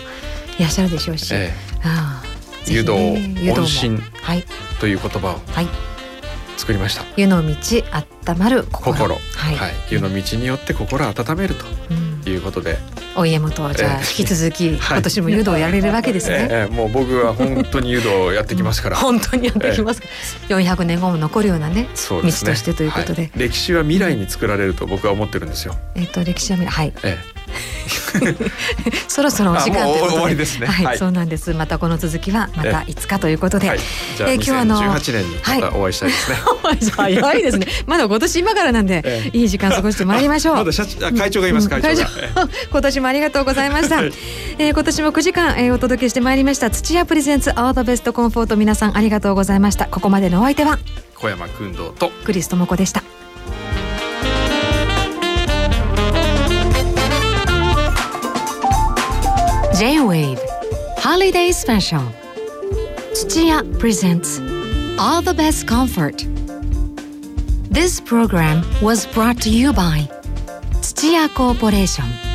いらっしゃるでしょうし、えああえ湯道、温心はい。という言葉をはい。作りました。湯の道温まる心。心、はい。はい、湯の道によって心を温めるということで、お家元はじゃあええ引き続き 今年も湯道をやれるわけですね、ええもう僕は本当に湯道をやってきますから。本当にやってきます、400年後も残るようなねね。としてということで、はい。歴史は未来に作られると僕は思ってるんですよ。えっ、と歴史は未来。はい。え そろそろお時間ということで。終わりですね。はい、はい。そうなんです。またこの続きはまたいつかということで、えはい、じゃあえー今日はあの2018年にまたお会いしたいですね。早いですね。まだ今年今からなんで、えいい時間過ごしてまいりましょう。まだ社長あ会長がいます、会長が。え 今年もありがとうございました、はい。えー今年も9時間、えーお届けしてまいりました土屋プレゼンツアウトベストコンフォート皆さんありがとうございました。ここまでのお相手は小山君堂とクリス智子でした Holiday Special Tsuchiya presents All the Best Comfort. This program was brought to you by Tsuchiya Corporation.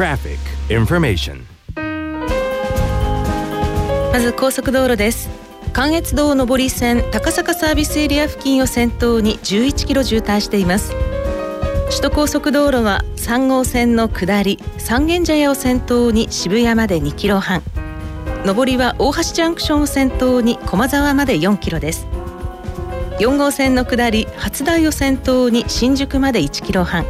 Traffic Information. まず高速道路です。関越道上り線高坂サービスエリア付近を先頭に11キロ渋滞しています。首都高速道路は3号線の下り三軒茶屋を先頭に渋谷まで2キロ半。上りは大橋ジャンクションを先頭に駒沢まで4キロです。4号線の下り初台を先頭に新宿まで1キロ半。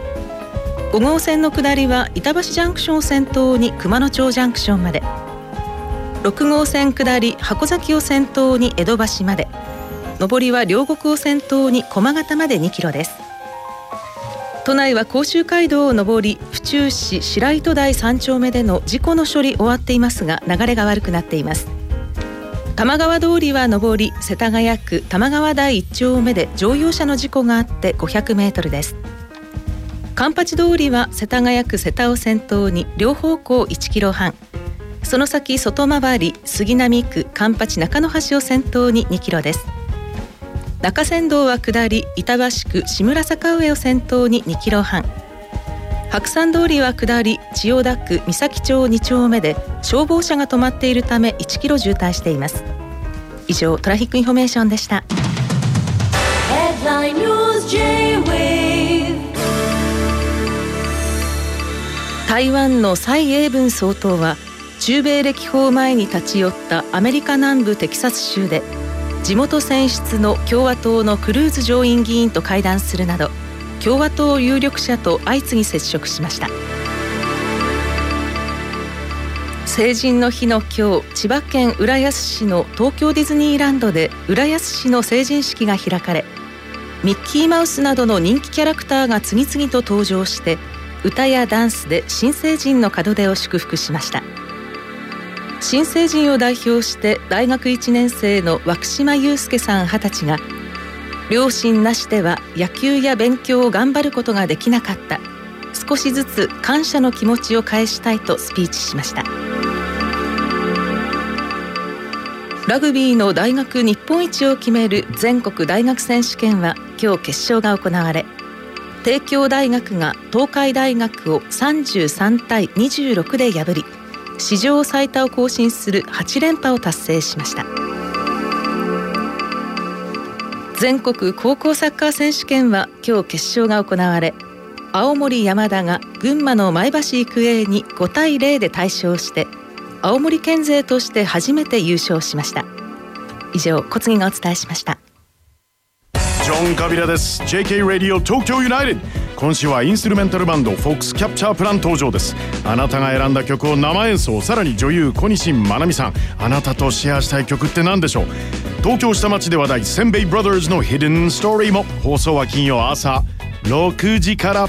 5号線の下りは板橋ジャンクションを先頭に熊野町ジャンクションまで。6号線下り箱崎を先頭に江戸橋まで。上りは両国を先頭に駒形まで2キロです。都内は甲州街道を上り府中市白糸台3丁目での事故の処理終わっていますが流れが悪くなっています。玉川通りは上り世田谷区玉川台1丁目で乗用車の事故があって500メートルです。環八通りは世田谷区瀬田を先頭に両方向1キロ半。その先外回り杉並区環八中野橋を先頭に2キロです。中山道は下り板橋区志村坂上を先頭に2キロ半。白山通りは下り千代田区三崎町2丁目で消防車が止まっているため1キロ渋滞しています以上トラフィックインフォメーションでした台湾の蔡英文総統は中米歴訪前に立ち寄ったアメリカ南部テキサス州で地元選出の共和党のクルーズ上院議員と会談するなど共和党有力者と相次ぎ接触しました。成人の日の今日千葉県浦安市の東京ディズニーランドで浦安市の成人式が開かれミッキーマウスなどの人気キャラクターが次々と登場して歌やダンスで新成人の門出を祝福しました。新成人を代表して大学1年生の涌島祐介さん20歳が両親なしでは野球や勉強を頑張ることができなかった。少しずつ感謝の気持ちを返したいとスピーチしました。ラグビーの大学日本一を決める全国大学選手権は今日決勝が行われ帝京大学が東海大学を33対26で破り史上最多を更新する8連覇を達成しました。全国高校サッカー選手権は今日決勝が行われ青森山田が群馬の前橋育英に5対0で大勝して青森県勢として初めて優勝しました。以上小杉がお伝えしました。ジョン・カビラです。JK ラディオ東京ユナイテッド今週はインストゥルメンタルバンドフォックスキャプチャープラン登場です。あなたが選んだ曲を生演奏。さらに女優小西真奈美さん。あなたとシェアしたい曲って何でしょう？東京下町で話題センベイブラザーズのヒデンストーリーも。放送は金曜朝6時から。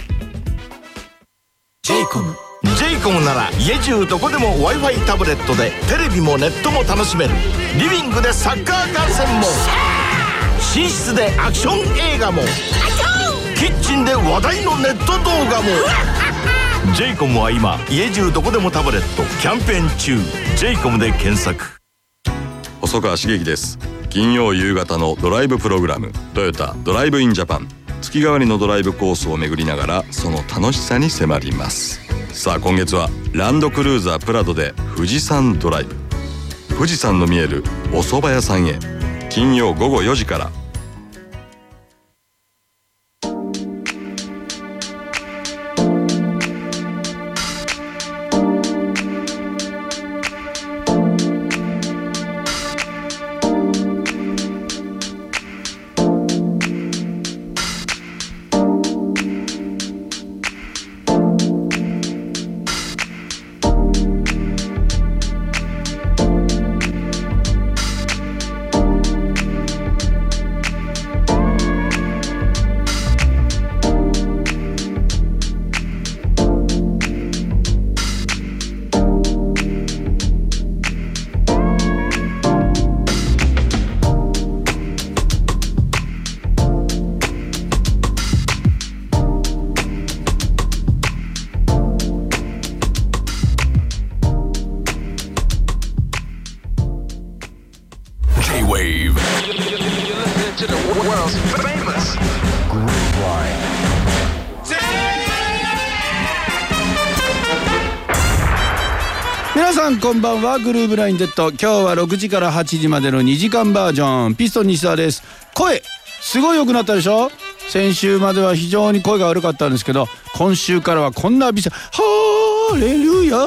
J イコム。J イコムなら家中どこでも w i f i タブレットでテレビもネットも楽しめる。リビングでサッカー観戦も。寝室でアクション映画も。キッチンで話題のネット動画も。j イコムは今家中どこでもタブレット。キャンペーン中。j イコムで検索。細川茂樹です。金曜夕方のドライブプログラム「トヨタドライブインジャパン」月替わりのドライブコースを巡りながらその楽しさに迫ります。さあ今月はランドクルーザープラドで富士山ドライブ。富士山の見えるお蕎麦屋さんへ。金曜午後4時からんこんばんはグルーブライン Z 今日は6時から8時までの2時間バージョン。ピストン西田です。声すごい良くなったでしょ？先週までは非常に声が悪かったんですけど今週からはこんなビシャハレルヤ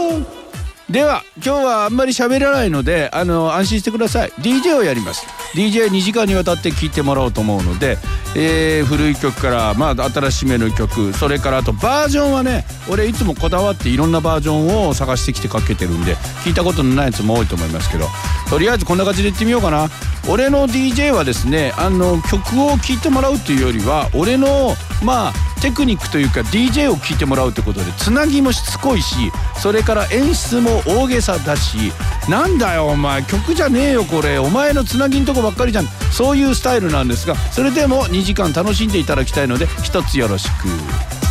では今日はあんまり喋らないのであの安心してください。DJ をやります。DJ2 時間にわたって聴いてもらおうと思うので、えー古い曲からまあ新しめの曲それからあとバージョンはね俺いつもこだわっていろんなバージョンを探してきてかけてるんで聞いたことのないやつも多いと思いますけどとりあえずこんな感じでいってみようかな。俺の DJ はですねあの曲を聴いてもらうというよりは俺のまあテクニックというか DJ を聴いてもらうってことでつなぎもしつこいしそれから演出も大げさだしなんだよお前曲じゃねえよこれお前のつなぎんとこばっかりじゃんそういうスタイルなんですがそれでも2時間楽しんでいただきたいので一つよろしく。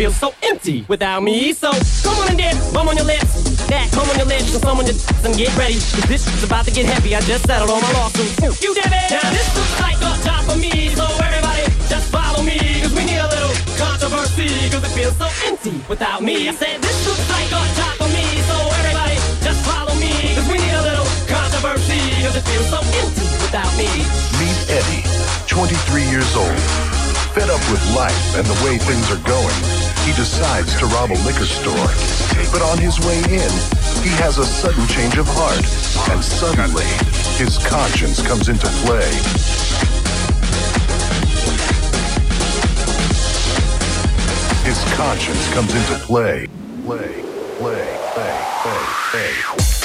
Feels so empty without me. So come on and dip, bum on your lips. That, come on your lips, and some on your tits, and get ready. Cause this is about to get heavy, I just settled on my lawsuit. You did it! Now this looks like a job for me, so everybody just follow me. Cause we need a little controversy, cause it feels so empty without me. I said this looks like a job for me, so everybody just follow me. Cause we need a little controversy, cause it feels so empty without me. Meet Eddie, 23 years old. Fed up with life and the way things are going, he decides to rob a liquor store. But on his way in, he has a sudden change of heart, and suddenly, his conscience comes into play. His conscience comes into play. Play, play, play, play, play.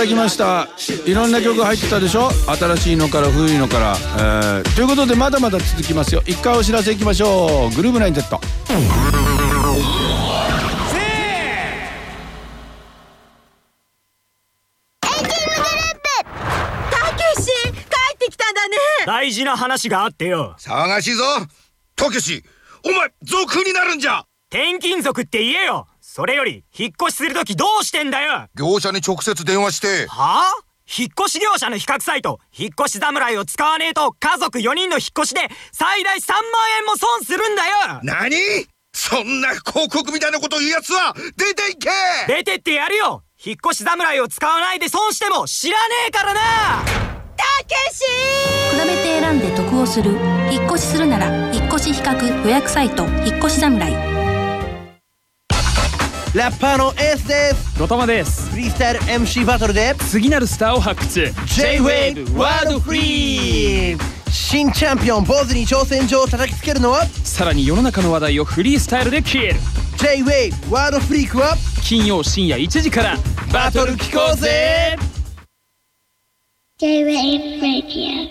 だきました。いろんな曲入ってたでしょ？新しいのから古いのから、えーということでまだまだ続きますよ。一回お知らせいきましょう。グルーブライン Z たけし帰ってきたんだね。大事な話があってよ。騒がしいぞ。たけしお前族になるんじゃ。転勤族って言えよそれより引っ越しするときどうしてんだよ？業者に直接電話して。はあ？引っ越し業者の比較サイト引っ越し侍を使わねえと家族4人の引っ越しで最大3万円も損するんだよ。何？そんな広告みたいなこと言うやつは出ていけ。出てってやるよ。引っ越し侍を使わないで損しても知らねえからな。たけし！比べて選んで得をする引っ越しするなら引っ越し比較予約サイト引っ越し侍ラッパーのエースです。ドタマです。フリースタイル MC バトルで。次なるスターを発掘。J-WAVE ワールドフリー新チャンピオン坊主に挑戦状を叩きつけるのは？さらに世の中の話題をフリースタイルで消える。J-WAVE ワードフリークは金曜深夜1時から。バトル聞こうぜ。J-Wave Radio.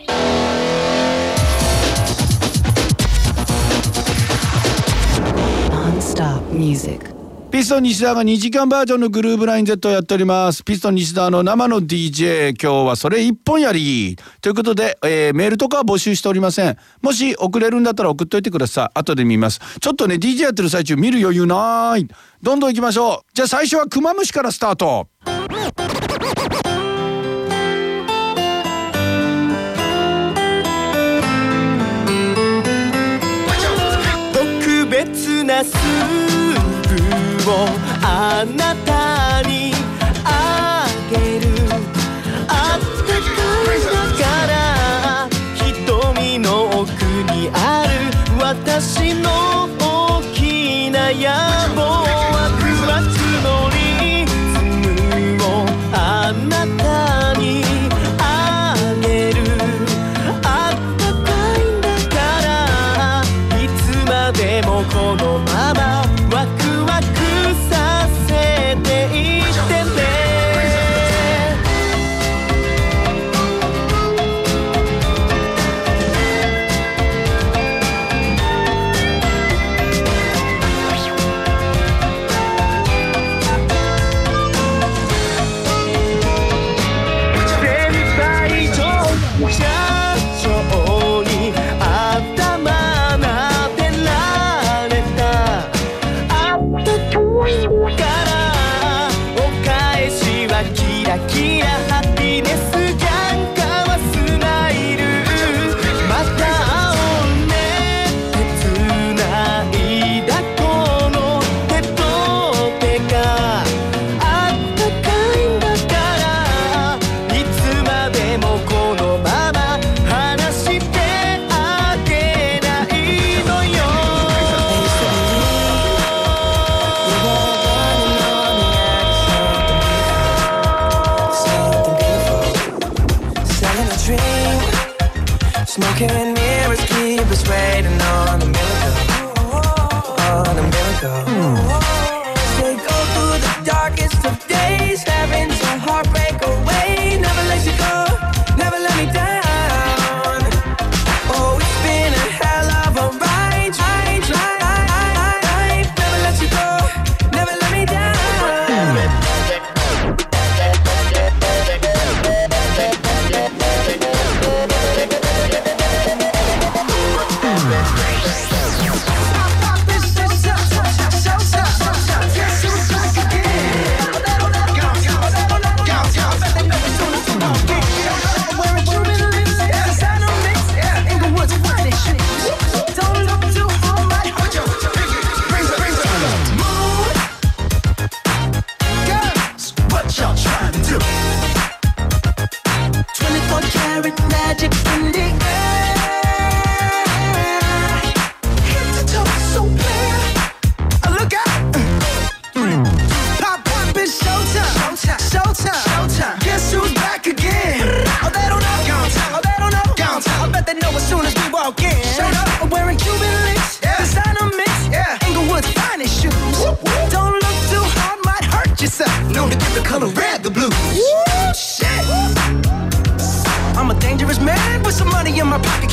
ピストン西田が2時間バージョンのグルーブライン Z をやっております。ピストン西田の生の DJ、今日はそれ一本やり。ということで、えーメールとかは募集しておりません。もし送れるんだったら送っといてください。後で見ます。ちょっとね、DJ やってる最中見る余裕ない。どんどん行きましょう。じゃあ最初はクマムシからスタート。特別なスーあなた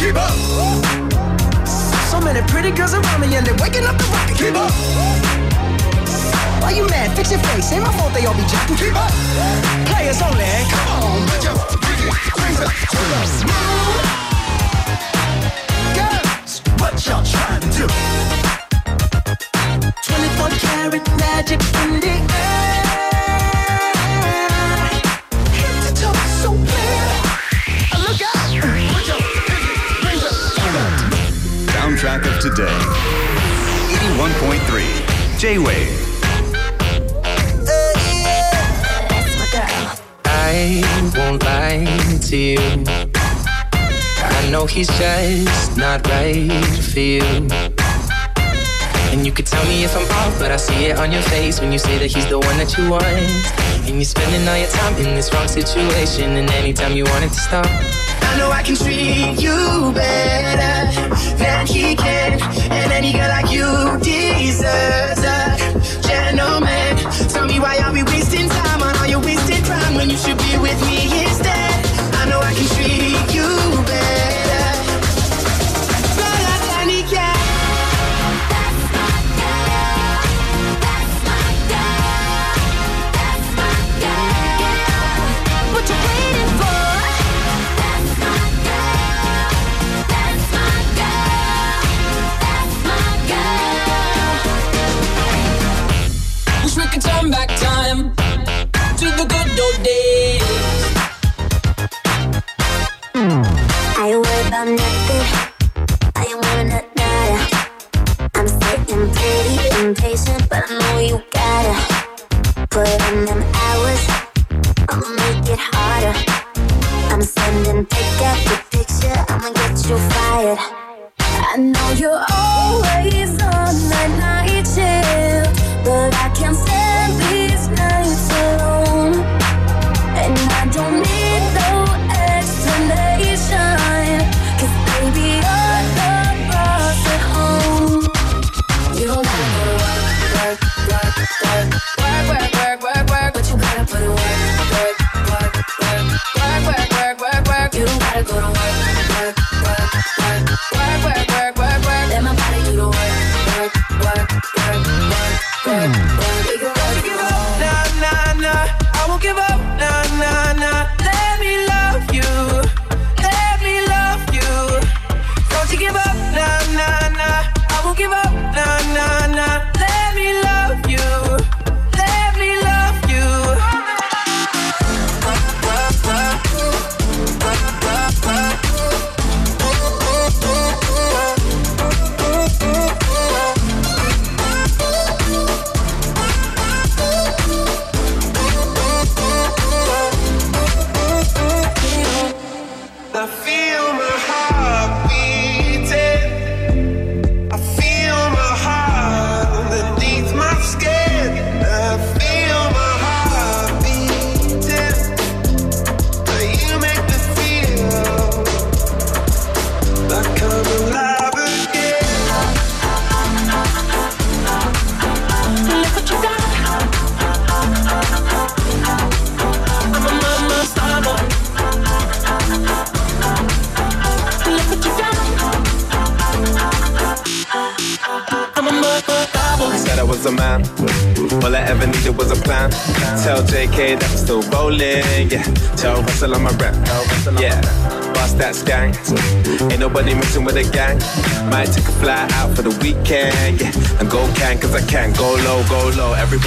Keep up. So many pretty girls around me and they're waking up the rocket. Keep up. Why you mad? Fix your face. Ain't my fault they all be jacking. Keep up. Players only. Come on, put your hands up. Girls, what y'all trying to do? 24 karat magic in the air. Soundtrack of today 81.3 J-Wave. I won't lie to you. I know he's just not right for you. And you could tell me if I'm off, but I see it on your face when you say that he's the one that you want. And you're spending all your time in this wrong situation, and anytime you want it to stop, I know I can treat you better than he can, and any girl like you deserves a gentleman. Tell me why are we wasting time on all your wasted time when you should be with me instead?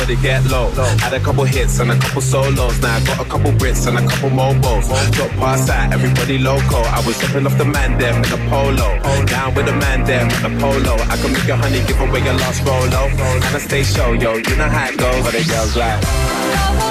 to get low. Had a couple hits and a couple solos. Now I got a couple Brits and a couple mobos. Got past that, everybody loco. I was jumping off the man there in a polo. Down with the man there in a polo. I can make a honey, give away your last rolo. And I stay show, yo, you know how it goes. But the girls like.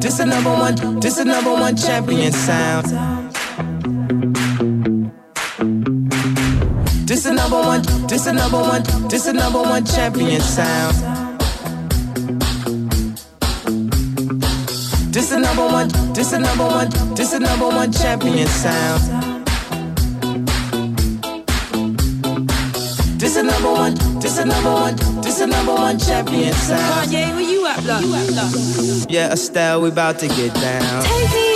this a number one, this a number one champion sound. This a number one, this a number one, this a number one champion sound. This a number one, this a number one, this a number one champion sound. This a number one, this a number one. It's the number one champion sound. Kanye, where you at, love? Yeah, Estelle, we about to get down. Take me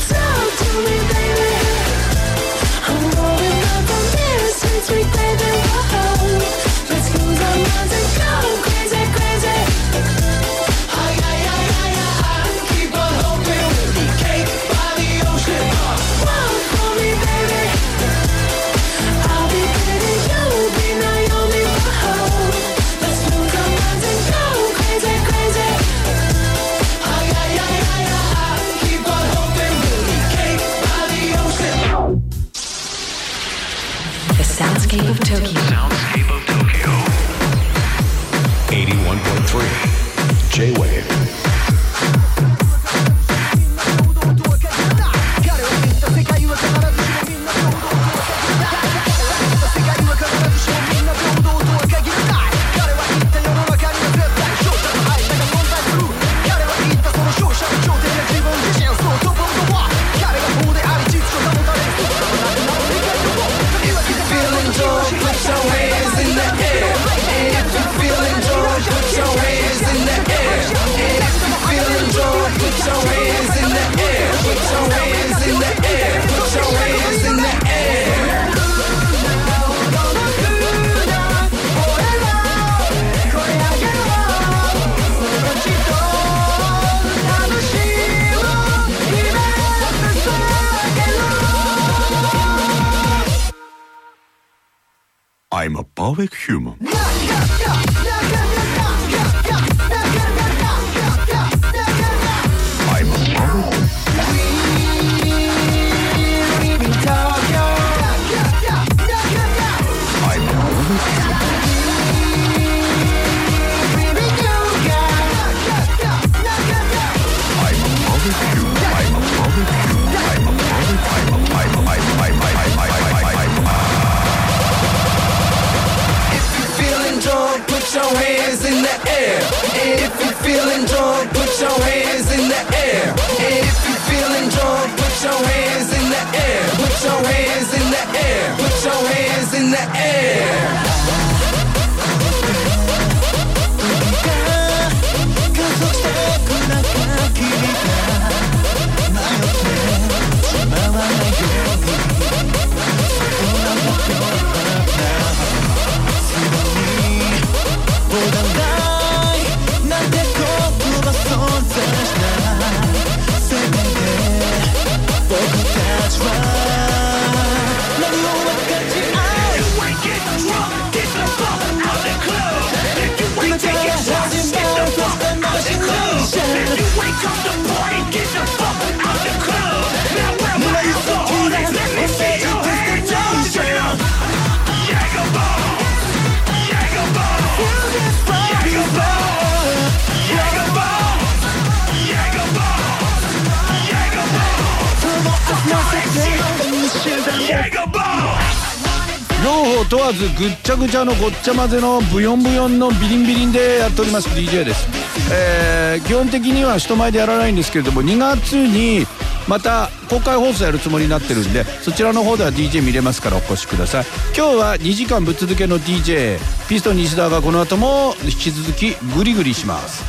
ぐっちゃぐちゃのごっちゃ混ぜのブヨンブヨンのビリンビリンでやっております。DJ です、えー基本的には人前でやらないんですけれども2月にまた公開放送やるつもりになってるんでそちらの方では DJ 見れますからお越しください。今日は2時間ぶっ続けの DJ ピストン西田がこの後も引き続きグリグリします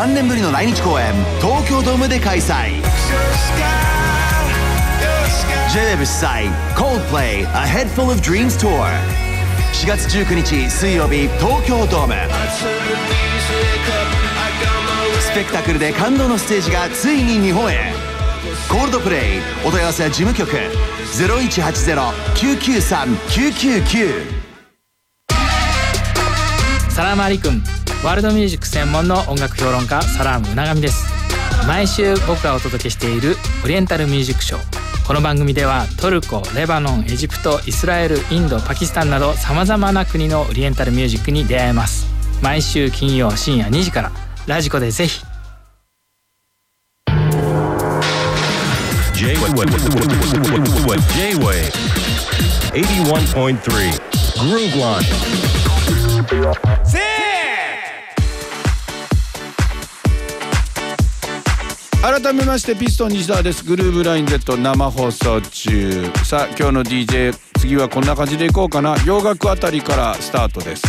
3年ぶりの来日公演東京ドームで開催。JWEB 主催 Coldplay A Head Full of Dreams Tour 4月19日水曜日東京ドーム。スペクタクルで感動のステージがついに日本へ。コールドプレイお問い合わせ事務局。0180-993-999サラームアリクンワールドミュージック専門の音楽評論家サラーム長見です毎週僕がお届けしているオリエンタルミュージックショーこの番組ではトルコレバノンエジプトイスラエルインドパキスタンなどさまざまな国のオリエンタルミュージックに出会えます毎週金曜深夜2時からラジコでぜひ J-Wave 81.3 Groove Line 改めましてピストン西田です。グルーブライン Z 生放送中。さあ今日の DJ 次はこんな感じでいこうかな。洋楽あたりからスタートです。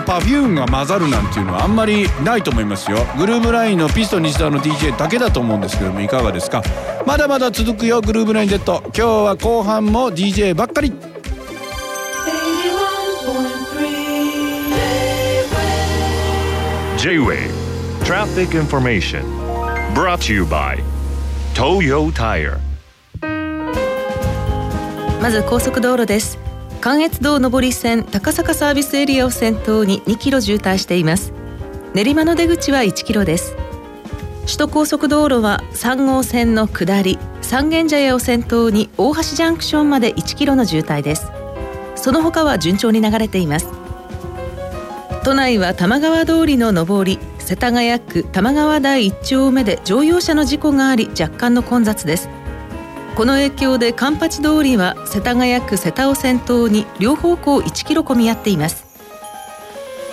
とパフュームが混ざるなんていうのはあんまりないと思いますよ。グルーブラインのピストン西田の DJ だけだと思うんですけどもいかがですか？まだまだ続くよグルーブラインデッド今日は後半も DJ ばっかり。J-Wave Traffic Information Brought to you by Toyo Tire. まず高速道路です関越道上り線高坂サービスエリアを先頭に2キロ渋滞しています。練馬の出口は1キロです。首都高速道路は3号線の下り三軒茶屋を先頭に大橋ジャンクションまで1キロの渋滞です。その他は順調に流れています。都内は玉川通りの上り世田谷区玉川台1丁目で乗用車の事故があり若干の混雑です。この影響でカンパチ通りは世田谷区世田を先頭に両方向1キロ混み合っています。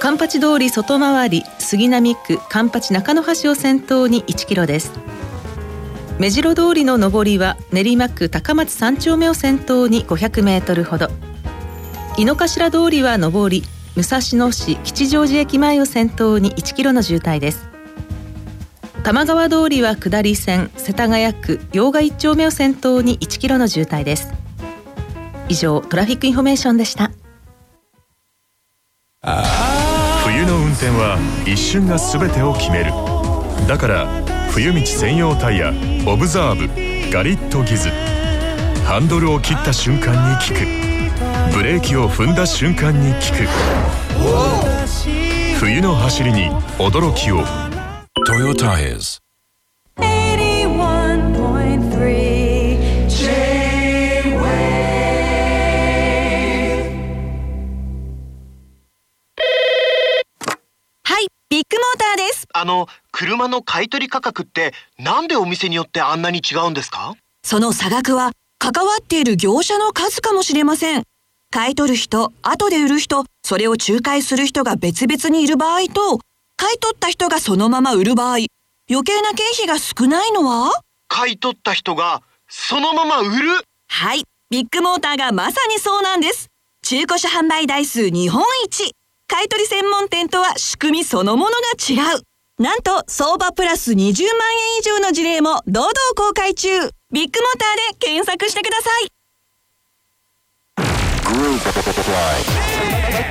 カンパチ通り外回り杉並区カンパチ中野橋を先頭に1キロです。目白通りの上りは練馬区高松3丁目を先頭に500メートルほど。井の頭通りは上り武蔵野市吉祥寺駅前を先頭に1キロの渋滞です。玉川通りは下り線世田谷区用賀一丁目を先頭に1キロの渋滞です。以上トラフィックインフォメーションでした。冬の運転は一瞬が全てを決める。だから冬道専用タイヤオブザーブガリットギズ。ハンドルを切った瞬間に効く。ブレーキを踏んだ瞬間に効く。冬の走りに驚きを。Toyo Tires. 81.3 J-Wave はい、ビッグモーターです。あの、車の買取価格ってなんでお店によってあんなに違うんですか？その差額は関わっている業者の数かもしれません。買い取る人、後で売る人、それを仲介する人が別々にいる場合と、買い取った人がそのまま売る場合、余計な経費が少ないのは？買い取った人がそのまま売るはい、ビッグモーターがまさにそうなんです。中古車販売台数日本一。買い取り専門店とは仕組みそのものが違う。なんと、相場プラス20万円以上の事例も堂々公開中。ビッグモーターで検索してください。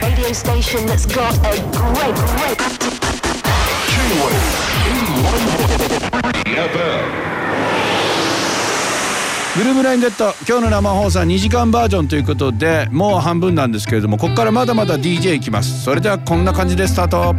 Radio station that's got a great, great. FM. グルーブラインデッド今日の生放送は2時間バージョンということでもう半分なんですけれどもここからまだまだ DJ いきますそれではこんな感じでスタート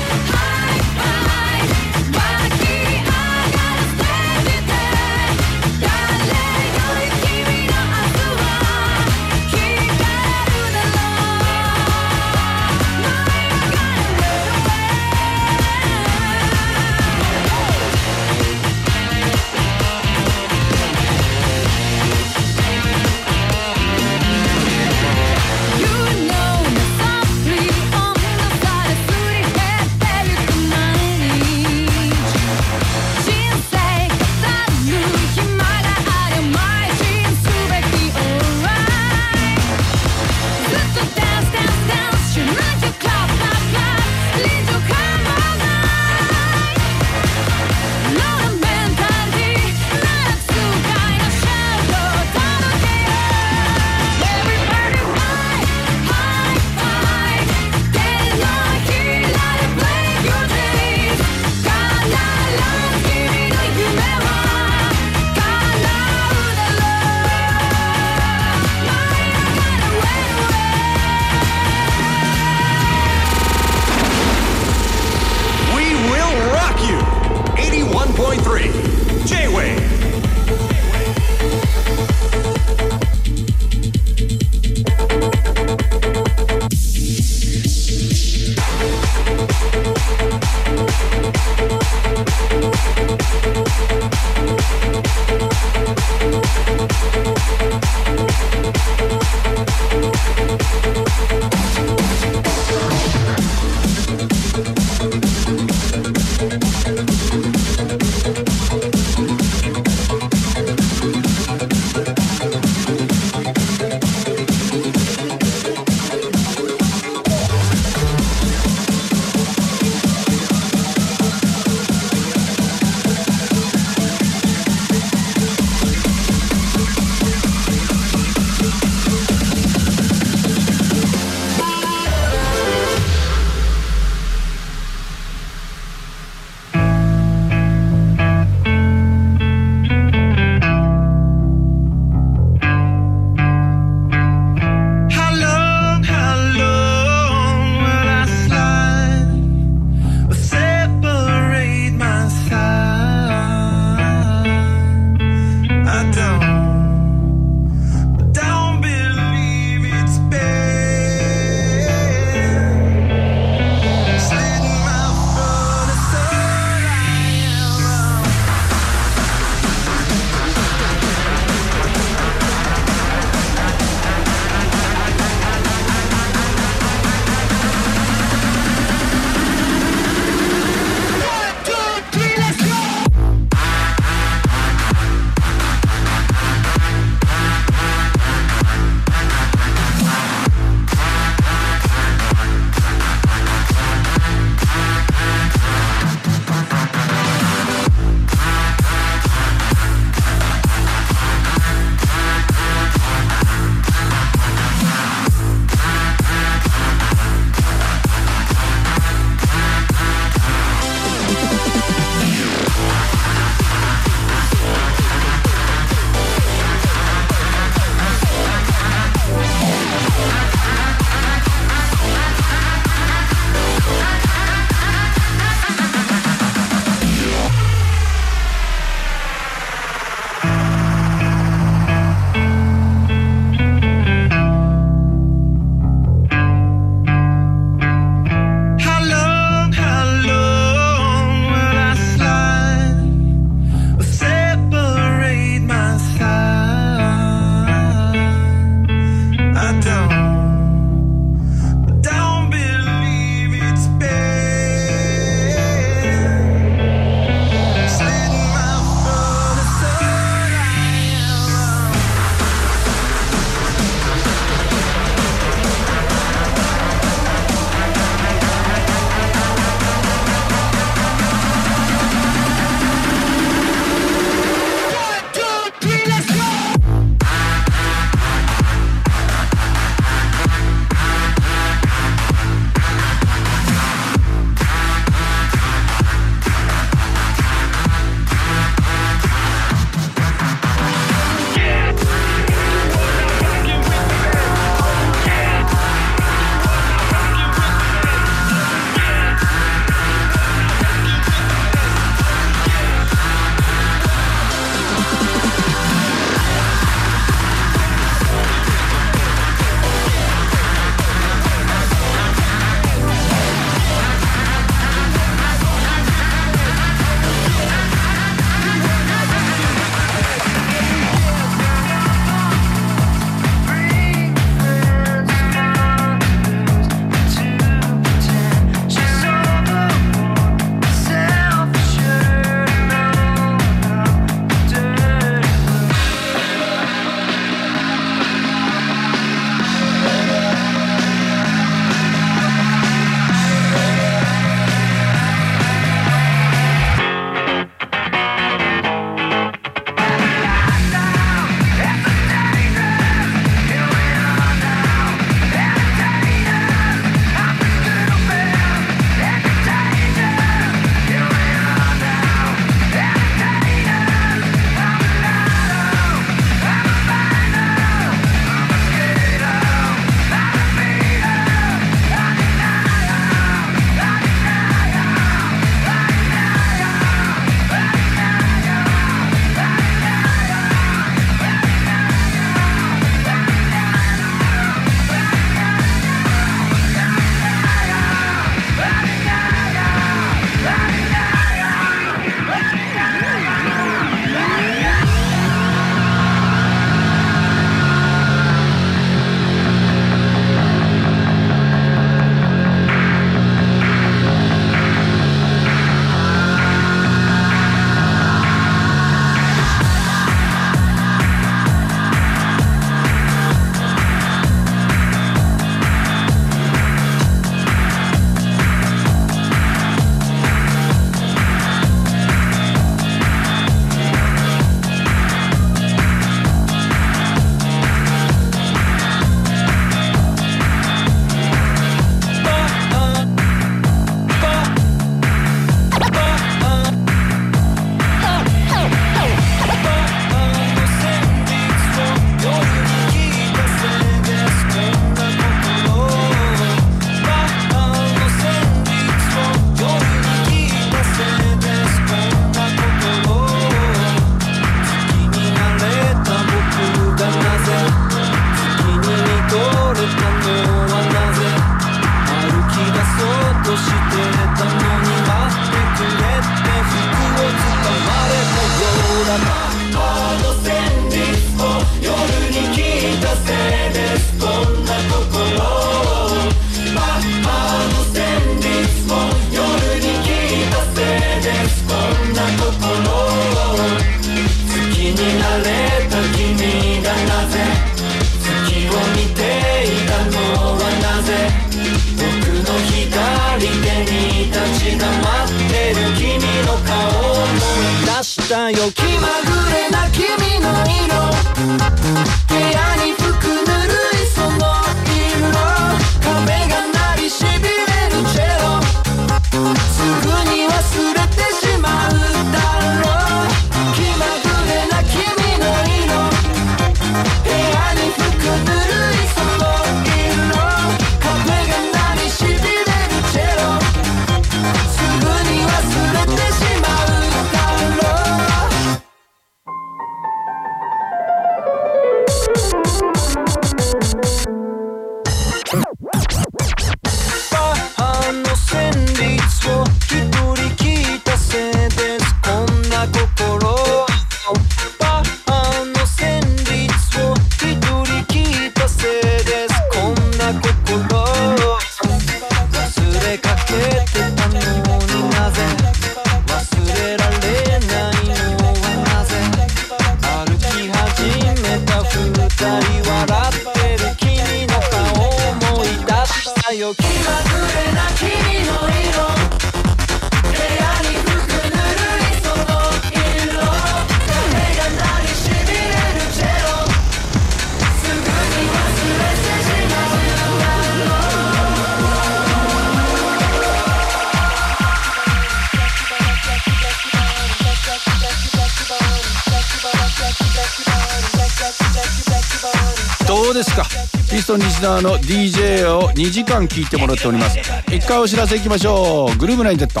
間聞いてもらっております。一回お知らせいきましょう。グルーブラインテッド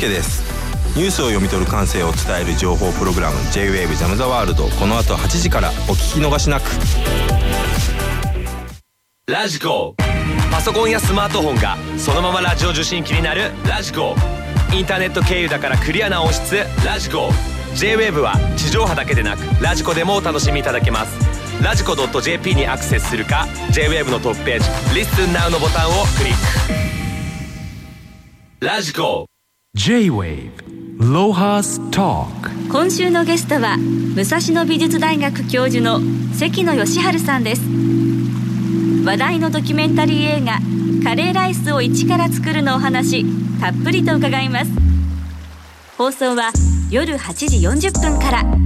津田大輔です。ニュースを読み取る感性を伝える情報プログラム J-WAVE ジャムザワールド。この後8時からお聞き逃しなく。ラジコ。パソコンやスマートフォンがそのままラジオ受信機になる。ラジコ。インターネット経由だからクリアな音質。ラジコ。JWAVE は地上波だけでなくラジコでもお楽しみいただけます。ラジコ .jp にアクセスするか JWAVE のトップページ「Listen Now」のボタンをクリック。ラジコ。J-Wave Lohas Talk. 今週のゲストは武蔵野美術大学教授の関野義晴さんです。話題のドキュメンタリー映画「カレーライスを一から作る」のお話たっぷりと伺います。放送は夜8時40分から。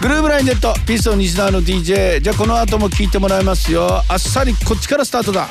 グルーブラインデッドピストン西澤の DJ じゃあこの後も聞いてもらいますよ。あっさりこっちからスタートだ。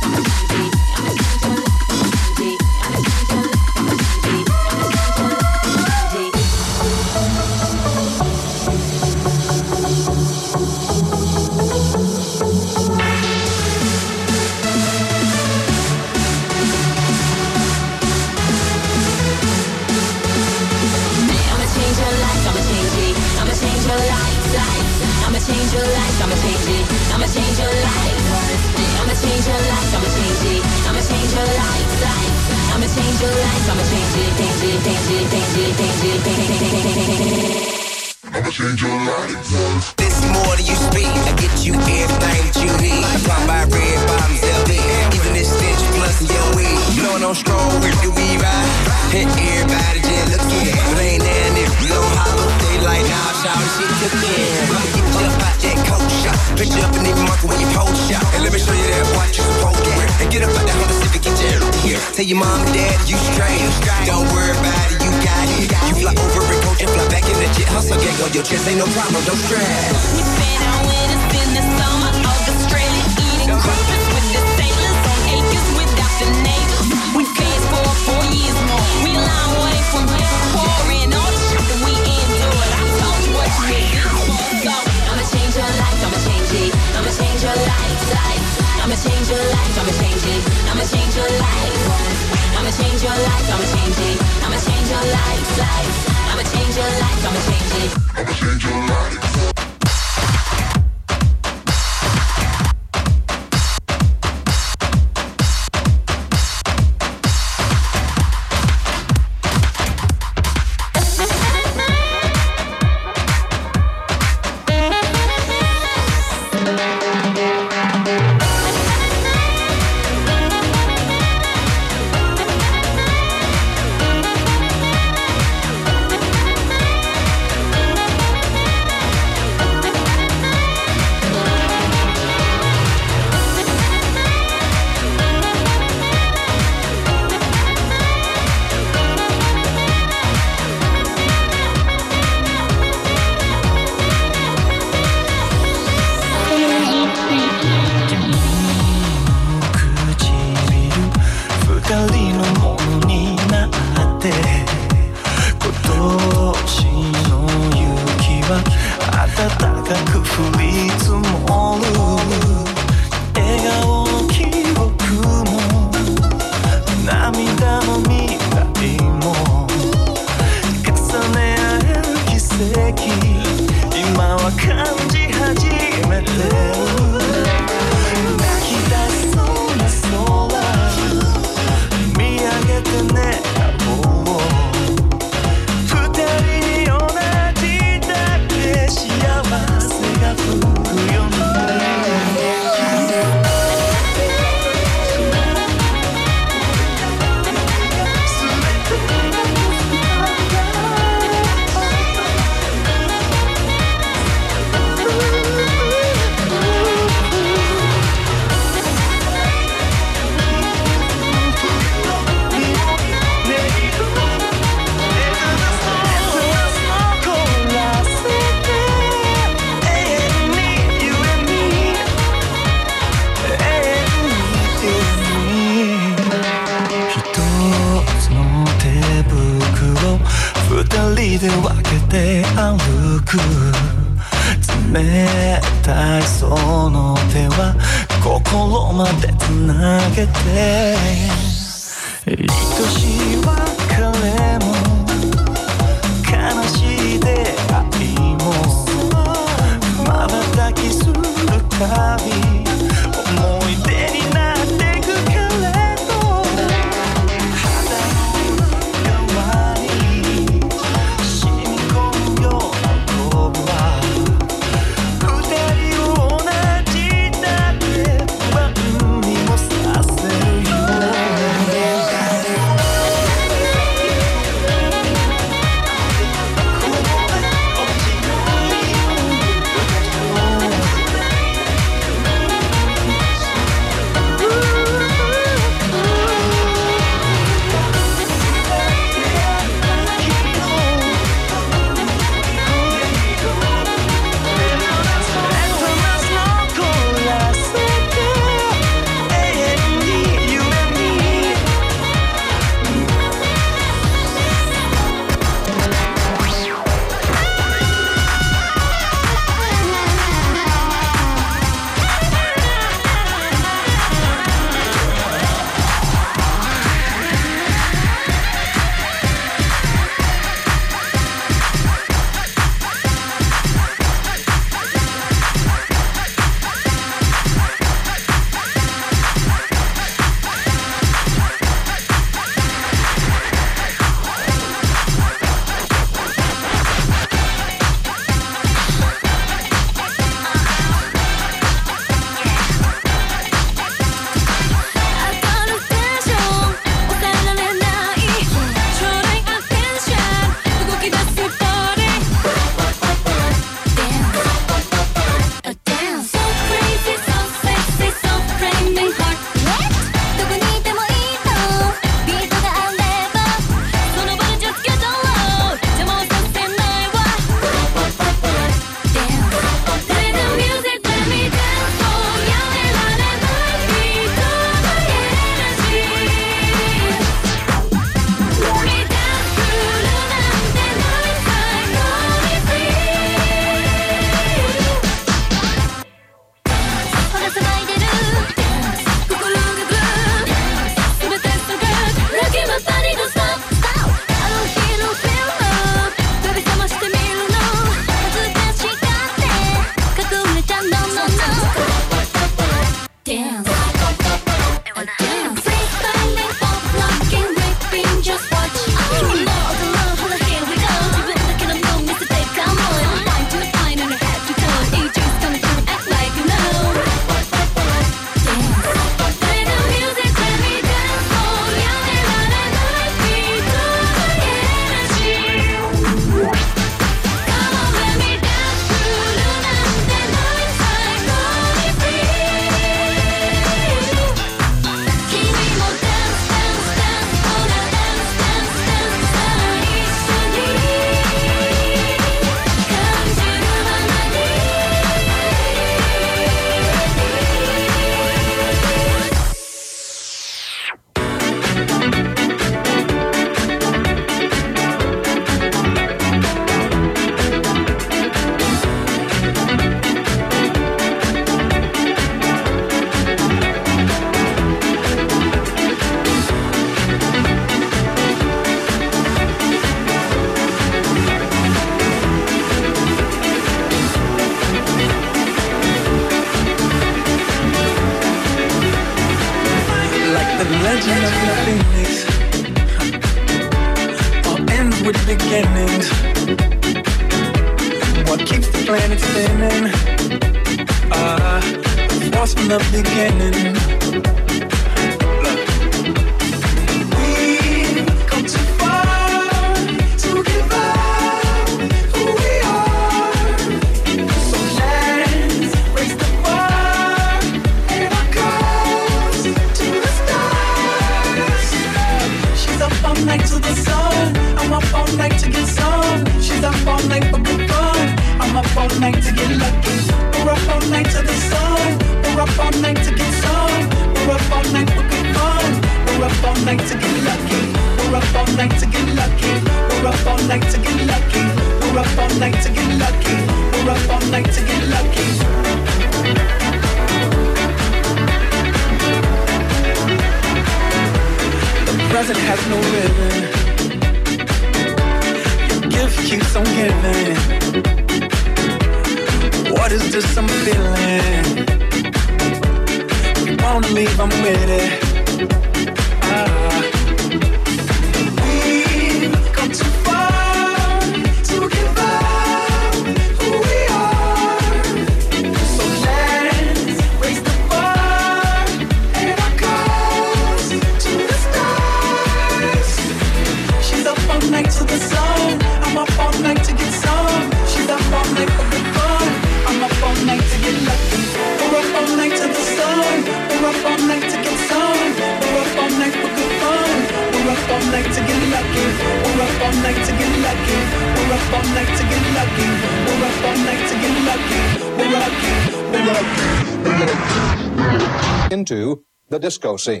go see.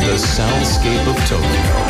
The soundscape of Tokyo.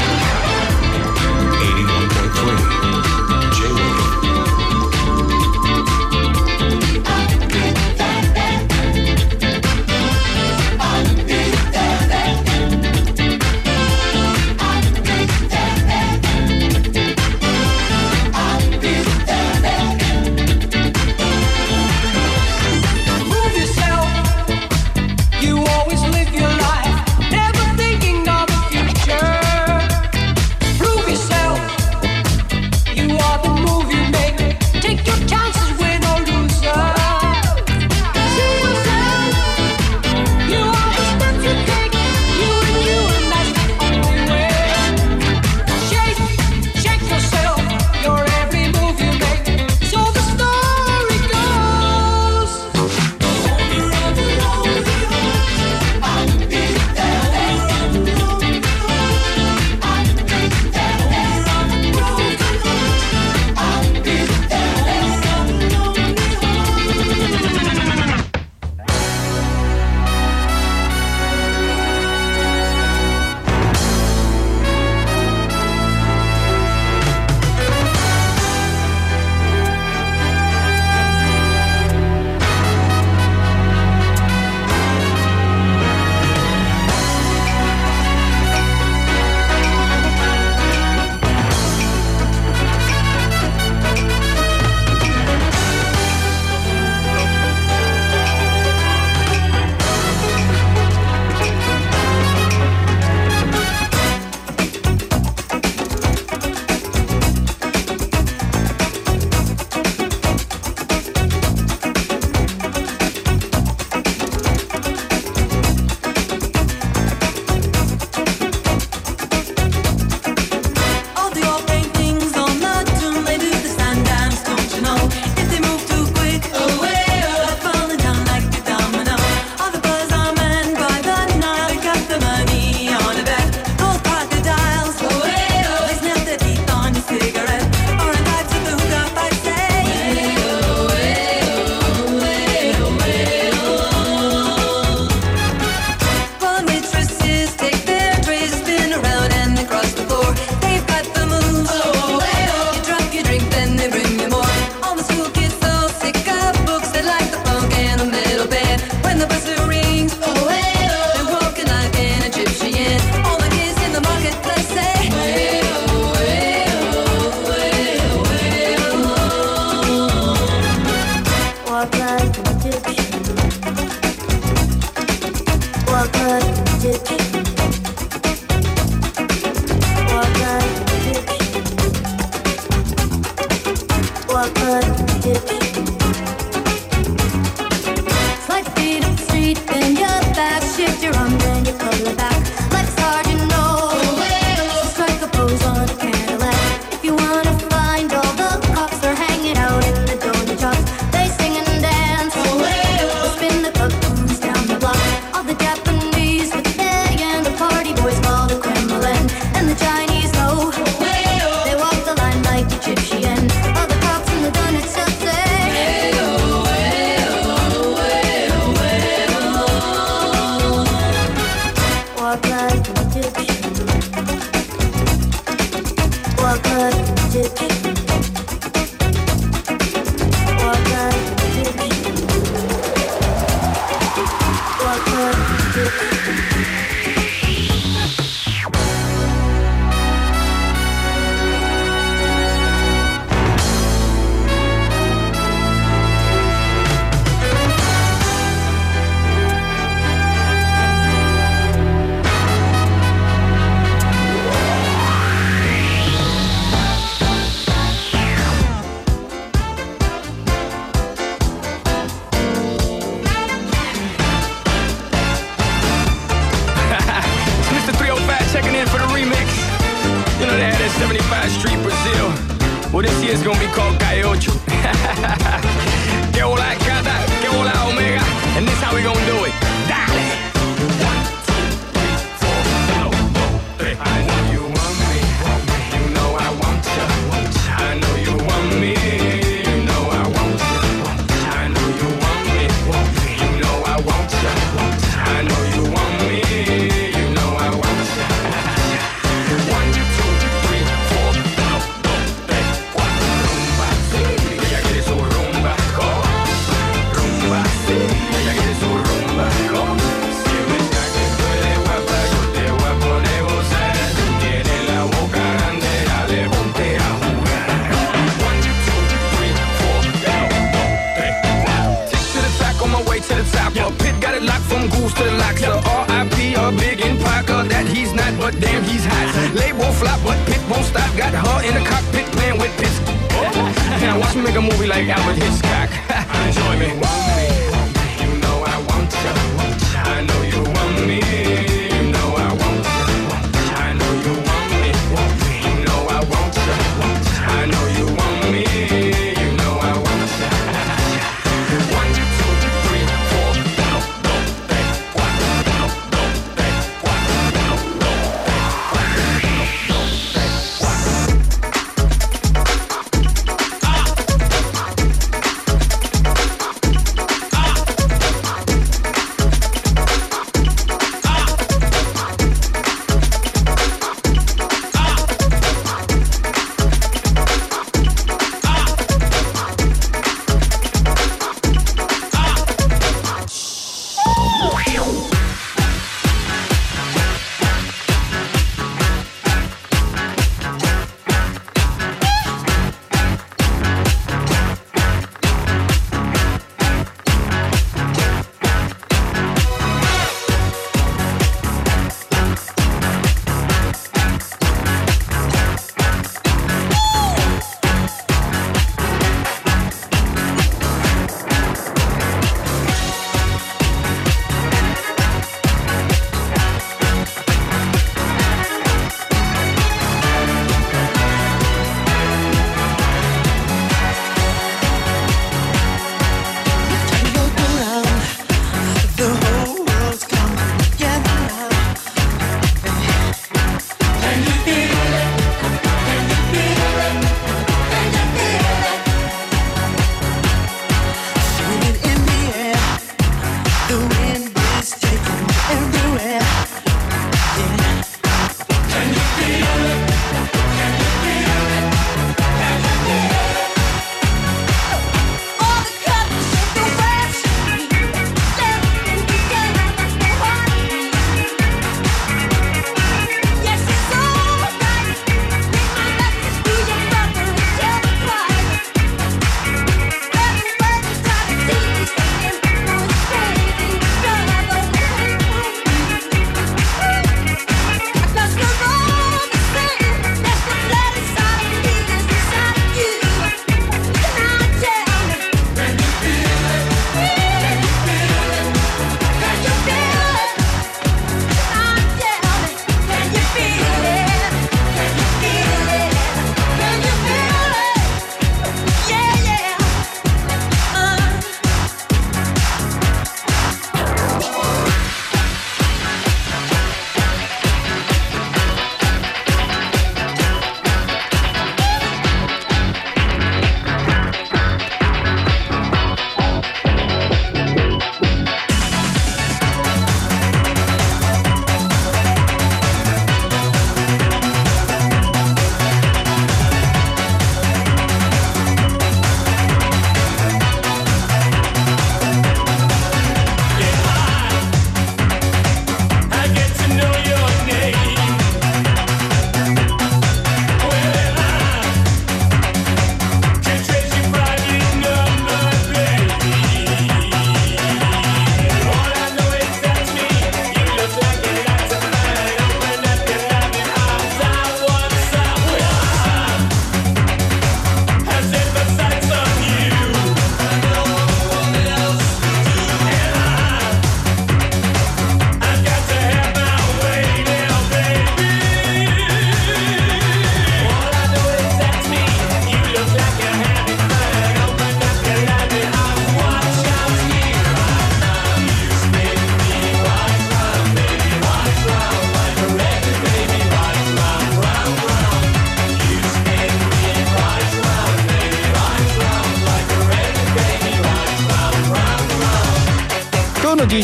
Watch make a movie like Albert Hitchcock. Enjoy me.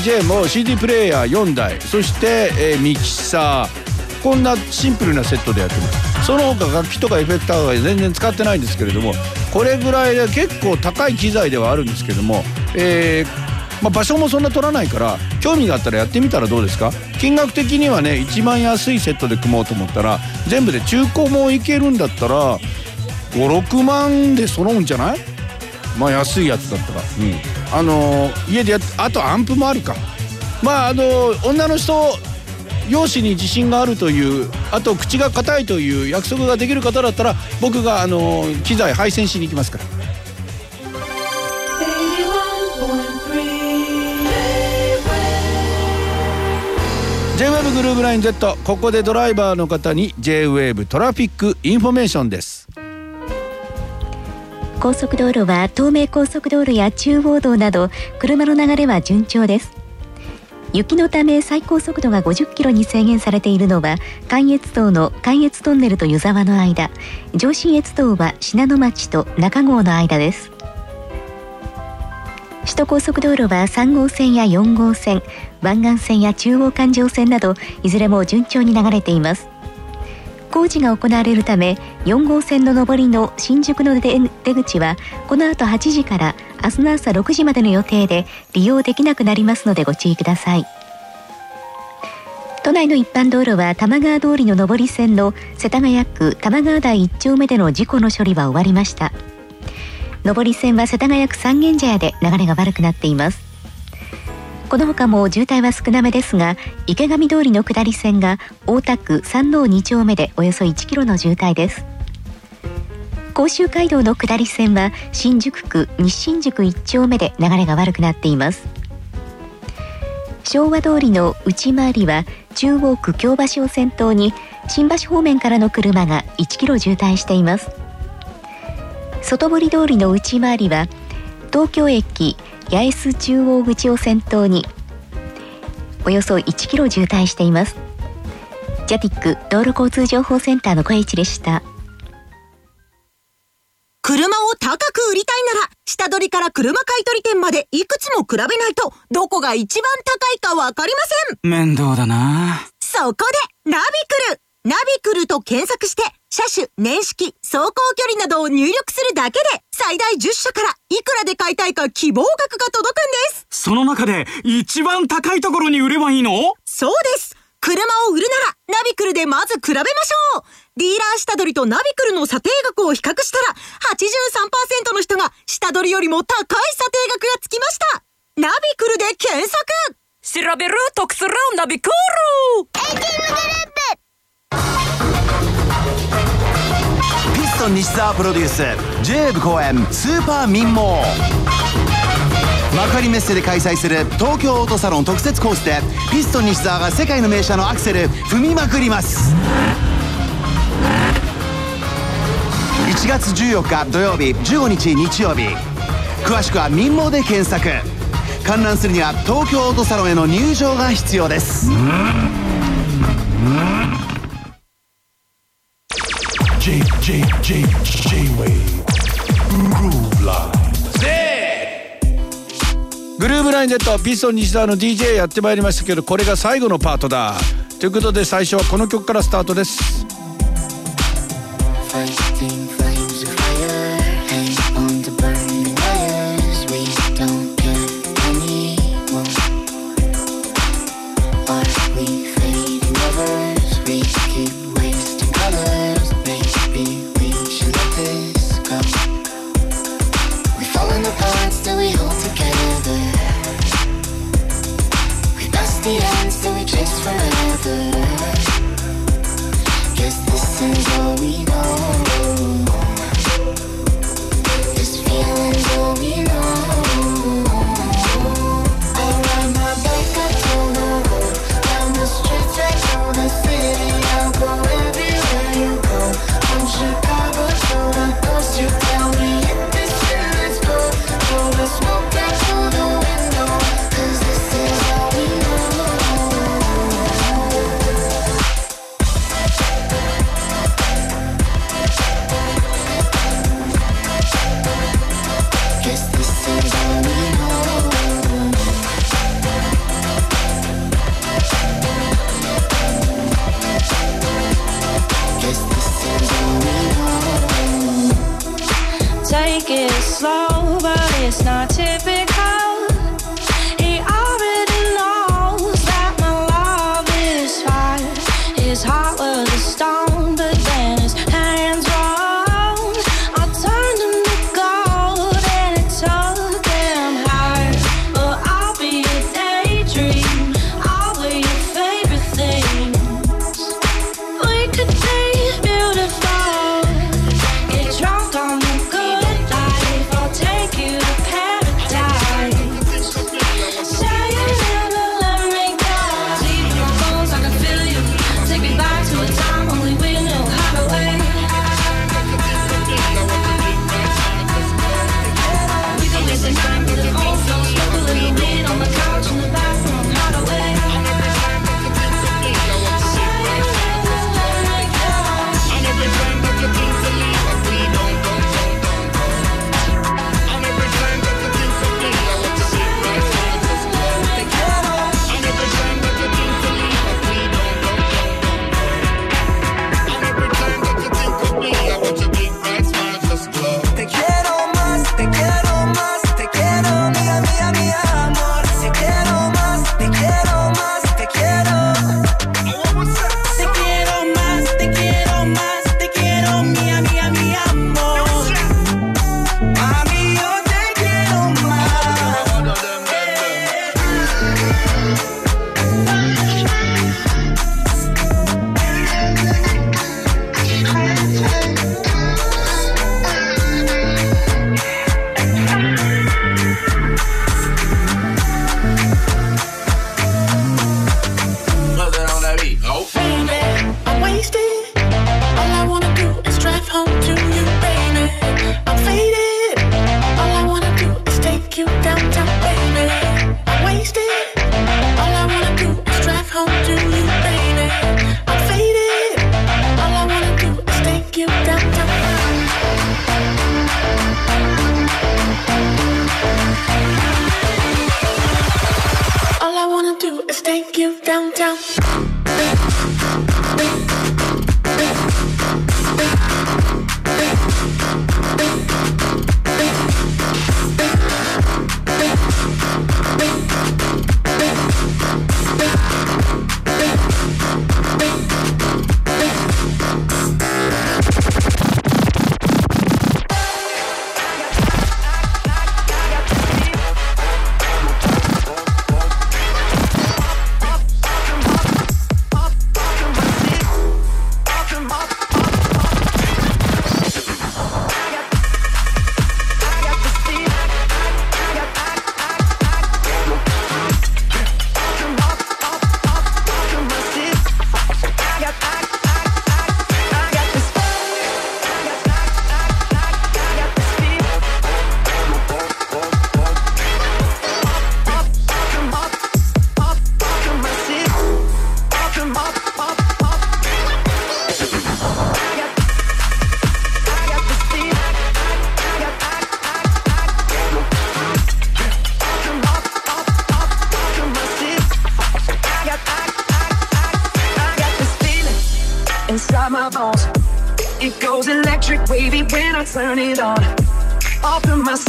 DJ も CD プレイヤー4台そして、えーミキサー。こんなシンプルなセットでやってます。その他楽器とかエフェクターは全然使ってないんですけれどもこれぐらいで結構高い機材ではあるんですけども、えーまあ、場所もそんな取らないから興味があったらやってみたらどうですか？金額的にはね一番安いセットで組もうと思ったら全部で中古もいけるんだったら56万で揃うんじゃない？まあ安いやつだったら、うん、あの家でやっあとアンプもあるか。まああの女の人容姿に自信があるというあと口が硬いという約束ができる方だったら僕があの機材配線しに行きますから。J-WAVE グルーブライン Z ここでドライバーの方に J-WAVE トラフィックインフォメーションです。高速道路は東名高速道路や中央道など車の流れは順調です。雪のため最高速度が50キロに制限されているのは関越道の関越トンネルと湯沢の間。上信越道は信濃町と中郷の間です。首都高速道路は3号線や4号線湾岸線や中央環状線などいずれも順調に流れています。工事が行われるため4号線の上りの新宿の出出口はこの後8時から明日の朝6時までの予定で利用できなくなりますのでご注意ください。都内の一般道路は玉川通りの上り線の世田谷区玉川台1丁目での事故の処理は終わりました。上り線は世田谷区三軒茶屋で流れが悪くなっています。この他も渋滞は少なめですが池上通りの下り線が大田区山王2丁目でおよそ1キロの渋滞です。甲州街道の下り線は新宿区西新宿1丁目で流れが悪くなっています。昭和通りの内回りは中央区京橋を先頭に新橋方面からの車が1キロ渋滞しています。外堀通りの内回りは東京駅八重洲中央口を先頭におよそ1キロ渋滞しています。ジャティック道路交通情報センターの小市でした。車を高く売りたいなら、下取りから車買取店までいくつも比べないと、どこが一番高いかわかりません。面倒だな。そこで、ナビクル。ナビクルと検索して、車種、年式、走行距離などを入力するだけで、最大10社からいくらで買いたいか希望額が届くんです。その中で一番高いところに売ればいいの？そうです。車を売るなら、ナビクルでまず比べましょう。ディーラー下取りとナビクルの査定額を比較したら、83%の人が下取りよりも高い査定額がつきました。ナビクルで検索調べる得するナビクルピストン西澤プロデュース j 部公演スーパー民網幕張メッセで開催する東京オートサロン特設コースでピストン西澤が世界の名車のアクセル踏みまくります。1月14日土曜日15日日曜日。詳しくは民網で検索。観覧するには東京オートサロンへの入場が必要です。J J J J Wave Groove Line グルーブライン Z ピストン西澤の DJ やってまいりましたけどこれが最後のパートだということで最初はこの曲からスタートです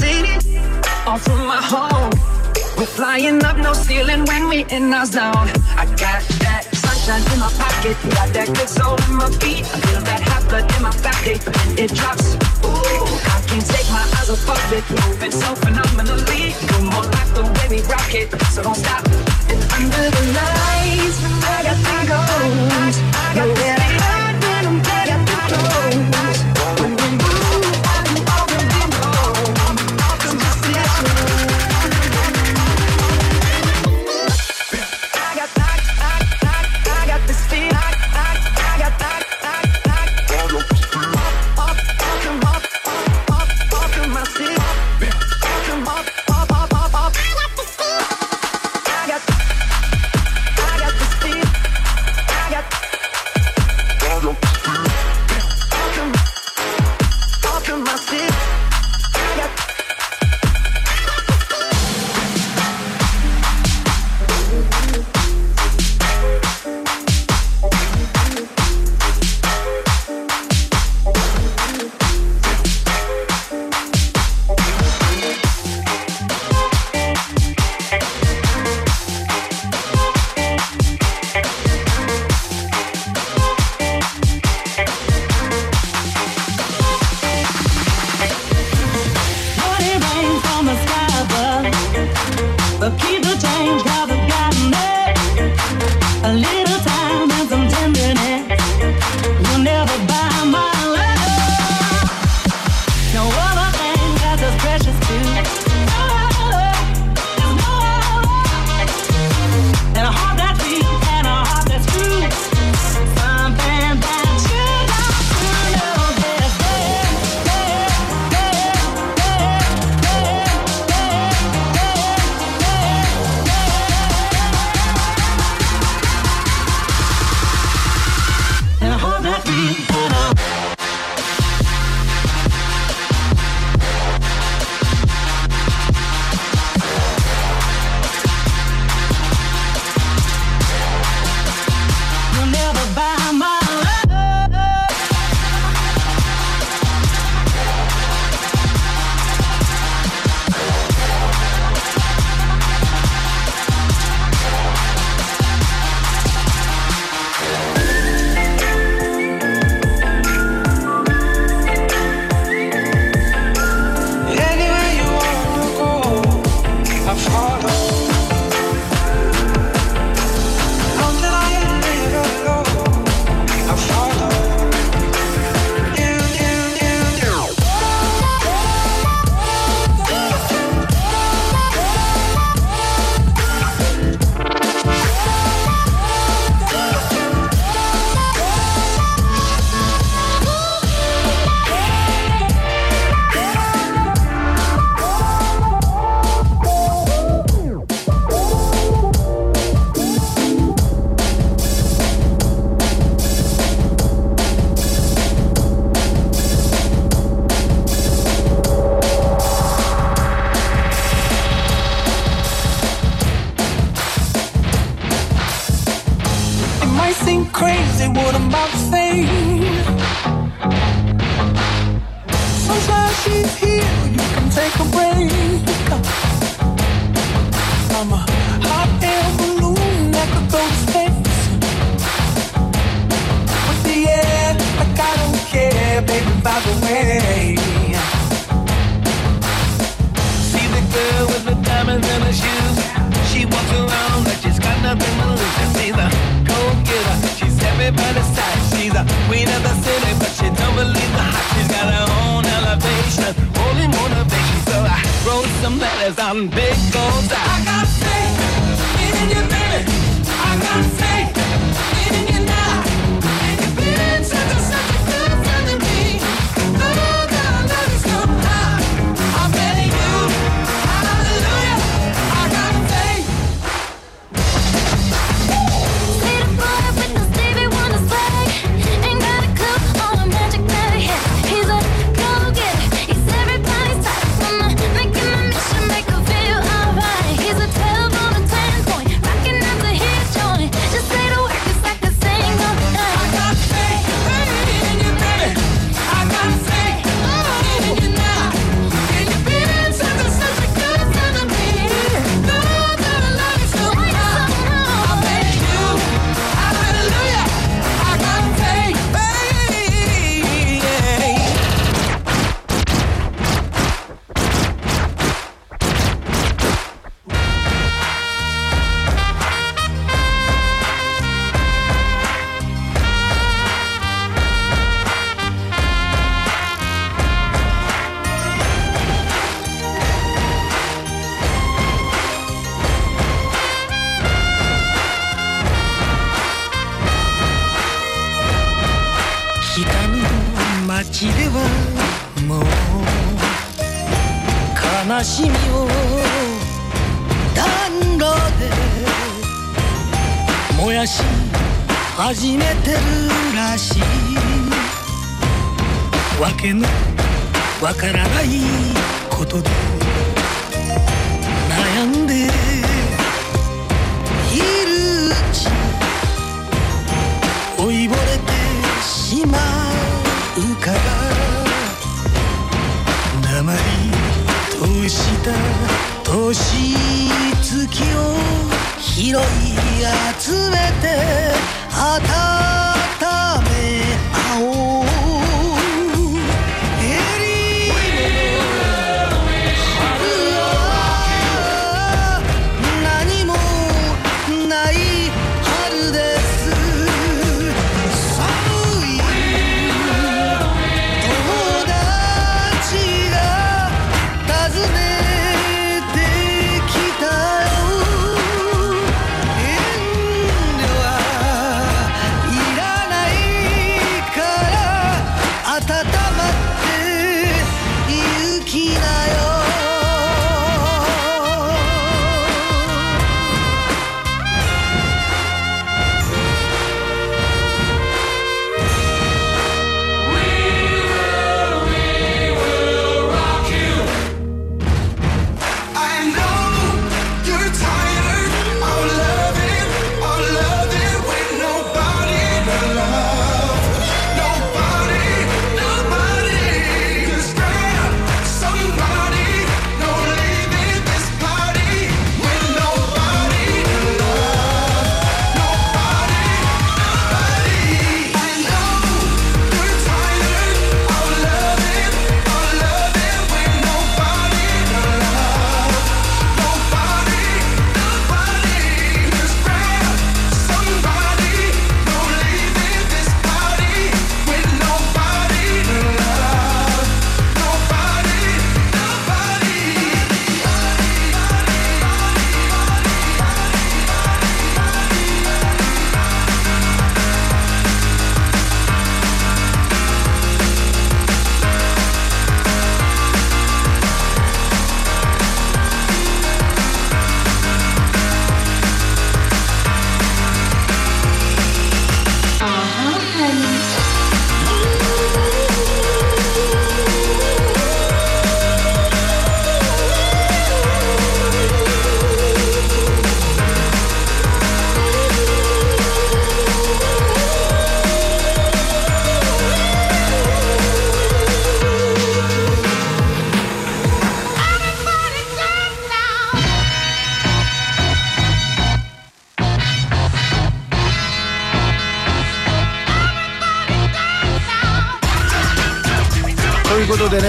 city, all from my home. We're flying up, no ceiling when we in our zone. I got that sunshine in my pocket, got that good soul in my feet. I feel that hot blood in my body when it drops. Ooh, I can't take my eyes off of it, moving so phenomenally. You more like the way we rock it, so don't stop. And under the lights, I got the gold. I got, I got, I got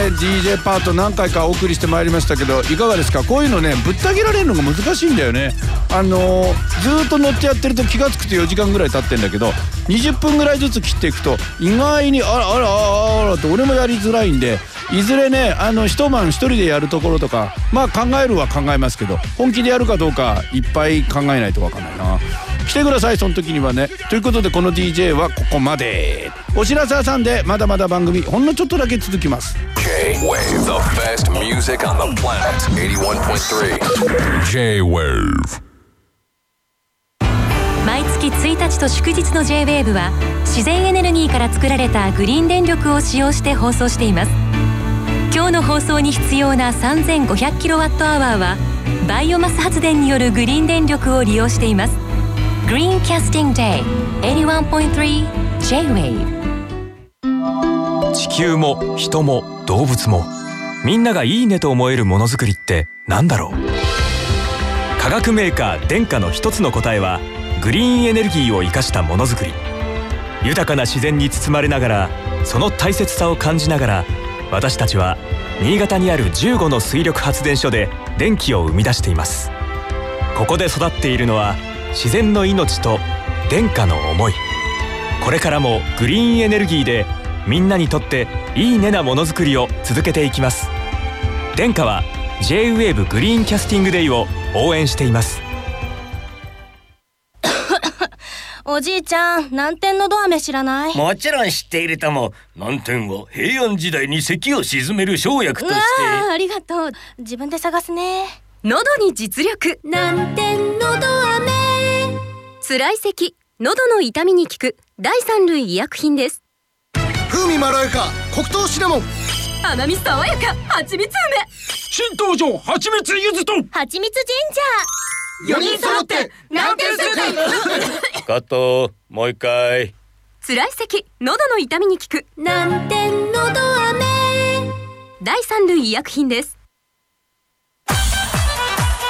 DJ パート何回かお送りしてまいりましたけどいかがですか？こういうのねぶった切られるのが難しいんだよね。あのーずっと乗ってやってると気が付くと4時間ぐらい経ってんだけど20分ぐらいずつ切っていくと意外にあらあらあらあらと俺もやりづらいんでいずれねあの一晩一人でやるところとかまあ考えるは考えますけど本気でやるかどうかいっぱい考えないと分かんないな。来てくださいその時にはね。ということでこの DJ はここまで。お知らせ挟んでまだまだ番組ほんのちょっとだけ続きます。Best music on the planet. 81.3 J-Wave. 毎月1日と祝日の J-WAVE は自然エネルギーから作られたグリーン電力を使用して放送しています今日の放送に必要な 3500kWh はバイオマス発電によるグリーン電力を利用しています Green Casting Day 81.3 J-WAVE 地球も人も動物もみんながいいねと思えるものづくりってなんだろう？化学メーカー電化の一つの答えはグリーンエネルギーを生かしたものづくり。豊かな自然に包まれながらその大切さを感じながら私たちは新潟にある15の水力発電所で電気を生み出しています。ここで育っているのは自然の命と電化の思い。これからもグリーンエネルギーでみんなにとっていいねなものづくりを続けていきます。電化は J-WAVE グリーンキャスティングデイを応援しています。おじいちゃん、南天のど飴知らない？もちろん知っているとも南天は平安時代に石を沈める生薬として。ーありがとう。自分で探すね。喉に実力南天のど飴。辛い咳。喉の痛みに効く第三類医薬品です。風味まろやか黒糖シナモン甘み爽やか蜂蜜梅。新登場蜂蜜柚子と。蜂蜜ジンジャー。4人揃って南天正解カットもう一回。辛い咳喉の痛みに効く。南天のど飴。第三類医薬品です。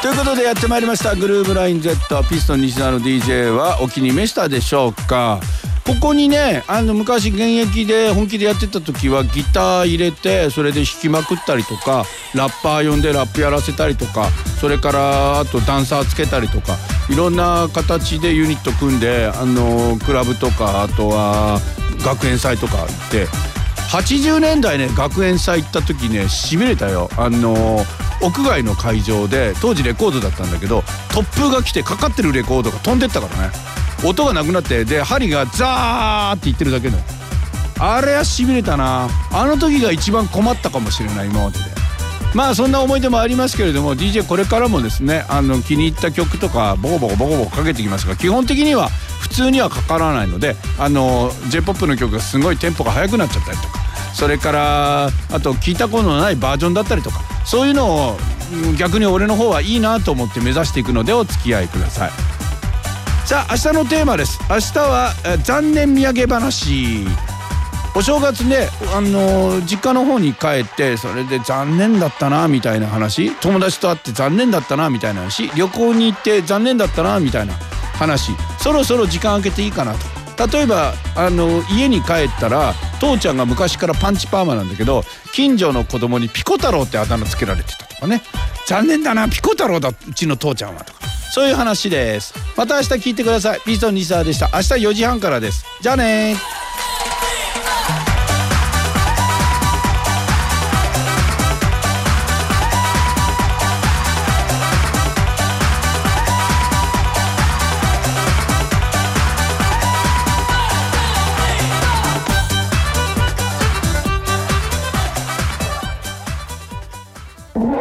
ということでやってまいりましたグルーブライン Z ピストン西田の DJ はお気に召したでしょうかここにねあの昔現役で本気でやってた時はギター入れてそれで弾きまくったりとかラッパー呼んでラップやらせたりとかそれからあとダンサーつけたりとかいろんな形でユニット組んであのクラブとかあとは学園祭とか行って80年代ね学園祭行った時ねしびれたよ。あの屋外の会場で当時レコードだったんだけど突風が来てかかってるレコードが飛んでったからね。音がなくなってで針がザーって言ってるだけのあれはしびれたな。あの時が一番困ったかもしれない今まででまあそんな思い出もありますけれども DJ これからもですねあの気に入った曲とかボコボコボコボコかけてきますが基本的には普通にはかからないのであの j p o p の曲がすごいテンポが速くなっちゃったりとかそれからあと聞いたことのないバージョンだったりとかそういうのを逆に俺の方はいいなと思って目指していくのでお付き合いください。さあ明日のテーマです。明日は残念土産話。お正月ね、あの実家の方に帰ってそれで残念だったなみたいな話。友達と会って残念だったなみたいな話。旅行に行って残念だったなみたいな話。そろそろ時間空けていいかなと。例えばあの家に帰ったら父ちゃんが昔からパンチパーマなんだけど近所の子供にピコ太郎ってあだ名つけられてたとかね。残念だなピコ太郎だうちの父ちゃんはとか。そういう話です。また明日聞いてください。ピートン西澤でした。明日4時半からです。じゃあねー。